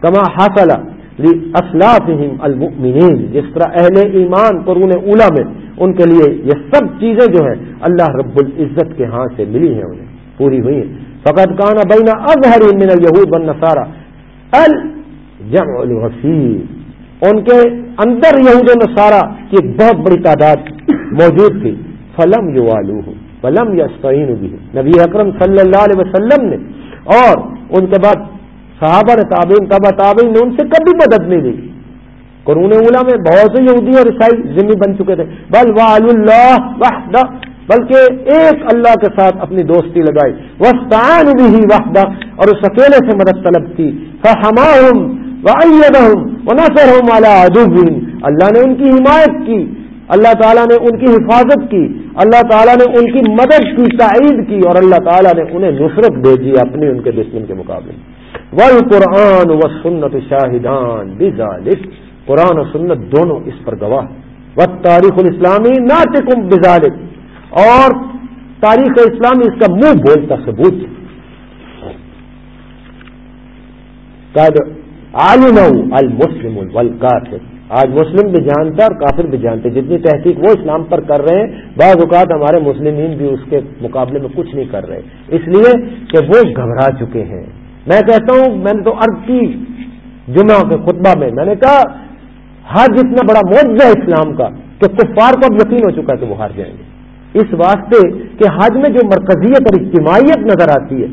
کما حاصل اسلاف المؤمنین جس طرح اہل ایمان، قرون اولا میں، ان کے لیے یہ سب چیزیں جو ہیں، اللہ رب العزت کے ہاں سے ملی ہیں انہیں، پوری ہوئی ہیں۔ فقط کانا بینا ازہر من الہود بن الجمع الوسیع ان کے اندر یہود و نصارہ کی ایک بہت بڑی تعداد موجود تھی۔ فلم یو فلم یا بھی نبی اکرم صلی اللہ علیہ وسلم نے، اور ان کے بعد صحابہ نے تعبین تبا تعبین نے ان سے کبھی مدد نہیں دی۔ قرون اولا میں بہت سے یہودی اور عیسائی ذمہ بن چکے تھے۔ بل اللہ وحدہ، بلکہ ایک اللہ کے ساتھ اپنی دوستی لگائی۔ وسطان بھی وحدہ، اور اس اکیلے سے مدد طلب کی۔ فہما ہوں وہ نسر ہوں مالا اللہ نے ان کی حمایت کی۔ اللہ تعالیٰ نے ان کی حفاظت کی۔ اللہ تعالیٰ نے ان کی مدد کی، تائید کی، اور اللہ تعالیٰ نے انہیں نصرت بھیجی اپنی ان کے دشمن کے مقابلے۔ ول قرآن و سنت شاہدان بزالف قرآن و سنت دونوں اس پر گواہ و تاریخ الاسلامی ناطقم بزالف اور تاریخ اسلامی اس کا منہ بولتا ثبوت عالم المسلم والکافر آج مسلم بھی جانتا اور کافر بھی جانتے جتنی تحقیق وہ اسلام پر کر رہے ہیں، بعض اوقات ہمارے مسلمین بھی اس کے مقابلے میں کچھ نہیں کر رہے. اس لیے کہ وہ گھبرا چکے ہیں. میں کہتا ہوں، میں نے تو عرض کی جمعہ کے خطبہ میں میں نے کہا حج اتنا بڑا معجزہ اسلام کا کہ کفار کو اب یقین ہو چکا ہے کہ وہ ہار جائیں گے۔ اس واسطے کہ حج میں جو مرکزیت اور اجتماعیت نظر آتی ہے،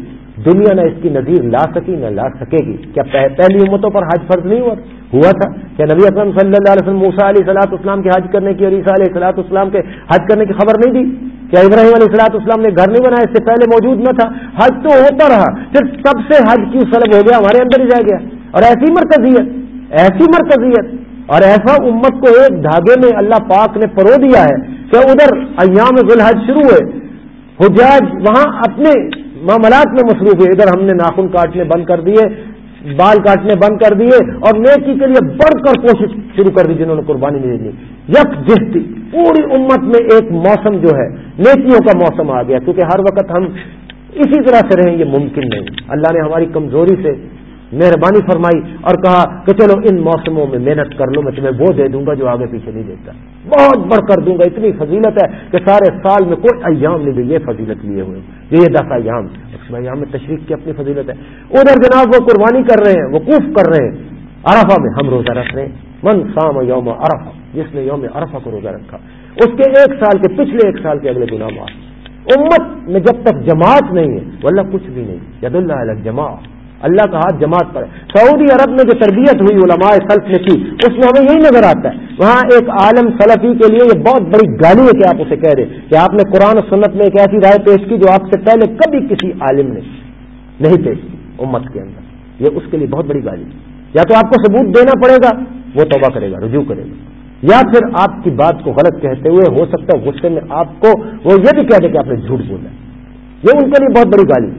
دنیا نہ اس کی نظیر لا سکی نہ لا سکے گی۔ کیا پہلی امتوں پر حج فرض نہیں ہوا؟ ہوا تھا۔ کیا نبی اکرم صلی اللہ علیہ وسلم موسا علیہ صلاح اسلام کے حج کرنے کی اور عیسیٰ علیہ صلاح اسلام کے حج کرنے کی خبر نہیں دی؟ کیا ابراہیم علیہ صلاح اسلام نے گھر نہیں بنایا؟ اس سے پہلے موجود نہ تھا۔ حج تو ہوتا رہا، پھر سب سے حج کیوں سلب ہو گیا، ہمارے اندر ہی جا گیا۔ اور ایسی مرکزیت ایسی مرکزیت اور ایسا امت کو ایک دھاگے میں اللہ پاک نے پرو دیا ہے کہ ادھر ایام ذوالحج شروع ہوئے۔ حجاج وہاں اپنے معاملات میں مصروف ہے ادھر ہم نے ناخن کاٹنے بند کر دیے۔ بال کاٹنے بند کر دیے اور نیکی کے لیے بڑھ کر کوشش شروع کر دی جنہوں نے قربانی نہیں دی۔ یک جستی پوری امت میں ایک موسم جو ہے، نیکیوں کا موسم آ گیا، کیونکہ ہر وقت ہم اسی طرح سے رہیں یہ ممکن نہیں۔ اللہ نے ہماری کمزوری سے مہربانی فرمائی اور کہا کہ چلو ان موسموں میں محنت کر لو، میں تمہیں وہ دے دوں گا جو آگے پیچھے نہیں دیتا۔ بہت بڑھ کر دوں گا، اتنی فضیلت ہے کہ سارے سال میں کوئی ایام نہیں دے یہ فضیلت لیے ہوئے یہ دس ایام ایام میں تشریف کی اپنی فضیلت ہے۔ ادھر جناب وہ قربانی کر رہے ہیں، وقوف کر رہے ہیں۔ ارفا میں ہم روزہ رکھ رہے ہیں۔ من سام یوم ارفا جس نے یوم ارفا کو روزہ رکھا۔ اس کے ایک سال کے پچھلے ایک سال کے اگلے گناہ معاف۔ امت میں جب تک جماعت نہیں ہے، واللہ کچھ بھی نہیں۔ ید اللہ علیہ جماعت اللہ کا ہاتھ جماعت پر ہے۔ سعودی عرب میں جو تربیت ہوئی علماء سلف نے کی، اس میں ہمیں یہی نظر آتا ہے۔ وہاں ایک عالم سلفی کے لیے یہ بہت بڑی گالی ہے کہ آپ اسے کہہ دیں۔ کہ آپ نے قرآن و سنت میں ایک ایسی رائے پیش کی جو آپ سے پہلے کبھی کسی عالم نے نہیں پیش کی امت کے اندر۔ یہ اس کے لیے بہت بڑی گالی ہے۔ یا تو آپ کو ثبوت دینا پڑے گا، وہ توبہ کرے گا، رجوع کرے گا۔ یا پھر آپ کی بات کو غلط کہتے ہوئے ہو سکتا ہے غصے میں آپ کو وہ یہ بھی کہہ دے کہ آپ نے جھوٹ بولا یہ ان کے لیے بہت بڑی گالی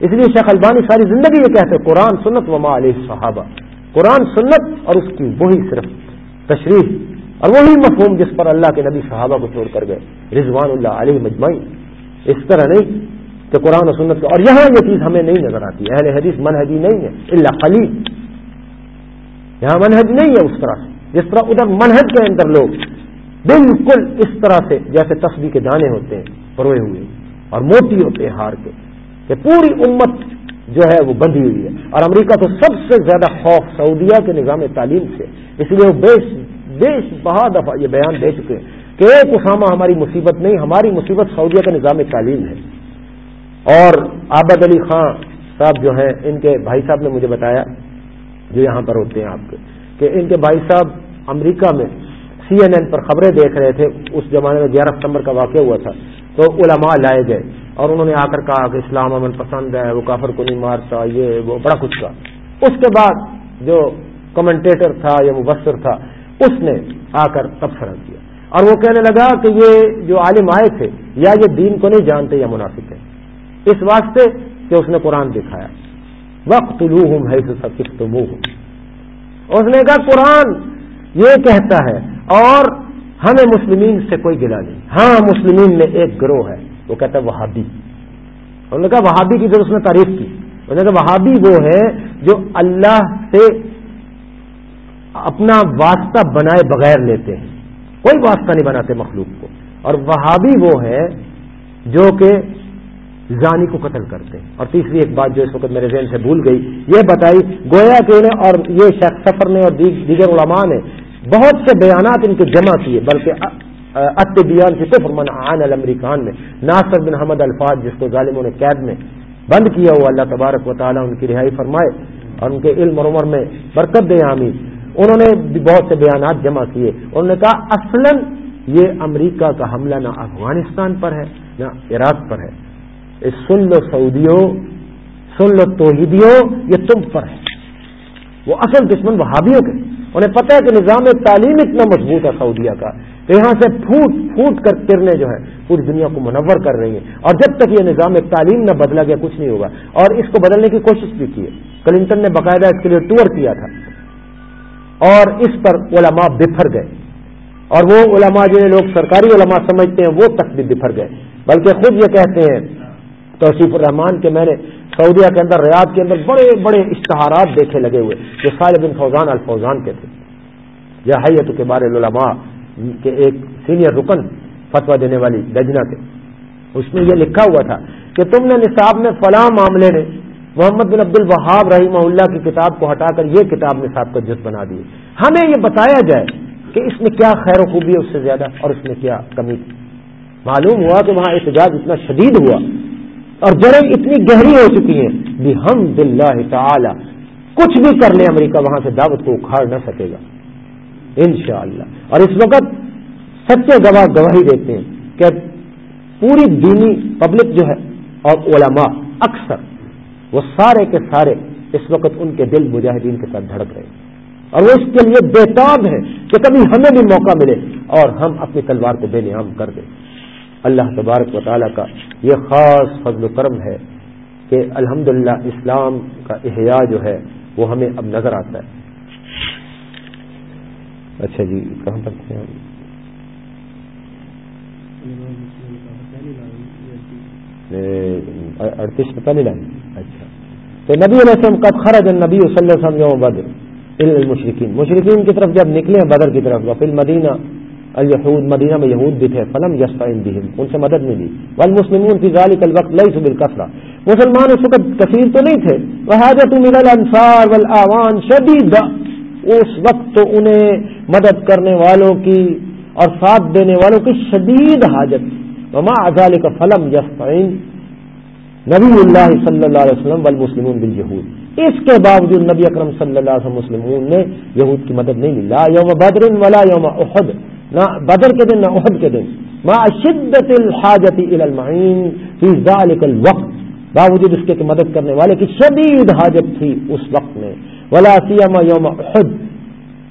اس لیے شیخ البانی ساری زندگی یہ کہتے قرآن، سنت وما علیہ صحابہ قرآن، سنت اور اس کی وہی صرف تشریح اور وہی مفہوم جس پر اللہ کے نبی صحابہ کو چھوڑ کر گئے۔ رضوان اللہ علیہ مجمعی اس طرح نہیں کہ قرآن و سنت اور یہاں یہ چیز ہمیں نہیں نظر آتی۔ اہل حدیث منہجی نہیں ہے اللہ خلی یہاں منہج نہیں ہے اس طرح سے۔ جس طرح ادھر منہج کے اندر لوگ بالکل اس طرح سے جیسے تصویر کے دانے ہوتے ہیں پروئے ہوئے اور موٹی ہوتے ہیں ہار کے۔ کہ پوری امت جو ہے وہ بندھی ہوئی ہے۔ اور امریکہ تو سب سے زیادہ خوف سعودیہ کے نظام تعلیم سے۔ اس لیے وہ بیش بیش بہت دفعہ یہ بیان دے چکے ہیں کہ ایک اسامہ ہماری مصیبت نہیں، ہماری مصیبت سعودیہ کا نظام تعلیم ہے۔ اور آبد علی خان صاحب جو ہیں، ان کے بھائی صاحب نے مجھے بتایا، جو یہاں پر ہوتے ہیں آپ کے، کہ ان کے بھائی صاحب امریکہ میں سی این این پر خبریں دیکھ رہے تھے۔ اس زمانے میں گیارہ ستمبر کا واقعہ ہوا تھا۔ تو علماء لائے گئے اور انہوں نے آ کر کہا کہ اسلام امن پسند ہے، وہ کافر کو نہیں مارتا، یہ، وہ، بڑا کچھ کا اس کے بعد جو کمنٹیٹر تھا یا مبصر تھا، اس نے آ کر تبصرہ کیا۔ اور وہ کہنے لگا کہ یہ جو عالم آئے تھے، یا یہ دین کو نہیں جانتے یا منافق ہے اس واسطے کہ اس نے قرآن دکھایا۔ وقت لو ہوں ہے اس نے کہا، قرآن یہ کہتا ہے اور ہمیں مسلمین سے کوئی گلا نہیں۔ ہاں مسلمین میں ایک گروہ ہے، وہ کہتا ہے وہابی۔ انہوں نے کہا وہابی کی ضرورت اس نے تعریف کی انہوں نے کہا وہابی وہ ہے جو اللہ سے اپنا واسطہ بنائے بغیر لیتے ہیں۔ کوئی واسطہ نہیں بناتے مخلوق کو۔ اور وہابی وہ ہے جو کہ زانی کو قتل کرتے ہیں۔ اور تیسری ایک بات جو اس وقت میرے ذہن سے بھول گئی، یہ بتائی، گویا کہ انہیں اور یہ شخص سفر نے اور دیگر علماء نے بہت سے بیانات ان کے جمع کیے، بلکہ ات بیان کی کفر من عان الامریکان میں، ناصر بن حمد الفاظ، جس کو ظالموں نے قید میں بند کیا ہوا، اللہ تبارک و تعالیٰ ان کی رہائی فرمائے اور ان کے علم اور عمر میں برکت دے آمی انہوں نے بھی بہت سے بیانات جمع کیے۔ انہوں نے کہا، اصلا یہ امریکہ کا حملہ نہ افغانستان پر ہے، نہ عراق پر ہے۔ سن لو سعودیوں، سن لو توحیدیوں، یہ تم پر ہے۔ وہ اصل دشمن وہابیوں کے انہیں پتہ ہے کہ نظام تعلیم اتنا مضبوط ہے سعودیہ کا کہ یہاں سے پھوٹ پھوٹ کر کرنے جو ہے پوری دنیا کو منور کر رہی ہیں۔ اور جب تک یہ نظام تعلیم نہ بدلا گیا، کچھ نہیں ہوگا۔ اور اس کو بدلنے کی کوشش بھی کی ہے۔ کلنٹن نے باقاعدہ اس کے لیے ٹور کیا تھا۔ اور اس پر علماء بفر گئے۔ اور وہ علماء جنہیں لوگ سرکاری علماء سمجھتے ہیں، وہ تک بھی بفر گئے۔ بلکہ خود یہ کہتے ہیں توصیف الرحمان کہ میں نے سعودیہ کے اندر، ریاض کے اندر بڑے بڑے اشتہارات دیکھے لگے ہوئے، جو صالح بن فوزان الفوزان کے تھے۔ یا حیت کے بارے علماء کے ایک سینئر رکن فتوا دینے والی لجنا کے اس میں یہ لکھا ہوا تھا کہ تم نے نصاب میں فلاں معاملے نے محمد بن عبد الوہاب رحمہ اللہ کی کتاب کو ہٹا کر یہ کتاب نصاب کا جز بنا دی۔ ہمیں یہ بتایا جائے کہ اس میں کیا خیر و خوبی ہے اس سے زیادہ اور اس میں کیا کمی۔ معلوم ہوا کہ وہاں احتجاج اتنا شدید ہوا اور جڑیں اتنی گہری ہو چکی ہیں بھی ہم تعالی کچھ بھی کر لیں امریکہ وہاں سے دعوت کو اکھاڑ نہ سکے گا۔ انشاءاللہ۔ اور اس وقت سچے گواہ گواہی دیتے ہیں کہ پوری دینی پبلک جو ہے اور علماء اکثر وہ سارے کے سارے اس وقت ان کے دل مجاہدین کے ساتھ دھڑک رہے ہیں۔ اور وہ اس کے لیے بےتاب ہے کہ کبھی ہمیں بھی موقع ملے اور ہم اپنی تلوار کو بے نیام کر دیں۔ اللہ تبارک و تعالیٰ کا یہ خاص فضل و کرم ہے کہ الحمد اسلام کا احیاء جو ہے وہ ہمیں اب نظر آتا ہے۔ اچھا جی کہاں پر تھے ہم؟ اڑتیس پتہ نہیں لائیں اچھا۔ تو نبی علیہ السلام کب خرج نبی صلی اللہ علیہ وسلم یوم بدر المشرقین مشرقین کی طرف جب نکلے ہیں، بدر کی طرف وفیل مدینہ الہود مدینہ میں یہود بھی تھے، فلم یستا بہم، ان سے مدد ملی۔ ول مسلم کی الوقت لئی سبل کسرا مسلمان اس وقت کثیر تو نہیں تھے۔ وہ حاجت الانصار والاوان شدید۔ اس وقت تو انہیں مدد کرنے والوں کی اور ساتھ دینے والوں کی شدید حاجت وما ذالک فلم یسطین نبی اللہ صلی اللہ علیہ وسلم والمسلمون بالجہود اس کے باوجود نبی اکرم صلی اللہ علیہ وسلم مسلمون نے یہود کی مدد نہیں لی۔ لا یوم بدر ولا یوم احد۔ نہ بدر کے دن، نہ عہد کے دن۔ ما شدت الحاجت المعین فی ذلك الوقت۔ باوجود اس کے کہ مدد کرنے والے کی شدید حاجت تھی اس وقت میں۔ ولا سیما یوم احد۔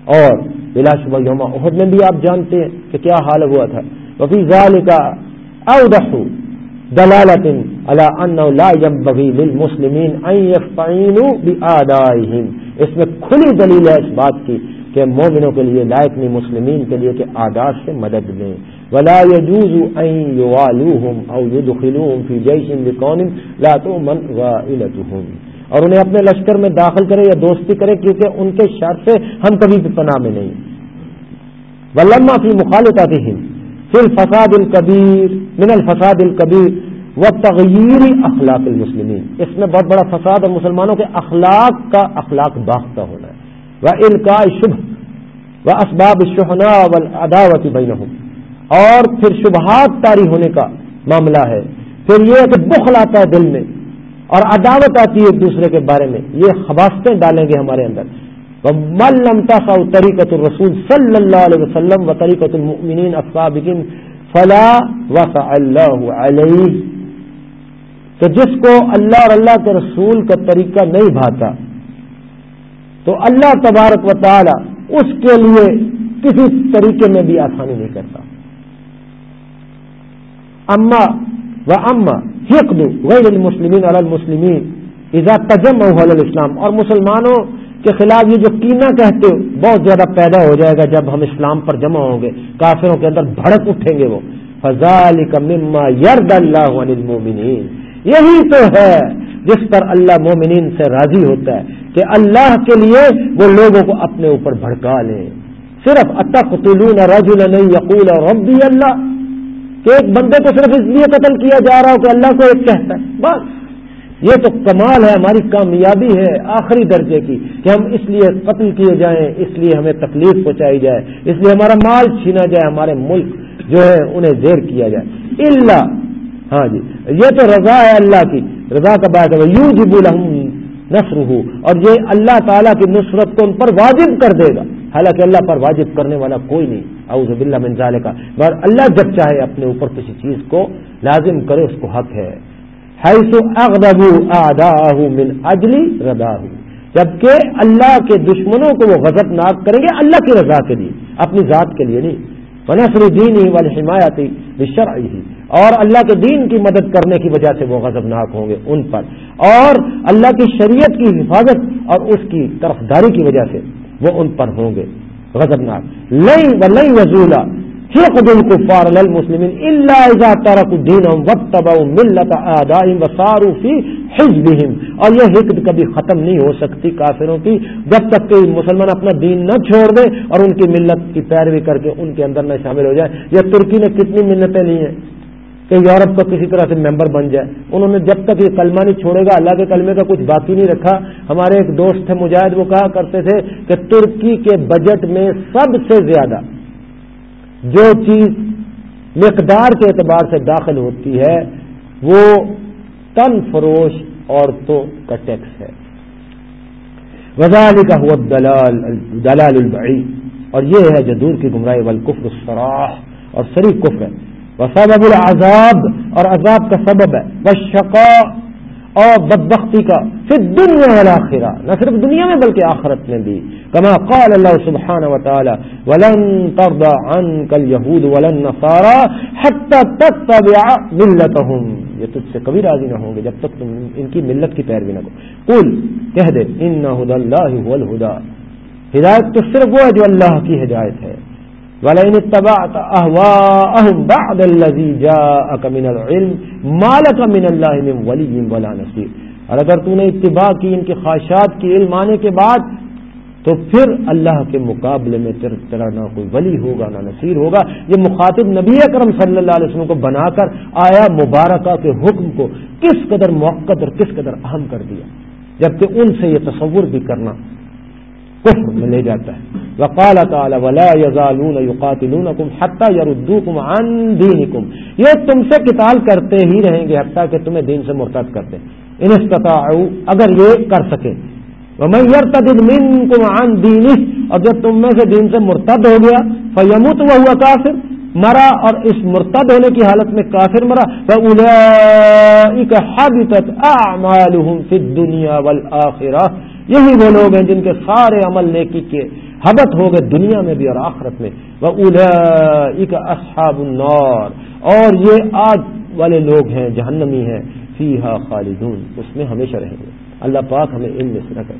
اور بلا شبہ یوم احد میں بھی آپ جانتے ہیں کہ کیا حال ہوا تھا۔ وفی ذلك اوضح دلالت على انه لا ينبغي للمسلمين ان يستعينوا بآدائهم۔ اس میں کھلی دلیل ہے اس بات کی۔ کہ مومنوں کے لیے لائق نہیں، مسلمین کے لیے کہ آداش سے مدد لیں۔ ولا يجوز ان يوالوهم او يدخلوهم في جيش بقوم لا تؤمن غائلتهم۔ اور انہیں اپنے لشکر میں داخل کرے یا دوستی کرے، کیونکہ ان کے شر سے ہم کبھی بھی پناہ میں نہیں۔ ولما فی مخالطتهم في الفساد الكبير، من الفساد الكبير وتغيير اخلاق المسلمين۔ اس میں بہت بڑا فساد اور مسلمانوں کے اخلاق کا اخلاق باختہ ہونا۔ ہے و القاء شبہ و اسباب شہنا و عداوت بین اور پھر شبہات تاری ہونے کا معاملہ ہے۔ پھر یہ کہ بخل آتا ہے دل میں اور عداوت آتی ہے ایک دوسرے کے بارے میں۔ یہ خباستیں ڈالیں گے ہمارے اندر۔ ملتا سا طریقت الرسول صلی اللہ علیہ وسلم و طریقت المؤمنین الصابقین فلا وسع اللہ علیہ کہ جس کو اللہ اور اللہ کے رسول کا طریقہ نہیں بھاتا تو اللہ تبارک و تعالی اس کے لیے کسی طریقے میں بھی آسانی نہیں کرتا۔ اما و اما حقد غیر المسلمین علی المسلمین اذا تجم الاسلام۔ اور مسلمانوں کے خلاف یہ جو کینا کہتے ہو، بہت زیادہ پیدا ہو جائے گا جب ہم اسلام پر جمع ہوں گے، کافروں کے اندر بھڑک اٹھیں گے وہ۔ فضال مما یرد اللہ عن المومنین یہی تو ہے جس پر اللہ مومنین سے راضی ہوتا ہے کہ اللہ کے لیے وہ لوگوں کو اپنے اوپر بھڑکا لیں صرف اتقتلون رجلا نہیں یقول ربی اللہ۔ کہ ایک بندے کو صرف اس لیے قتل کیا جا رہا ہو کہ اللہ کو ایک کہتا ہے۔ بس۔ یہ تو کمال ہے، ہماری کامیابی ہے آخری درجے کی کہ ہم اس لیے قتل کیے جائیں، اس لیے ہمیں تکلیف پہنچائی جائے، اس لیے ہمارا مال چھینا جائے، ہمارے ملک جو ہے انہیں زیر کیا جائے۔ اللہ ہاں جی۔ یہ تو رضا ہے اللہ کی۔ رضا کا بات ہے یو جب نصر ہو اور یہ اللہ تعالیٰ کی نصرت کو ان پر واجب کر دے گا۔ حالانکہ اللہ پر واجب کرنے والا کوئی نہیں۔ اعوذ باللہ من ذالک مگر اللہ جب چاہے اپنے اوپر کسی چیز کو لازم کرے، اس کو حق ہے۔ من اجلی ردا جبکہ اللہ کے دشمنوں کو وہ غضب ناک کریں گے اللہ کی رضا کے لیے، اپنی ذات کے لیے نہیں۔ ونسر دینی والی حمایتی ہی اور اللہ کے دین کی مدد کرنے کی وجہ سے وہ غضبناک ہوں گے ان پر۔ اور اللہ کی شریعت کی حفاظت اور اس کی طرفداری کی وجہ سے وہ ان پر ہوں گے۔ غضبناک۔ لئی و لئی وزولہ حقد الكفار للمسلمين الا اذا تركوا دينهم واتبعوا ملة آدائهم وصاروا في حزبهم. اور یہ حقد کبھی ختم نہیں ہو سکتی کافروں کی. جب تک کہ مسلمان اپنا دین نہ چھوڑ دے اور ان کی ملت کی پیروی کر کے ان کے اندر نہ شامل ہو جائے. یہ ترکی نے کتنی ملتیں لی ہیں کہ یورپ کا کسی طرح سے ممبر بن جائے. انہوں نے جب تک یہ کلمہ نہیں چھوڑے گا، اللہ کے کلمے کا کچھ باقی نہیں رکھا. ہمارے ایک دوست تھے مجاہد، وہ کہا کرتے تھے کہ ترکی کے بجٹ میں سب سے زیادہ جو چیز مقدار کے اعتبار سے داخل ہوتی ہے، وہ تن فروش عورتوں کا ٹیکس ہے۔ وزال کا ہوا دلال دلال البعی۔ اور یہ ہے جو دور کی گمراہی، والکفر الصراح۔ اور سری کفر ہے۔ سبب العذاب، اور عذاب کا سبب ہے۔ بشقا اور بدبختی کا پھر دنیا والا نہ صرف دنیا میں بلکہ آخرت میں بھی۔ کما قال اللہ سبحانہ و تعالی ولن ترضى عنك اليهود ولن نصارى حتى تتبع ملتهم. یہ تجھ سے کبھی راضی نہ ہوں گے جب تک تم ان کی ملت کی پیروی نہ کرو۔ قل، کہہ دے، ان هدى الله هو الهدى ہدایت تو صرف وہ ہے جو اللہ کی ہدایت ہے۔ ولئن اتبعت اهواءهم بعد الذي جاءك من العلم ما لك من الله من ولي ولا نصير۔ اور اگر تو نے اتباع کی ان کی خواہشات کی علم آنے کے بعد، تو پھر اللہ کے مقابلے میں تیرا نہ کوئی ولی ہوگا نہ نصیر ہوگا۔ یہ مخاطب نبی اکرم صلی اللہ علیہ وسلم کو بنا کر آیا مبارکہ کے حکم کو کس قدر موقع اور کس قدر اہم کر دیا۔ جبکہ ان سے یہ تصور بھی کرنا۔ کفر میں لے جاتا ہے۔ وقال تعالی، ولا يزالون يقاتلونكم حتى يردوكم عن دينكم یہ تم سے قتال کرتے ہی رہیں گے حتیٰ کہ تمہیں دین سے مرتد کرتے۔ ان استطاعوا، اگر یہ کر سکے۔ ومن يرتد منكم عن دينه، اور جب تم میں سے دین سے مرتد ہو گیا، فيموت وهو كافر۔ مرا اور اس مرتد ہونے کی حالت میں کافر مرا۔ فاولئک حبطت اعمالهم في الدنيا والاخره یہی وہ لوگ ہیں جن کے سارے عمل نیکی کے حبت ہو گئے دنیا میں بھی اور آخرت میں۔ وہ اصحاب النار۔ اور یہ آج والے لوگ ہیں، جہنمی ہیں۔ فی ہا خالدون۔ اس میں ہمیشہ رہیں گے۔ اللہ پاک ہمیں ان میں سے رکھے۔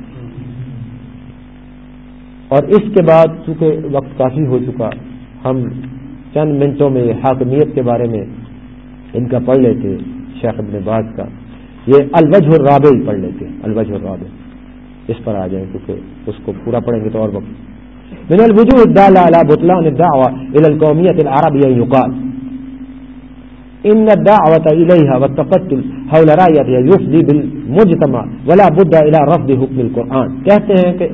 اور اس کے بعد چونکہ وقت کافی ہو چکا، ہم چند منٹوں میں حاکمیت کے بارے میں ان کا پڑھ لیتے، شیخ ابن باز کا۔ یہ الوجھ الرابع پڑھ لیتے الوجھ الرابع۔ اس پر آ جائیں کیونکہ اس کو پورا پڑھیں گے تو اور وقت۔ من الوجوه الدالة على بطلان الدعوة إلى القومية العربية يقال إن الدعوة إليها والتقتل حول رأيتها يفضي بالمجتمع ولا بد إلى رفض حكم القرآن۔ کہتے ہیں کہ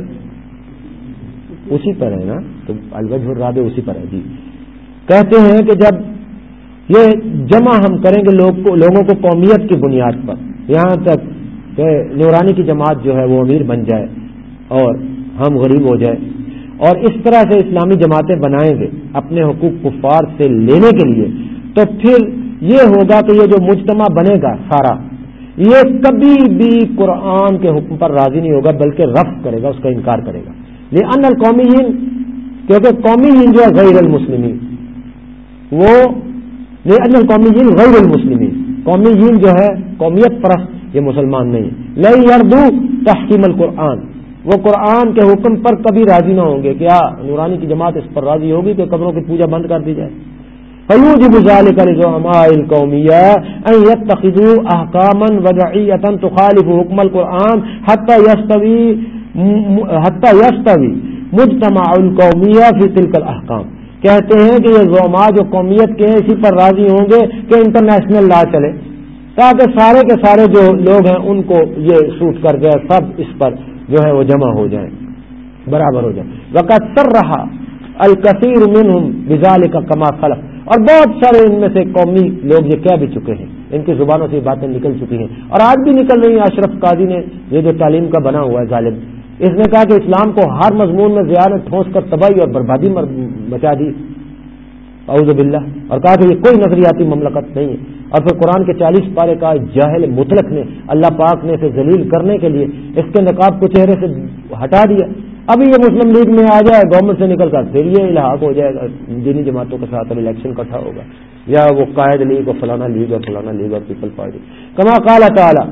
اسی پر ہے نا؟ تو الوجه الرابع اسی پر ہے جی۔ کہتے ہیں کہ جب یہ جمع ہم کریں گے لوگ کو لوگوں کو قومیت کی بنیاد پر، یہاں تک کہ نورانی کی جماعت جو ہے وہ امیر بن جائے اور ہم غریب ہو جائے اور اس طرح سے اسلامی جماعتیں بنائیں گے اپنے حقوق کفار سے لینے کے لیے، تو پھر یہ ہوگا کہ یہ جو مجتمع بنے گا سارا، یہ کبھی بھی قرآن کے حکم پر راضی نہیں ہوگا، بلکہ رفت کرے گا، اس کا انکار کرے گا۔ یہ ان القومی ہند کیونکہ قومی ہند جو ہے غیر المسلمین وہ یہ ان القومی ہند غیر المسلمین قومی ہند جو ہے قومیت پرست یہ مسلمان نہیں. لئی اردو تحکیم القرآن. وہ قرآن کے حکم پر کبھی راضی نہ ہوں گے کیا ہاں، نورانی کی جماعت اس پر راضی ہوگی کہ قبروں کی پوجا بند کر دی جائے. فیوج بزال قومیہ احکام وضعیتا تخالف حکم القرآن حتی یستوی مجتمع القومیہ فی تلک الاحکام. کہتے ہیں کہ یہ زوما جو قومیت کے ہیں، اسی پر راضی ہوں گے کہ انٹرنیشنل لا چلے. تاکہ سارے کے سارے جو لوگ ہیں ان کو یہ سوٹ کر گئے سب اس پر جو ہے وہ جمع ہو جائیں، برابر ہو جائے وقت رہا الکثیر منہم بزال کا کما خلق۔ اور بہت سارے ان میں سے قومی لوگ یہ کہہ بھی چکے ہیں۔ ان کی زبانوں سے باتیں نکل چکی ہیں۔ اور آج بھی نکل رہی ہیں، اشرف قاضی نے یہ جو تعلیم کا بنا ہوا ہے غالب اس نے کہا کہ اسلام کو ہر مضمون میں زیادہ ٹھونس کر تباہی اور بربادی بچا دی۔ اعوذ باللہ اور کہا کہ یہ کوئی نظریاتی مملکت نہیں ہے۔ اور پھر قرآن کے چالیس پارے کا جاہل مطلق نے اللہ پاک نے اسے ذلیل کرنے کے لیے اس کے نقاب کو چہرے سے ہٹا دیا۔ ابھی یہ مسلم لیگ میں آ جائے گورنمنٹ سے نکل کر پھر یہ الحاق ہو جائے گا۔ دینی جماعتوں کے ساتھ الیکشن کٹھا ہوگا۔ یا وہ قائد لیگ اور فلانا لیگ اور فلانا لیگ اور پیپل پارٹی کما کالا تعالیٰ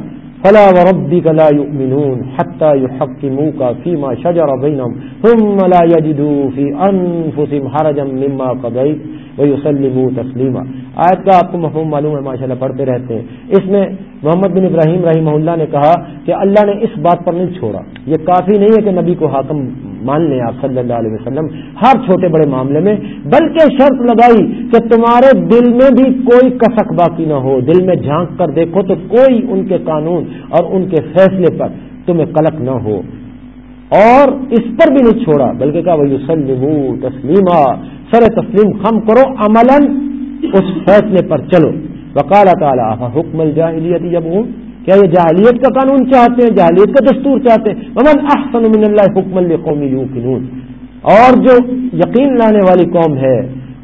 فلا وربك لا يؤمنون حتى يحكموك فيما شجر بينهم ثم لا يجدوا في أنفسهم حرجا مما قضيت ويسلموا تسليما۔ آیت کا آپ کو مفہوم معلوم ہے، ماشاءاللہ پڑھتے رہتے ہیں۔ اس میں محمد بن ابراہیم رحمہ اللہ نے کہا کہ اللہ نے اس بات پر نہیں چھوڑا۔ یہ کافی نہیں ہے کہ نبی کو حاکم مان لیں آپ صلی اللہ علیہ وسلم، ہر چھوٹے بڑے معاملے میں، بلکہ شرط لگائی کہ تمہارے دل میں بھی کوئی کسک باقی نہ ہو، دل میں جھانک کر دیکھو تو کوئی ان کے قانون اور ان کے فیصلے پر تمہیں قلق نہ ہو۔ اور اس پر بھی نہیں چھوڑا، بلکہ کہا وہ سلم تسلیمہ سر تسلیم خم کرو عمل اس فیصلے پر چلو۔ وکالا تعالیٰ حکم الجاہلیت جب ہوں کیا یہ جاہلیت کا قانون چاہتے ہیں؟ جاہلیت کا دستور چاہتے ہیں؟ ممن احسن من اللہ حکم قومی یوقنون اور جو یقین لانے والی قوم ہے،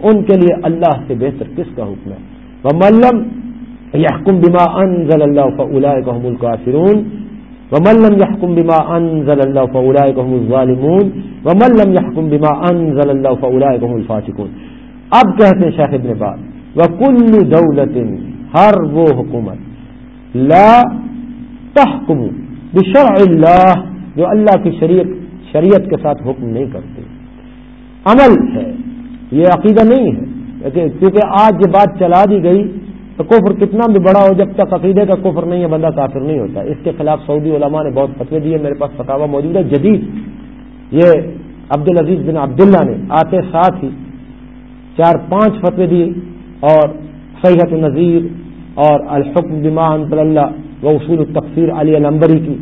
ان کے لیے اللہ سے بہتر کس کا حکم ہے؟ وہ ملم یحکم بما انزل اللہ فلائے قحم القافرون و ملم یحکم بما انزل اللہ فلائے قحم الظالمون۔ و ملم یحکم بما انزل اللہ فلائے قحم الفاشقون اب کہتے ہیں شاہد نے بات وہ کل دولت ہر وہ حکومت لا تحکم بشرع اللہ جو اللہ کی شریعت شریعت کے ساتھ حکم نہیں کرتے۔ عمل ہے، یہ عقیدہ نہیں ہے۔ کیونکہ آج یہ بات چلا دی گئی تو کفر کتنا بھی بڑا ہو، جب تک عقیدے کا کفر نہیں ہے، بندہ کافر نہیں ہوتا۔ اس کے خلاف سعودی علماء نے بہت فتوے دیے میرے پاس فتوا موجود ہے۔ جدید یہ عبد العزیز بن عبداللہ نے آتے ساتھ ہی چار پانچ فتوے دیے اور صحت نذیر اور الحکم بما انطل اللہ و اصول التفسیر علی علمبری کی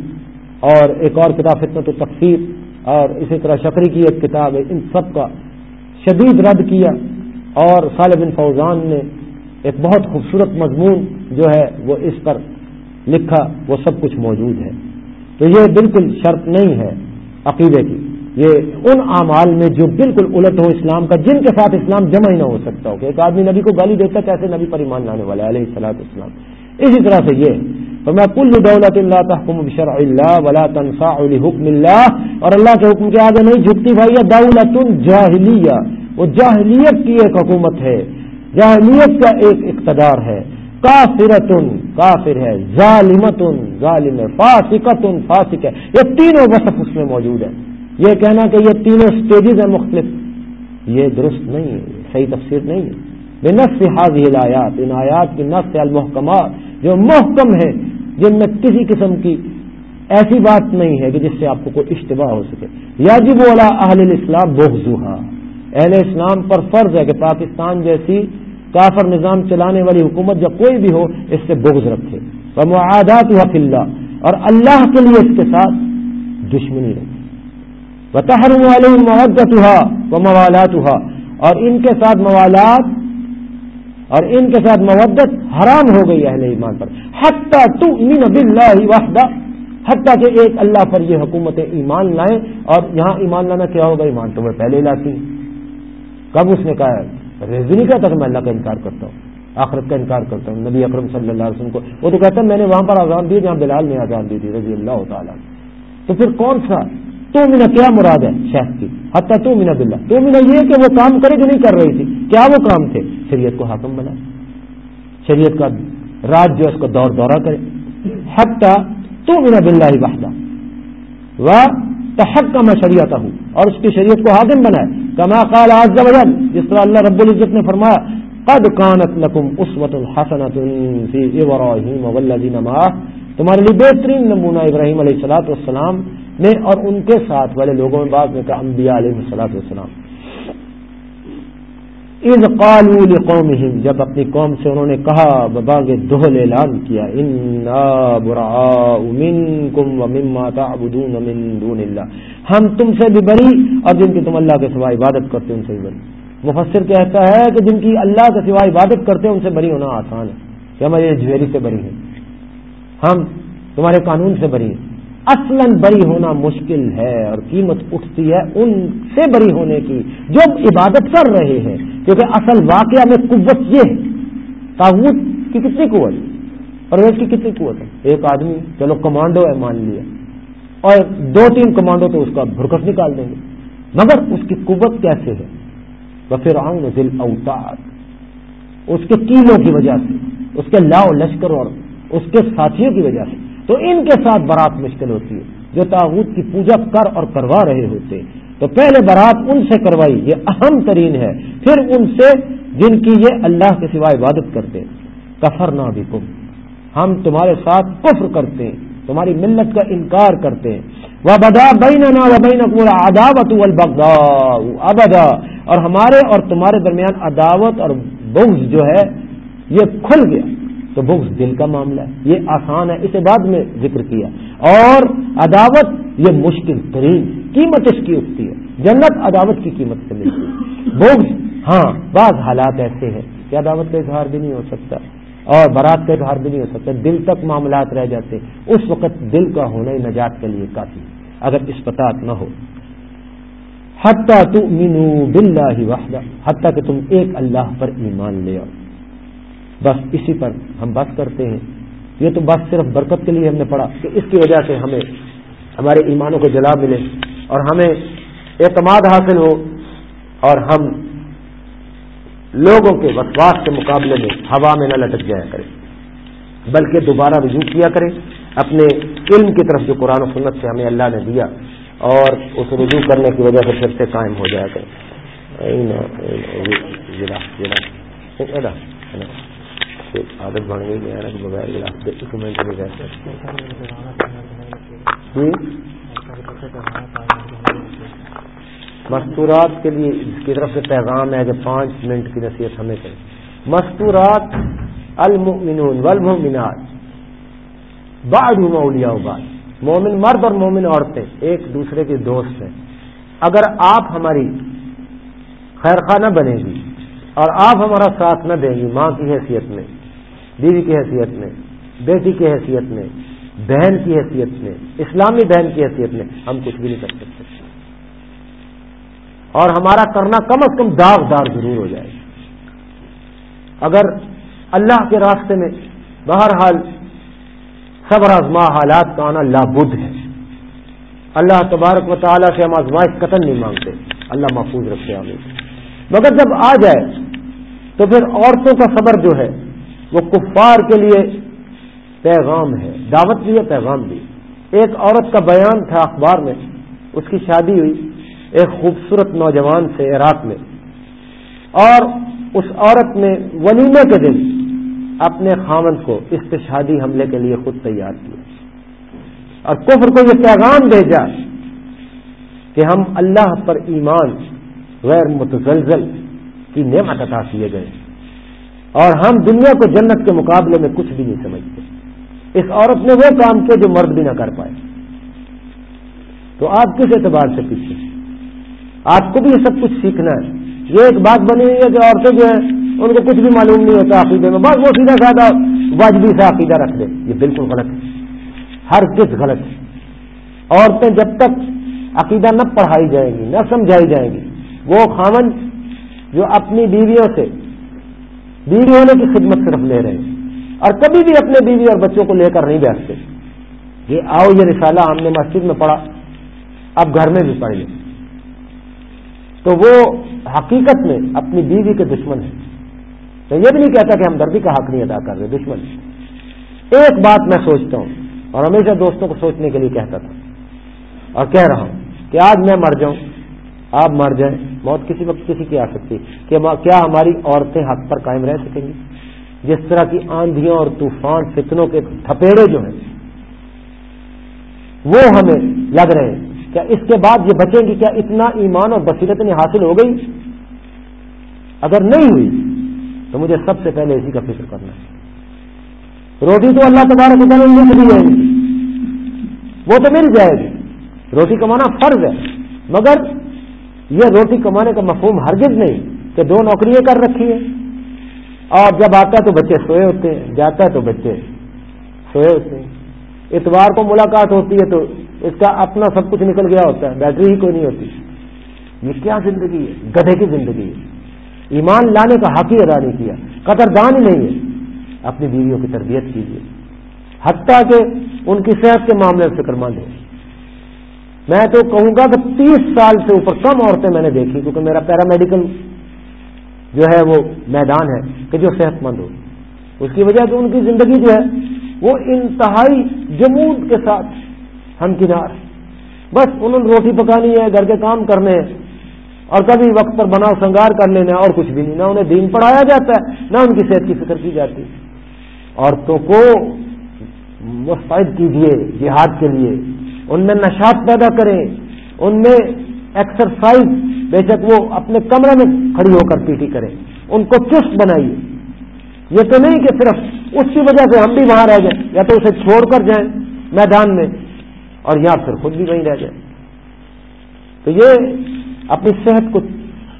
اور ایک اور کتاب فطنت التفسیر اور اسی طرح شکری کی ایک کتاب ہے، ان سب کا شدید رد کیا اور صالح بن فوزان نے ایک بہت خوبصورت مضمون جو ہے وہ اس پر لکھا، وہ سب کچھ موجود ہے۔ تو یہ بالکل شرط نہیں ہے عقیدے کی۔ یہ ان اعمال میں جو بالکل الٹ ہو اسلام کا، جن کے ساتھ اسلام جمع ہی نہ ہو سکتا ہو، کہ ایک آدمی نبی کو گالی دیتا کیسے نبی پر ایمان لانے والے علیہ السلاط اسلام اسی طرح سے یہ تو میں کل دولت اللہ تحکم بشرع اللہ ولا تنسا حکم اللہ۔ اور اللہ کے حکم کے آگے نہیں جھکتی بھائی دولت جاہلیہ وہ جاہلیت کی ایک حکومت ہے، جاہلیت کا ایک اقتدار ہے۔ کافرتن کافر ہے ظالمتن ظالم ہے فاسقتن فاسق ہے۔ یہ تینوں وصف اس میں موجود ہے یہ کہنا کہ یہ تینوں سٹیجز ہیں مختلف۔ یہ درست نہیں ہے صحیح تفسیر نہیں ہے۔ بے نس حاضی آیات ان آیات کی نس المحکمات جو محکم ہے جن میں کسی قسم کی ایسی بات نہیں ہے کہ جس سے آپ کو کوئی اشتباہ ہو سکے۔ یاجب والا اہل الاسلام بوزوہا اہل اسلام پر فرض ہے کہ پاکستان جیسی کافر نظام چلانے والی حکومت جب کوئی بھی ہو، اس سے بغض رکھے۔ وہ معادات اللہ، اور اللہ کے لیے اس کے ساتھ دشمنی رکھے۔ بتحرم علیہ محبت ہوا وہ موالات ہوا اور ان کے ساتھ موالات اور ان کے ساتھ مودت حرام ہو گئی اہل ایمان پر۔ حتیٰ تو باللہ وحدہ حتیٰ کہ ایک اللہ پر یہ حکومتیں ایمان لائیں اور یہاں ایمان لانا کیا ہوگا؟ ایمان تو وہ پہلے لاتی۔ کب اس نے کہا ریزی نہیں کہتا کہ میں اللہ کا انکار کرتا ہوں۔ آخرت کا انکار کرتا ہوں۔ نبی اکرم صلی اللہ علیہ وسلم کو وہ تو کہتا ہے میں نے وہاں پر آزاد دی جہاں بلال نے آزاد دی تھی، رضی اللہ تعالیٰ تو پھر کون سا تو مینا کیا مراد ہے شیخ کی؟ حتیٰ تو مینا بلّہ تو مینا یہ کہ وہ کام کرے جو نہیں کر رہی تھی۔ کیا وہ کام تھے؟ شریعت کو حاکم بنا شریعت کا راج جو اس کو دور دورہ کرے۔ حتیٰ تو مینا بلّہ ہی واحدہ وہ تحق کا میں شریعت ہوں اور اس کی شریعت کو حاکم بنائے۔ کما قال آج جس طرح اللہ رب العزت نے فرمایا، قد کانت لکم اسوت الحسنت فی ابراہیم والذین معه تمہارے لیے بہترین نمونہ ابراہیم علیہ الصلوۃ والسلام نے اور ان کے ساتھ والے لوگوں میں بعد میں کہا انبیاء علیہ الصلوۃ والسلام۔ اذ قالوا لقومهم، جب اپنی قوم سے انہوں نے کہا، بباغ دہل اعلان کیا، انا براء منکم ومما تعبدون من دون اللہ ہم تم سے بھی بری اور جن کی تم اللہ کے سوا عبادت کرتے ان سے بھی بری مفسر کہتا ہے کہ جن کی اللہ کے سوا عبادت کرتے ہیں، ان سے بری ہونا آسان ہے، کہ ہمارے جویری سے بری ہیں۔ ہم تمہارے قانون سے بری ہیں۔ اصلا بری ہونا مشکل ہے اور قیمت اٹھتی ہے ان سے بری ہونے کی۔ جو عبادت کر رہے ہیں، کیونکہ اصل واقعہ میں قوت یہ ہے۔ تاغت کی کتنی قوت؟ پرویز کی کتنی قوت ہے؟ ایک آدمی، چلو کمانڈو ہے، مان لیا۔ اور دو تین کمانڈو تو اس کا بھرکس نکال دیں گے۔ مگر اس کی قوت کیسے ہے؟ فرعون ذل اوتاد اس کے کیلوں کی وجہ سے، اس کے لاؤ لشکر اور اس کے ساتھیوں کی وجہ سے۔ تو ان کے ساتھ برات مشکل ہوتی ہے۔ جو تاغت کی پوجا کر اور کروا رہے ہوتے۔ تو پہلے برات ان سے کروائی، یہ اہم ترین ہے۔ پھر ان سے جن کی یہ اللہ کے سوائے عبادت کرتے۔ کفر نہ بھی کم ہم تمہارے ساتھ کفر کرتے۔ ہیں تمہاری ملت کا انکار کرتے۔ ہیں وہ بدا بین بین عداوت ابدا۔ اور ہمارے اور تمہارے درمیان عداوت اور بغض جو ہے، یہ کھل گیا۔ تو بغض دل کا معاملہ ہے۔ یہ آسان ہے، اسے بعد میں ذکر کیا۔ اور عداوت یہ مشکل ترین قیمت اس کی اٹھتی ہے۔ جنت عداوت کی قیمت سے ملتی ہے۔ بغض ہاں بعض حالات ایسے ہیں کہ عداوت کا اظہار بھی نہیں ہو سکتا۔ اور برات کا اظہار بھی نہیں ہو سکتا۔ دل تک معاملات رہ جاتے اس وقت دل کا ہونا ہی نجات کے لیے کافی اگر اس پتاط نہ ہو۔ حتیٰ تو مینو بلّہ ہی وحدہ۔ حتیٰ کہ تم ایک اللہ پر ایمان لے آؤ۔ بس اسی پر ہم بات کرتے ہیں یہ تو بس صرف برکت کے لیے ہم نے پڑھا کہ اس کی وجہ سے ہمیں ہمارے ایمانوں کو جلا ملے اور ہمیں اعتماد حاصل ہو اور ہم لوگوں کے وسواس کے مقابلے میں ہوا میں نہ لٹک جایا کریں بلکہ دوبارہ رجوع کیا کریں اپنے علم کی طرف جو قرآن و سنت سے ہمیں اللہ نے دیا اور اس رجوع کرنے کی وجہ سے پھر سے قائم ہو جایا جائے گا عادت بڑھ گئی بغیر جی؟ مستورات کے لیے اس کی طرف سے پیغام ہے کہ پانچ منٹ کی نصیحت ہمیں کریں۔ مستورات المؤمنون والمؤمنات، بعد اولیاء بعد۔ مومن مرد اور مومن عورتیں ایک دوسرے کے دوست ہیں۔ اگر آپ ہماری خیر خواہ نہ بنے گی اور آپ ہمارا ساتھ نہ دیں گی، ماں کی حیثیت میں بیوی کی حیثیت میں، بیٹی کی حیثیت میں، بہن کی حیثیت میں، اسلامی بہن کی حیثیت میں ہم کچھ بھی نہیں کر سکتے۔ اور ہمارا کرنا کم از کم داغ دار ضرور ہو جائے۔ گا اگر اللہ کے راستے میں بہرحال صبر آزما حالات کا آنا لابد ہے، اللہ تبارک و تعالیٰ سے ہم آزمائش قتل نہیں مانگتے، اللہ محفوظ رکھتے ہمیں مگر جب آ جائے تو پھر عورتوں کا صبر جو ہے وہ کفار کے لیے پیغام ہے، دعوت بھی ہے، پیغام بھی۔ ایک عورت کا بیان تھا اخبار میں، اس کی شادی ہوئی ایک خوبصورت نوجوان سے عراق میں۔ اور اس عورت نے ولیمے کے دن اپنے خامن کو استشادی حملے کے لیے خود تیار کیا۔ اور کفر کو یہ پیغام بھیجا کہ ہم اللہ پر ایمان غیر متزلزل کی نعمت عطا کیے گئے۔ اور ہم دنیا کو جنت کے مقابلے میں کچھ بھی نہیں سمجھتے۔ اس عورت نے وہ کام کیا جو مرد بھی نہ کر پائے۔ تو آپ کس اعتبار سے پیچھے؟ آپ کو بھی یہ سب کچھ سیکھنا ہے۔ یہ ایک بات بنی ہوئی ہے کہ عورتیں جو ہیں، ان کو کچھ بھی معلوم نہیں ہوتا عقیدے میں۔ بس وہ سیدھا سادہ واجبی سے عقیدہ رکھ دے۔ یہ بالکل غلط ہے۔ ہر کس غلط ہے۔ عورتیں جب تک عقیدہ نہ پڑھائی جائیں گی، نہ سمجھائی جائیں گی، وہ خامن جو اپنی بیویوں سے بیوی ہونے کی خدمت صرف لے رہے ہیں۔ اور کبھی بھی اپنے بیوی اور بچوں کو لے کر نہیں بیٹھتے۔ یہ آؤ، یہ رسالہ ہم نے مسجد میں پڑھا۔ اب گھر میں بھی پڑھ لیں۔ تو وہ حقیقت میں اپنی بیوی کے دشمن ہیں۔ تو یہ بھی نہیں کہتا کہ ہم دردی کا حق نہیں ادا کر رہے، دشمن ایک بات میں سوچتا ہوں اور ہمیشہ دوستوں کو سوچنے کے لیے کہتا تھا۔ اور کہہ رہا ہوں کہ آج میں مر جاؤں۔ آپ مر جائیں، موت کسی وقت کسی کی آ سکتی۔ کہ کیا ہماری عورتیں حق پر قائم رہ سکیں گی؟ جس طرح کی آندھیوں اور طوفان فتنوں کے تھپیڑے جو ہیں، وہ ہمیں لگ رہے ہیں۔ کیا اس کے بعد یہ بچیں گی؟ کیا اتنا ایمان اور بصیرت حاصل ہو گئی؟ اگر نہیں ہوئی، تو مجھے سب سے پہلے اسی کا فکر کرنا ہے۔ روٹی تو اللہ تبارک تعالیٰ لکھ دی جائے گی وہ تو مل جائے گی۔ روٹی کمانا فرض ہے۔ مگر یہ روٹی کمانے کا مفہوم ہرگز نہیں کہ دو نوکریاں کر رکھی ہیں۔ اور جب آتا ہے تو بچے سوئے ہوتے ہیں، جاتا ہے تو بچے سوئے ہوتے ہیں۔ اتوار کو ملاقات ہوتی ہے تو اس کا اپنا سب کچھ نکل گیا ہوتا ہے، بیٹری ہی کوئی نہیں ہوتی۔ یہ کیا زندگی ہے؟ گدھے کی زندگی ہے۔ ایمان لانے کا حق ہی ادا نہیں کیا۔ قدردان ہی نہیں ہے۔ اپنی بیویوں کی تربیت کیجیے۔ حتیٰ کہ ان کی صحت کے معاملے میں فکر مند ہے میں تو کہوں گا کہ تیس سال سے اوپر کم عورتیں میں نے دیکھی، کیونکہ میرا پیرامیڈیکل جو ہے وہ میدان ہے کہ جو صحت مند ہو۔ اس کی وجہ کہ ان کی زندگی جو ہے، وہ انتہائی جمود کے ساتھ ہم کنار بس انہوں نے روٹی پکانی ہے، گھر کے کام کرنے ہیں، اور کبھی وقت پر بناؤ سنگار کر لینا اور کچھ بھی نہیں، نہ انہیں دین پڑھایا جاتا ہے، نہ ان کی صحت کی فکر کی جاتی عورتوں کو مستعد کیجیے جہاد کے لیے۔ ان میں نشات پیدا کریں، ان میں ایکسرسائز بے شک وہ اپنے کمرے میں کھڑی ہو کر پیٹی کریں۔ ان کو چست بنائیے۔ یہ تو نہیں کہ صرف اس کی وجہ سے ہم بھی وہاں رہ جائیں، یا تو اسے چھوڑ کر جائیں میدان میں، اور یا پھر خود بھی وہیں رہ جائیں۔ تو یہ اپنی صحت کو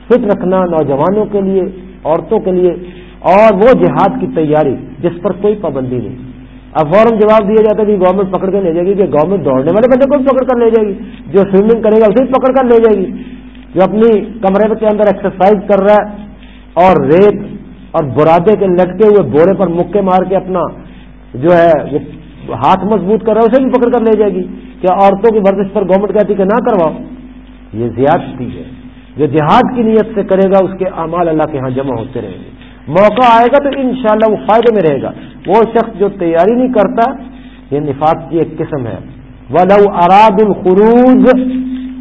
فٹ رکھنا نوجوانوں کے لیے، عورتوں کے لیے، اور وہ جہاد کی تیاری جس پر کوئی پابندی نہیں۔ اب فوراً جواب دیا جاتا ہے کہ گورنمنٹ پکڑ کر لے جائے گی کہ گورنمنٹ دوڑنے والے بندے کو بھی پکڑ کر لے جائے گی، جو سوئمنگ کرے گا، اسے بھی پکڑ کر لے جائے گی۔ جو اپنی کمرے کے اندر ایکسرسائز کر رہا ہے اور ریت اور برادے کے لٹکے ہوئے بورے پر مکے مار کے اپنا جو ہے وہ ہاتھ مضبوط کر رہا ہے، اسے بھی پکڑ کر لے جائے گی۔ کیا عورتوں کی ورزش پر گورنمنٹ کہتی کہ نہ کرواؤ؟ یہ زیادتی ہے۔ جو جہاد کی نیت سے کرے گا، اس کے اعمال اللہ کے ہاں جمع ہوتے رہیں گے۔ موقع آئے گا تو انشاءاللہ وہ فائدے میں رہے گا۔ وہ شخص جو تیاری نہیں کرتا، یہ نفاق کی ایک قسم ہے۔ ولو اراد الخروج،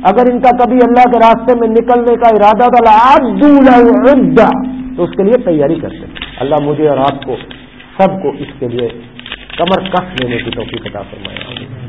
اگر ان کا کبھی اللہ کے راستے میں نکلنے کا ارادہ تھا تو اس کے لیے تیاری کرتے اللہ مجھے اور آپ کو، سب کو اس کے لیے کمر کس لینے کی توفیق عطا فرمائے۔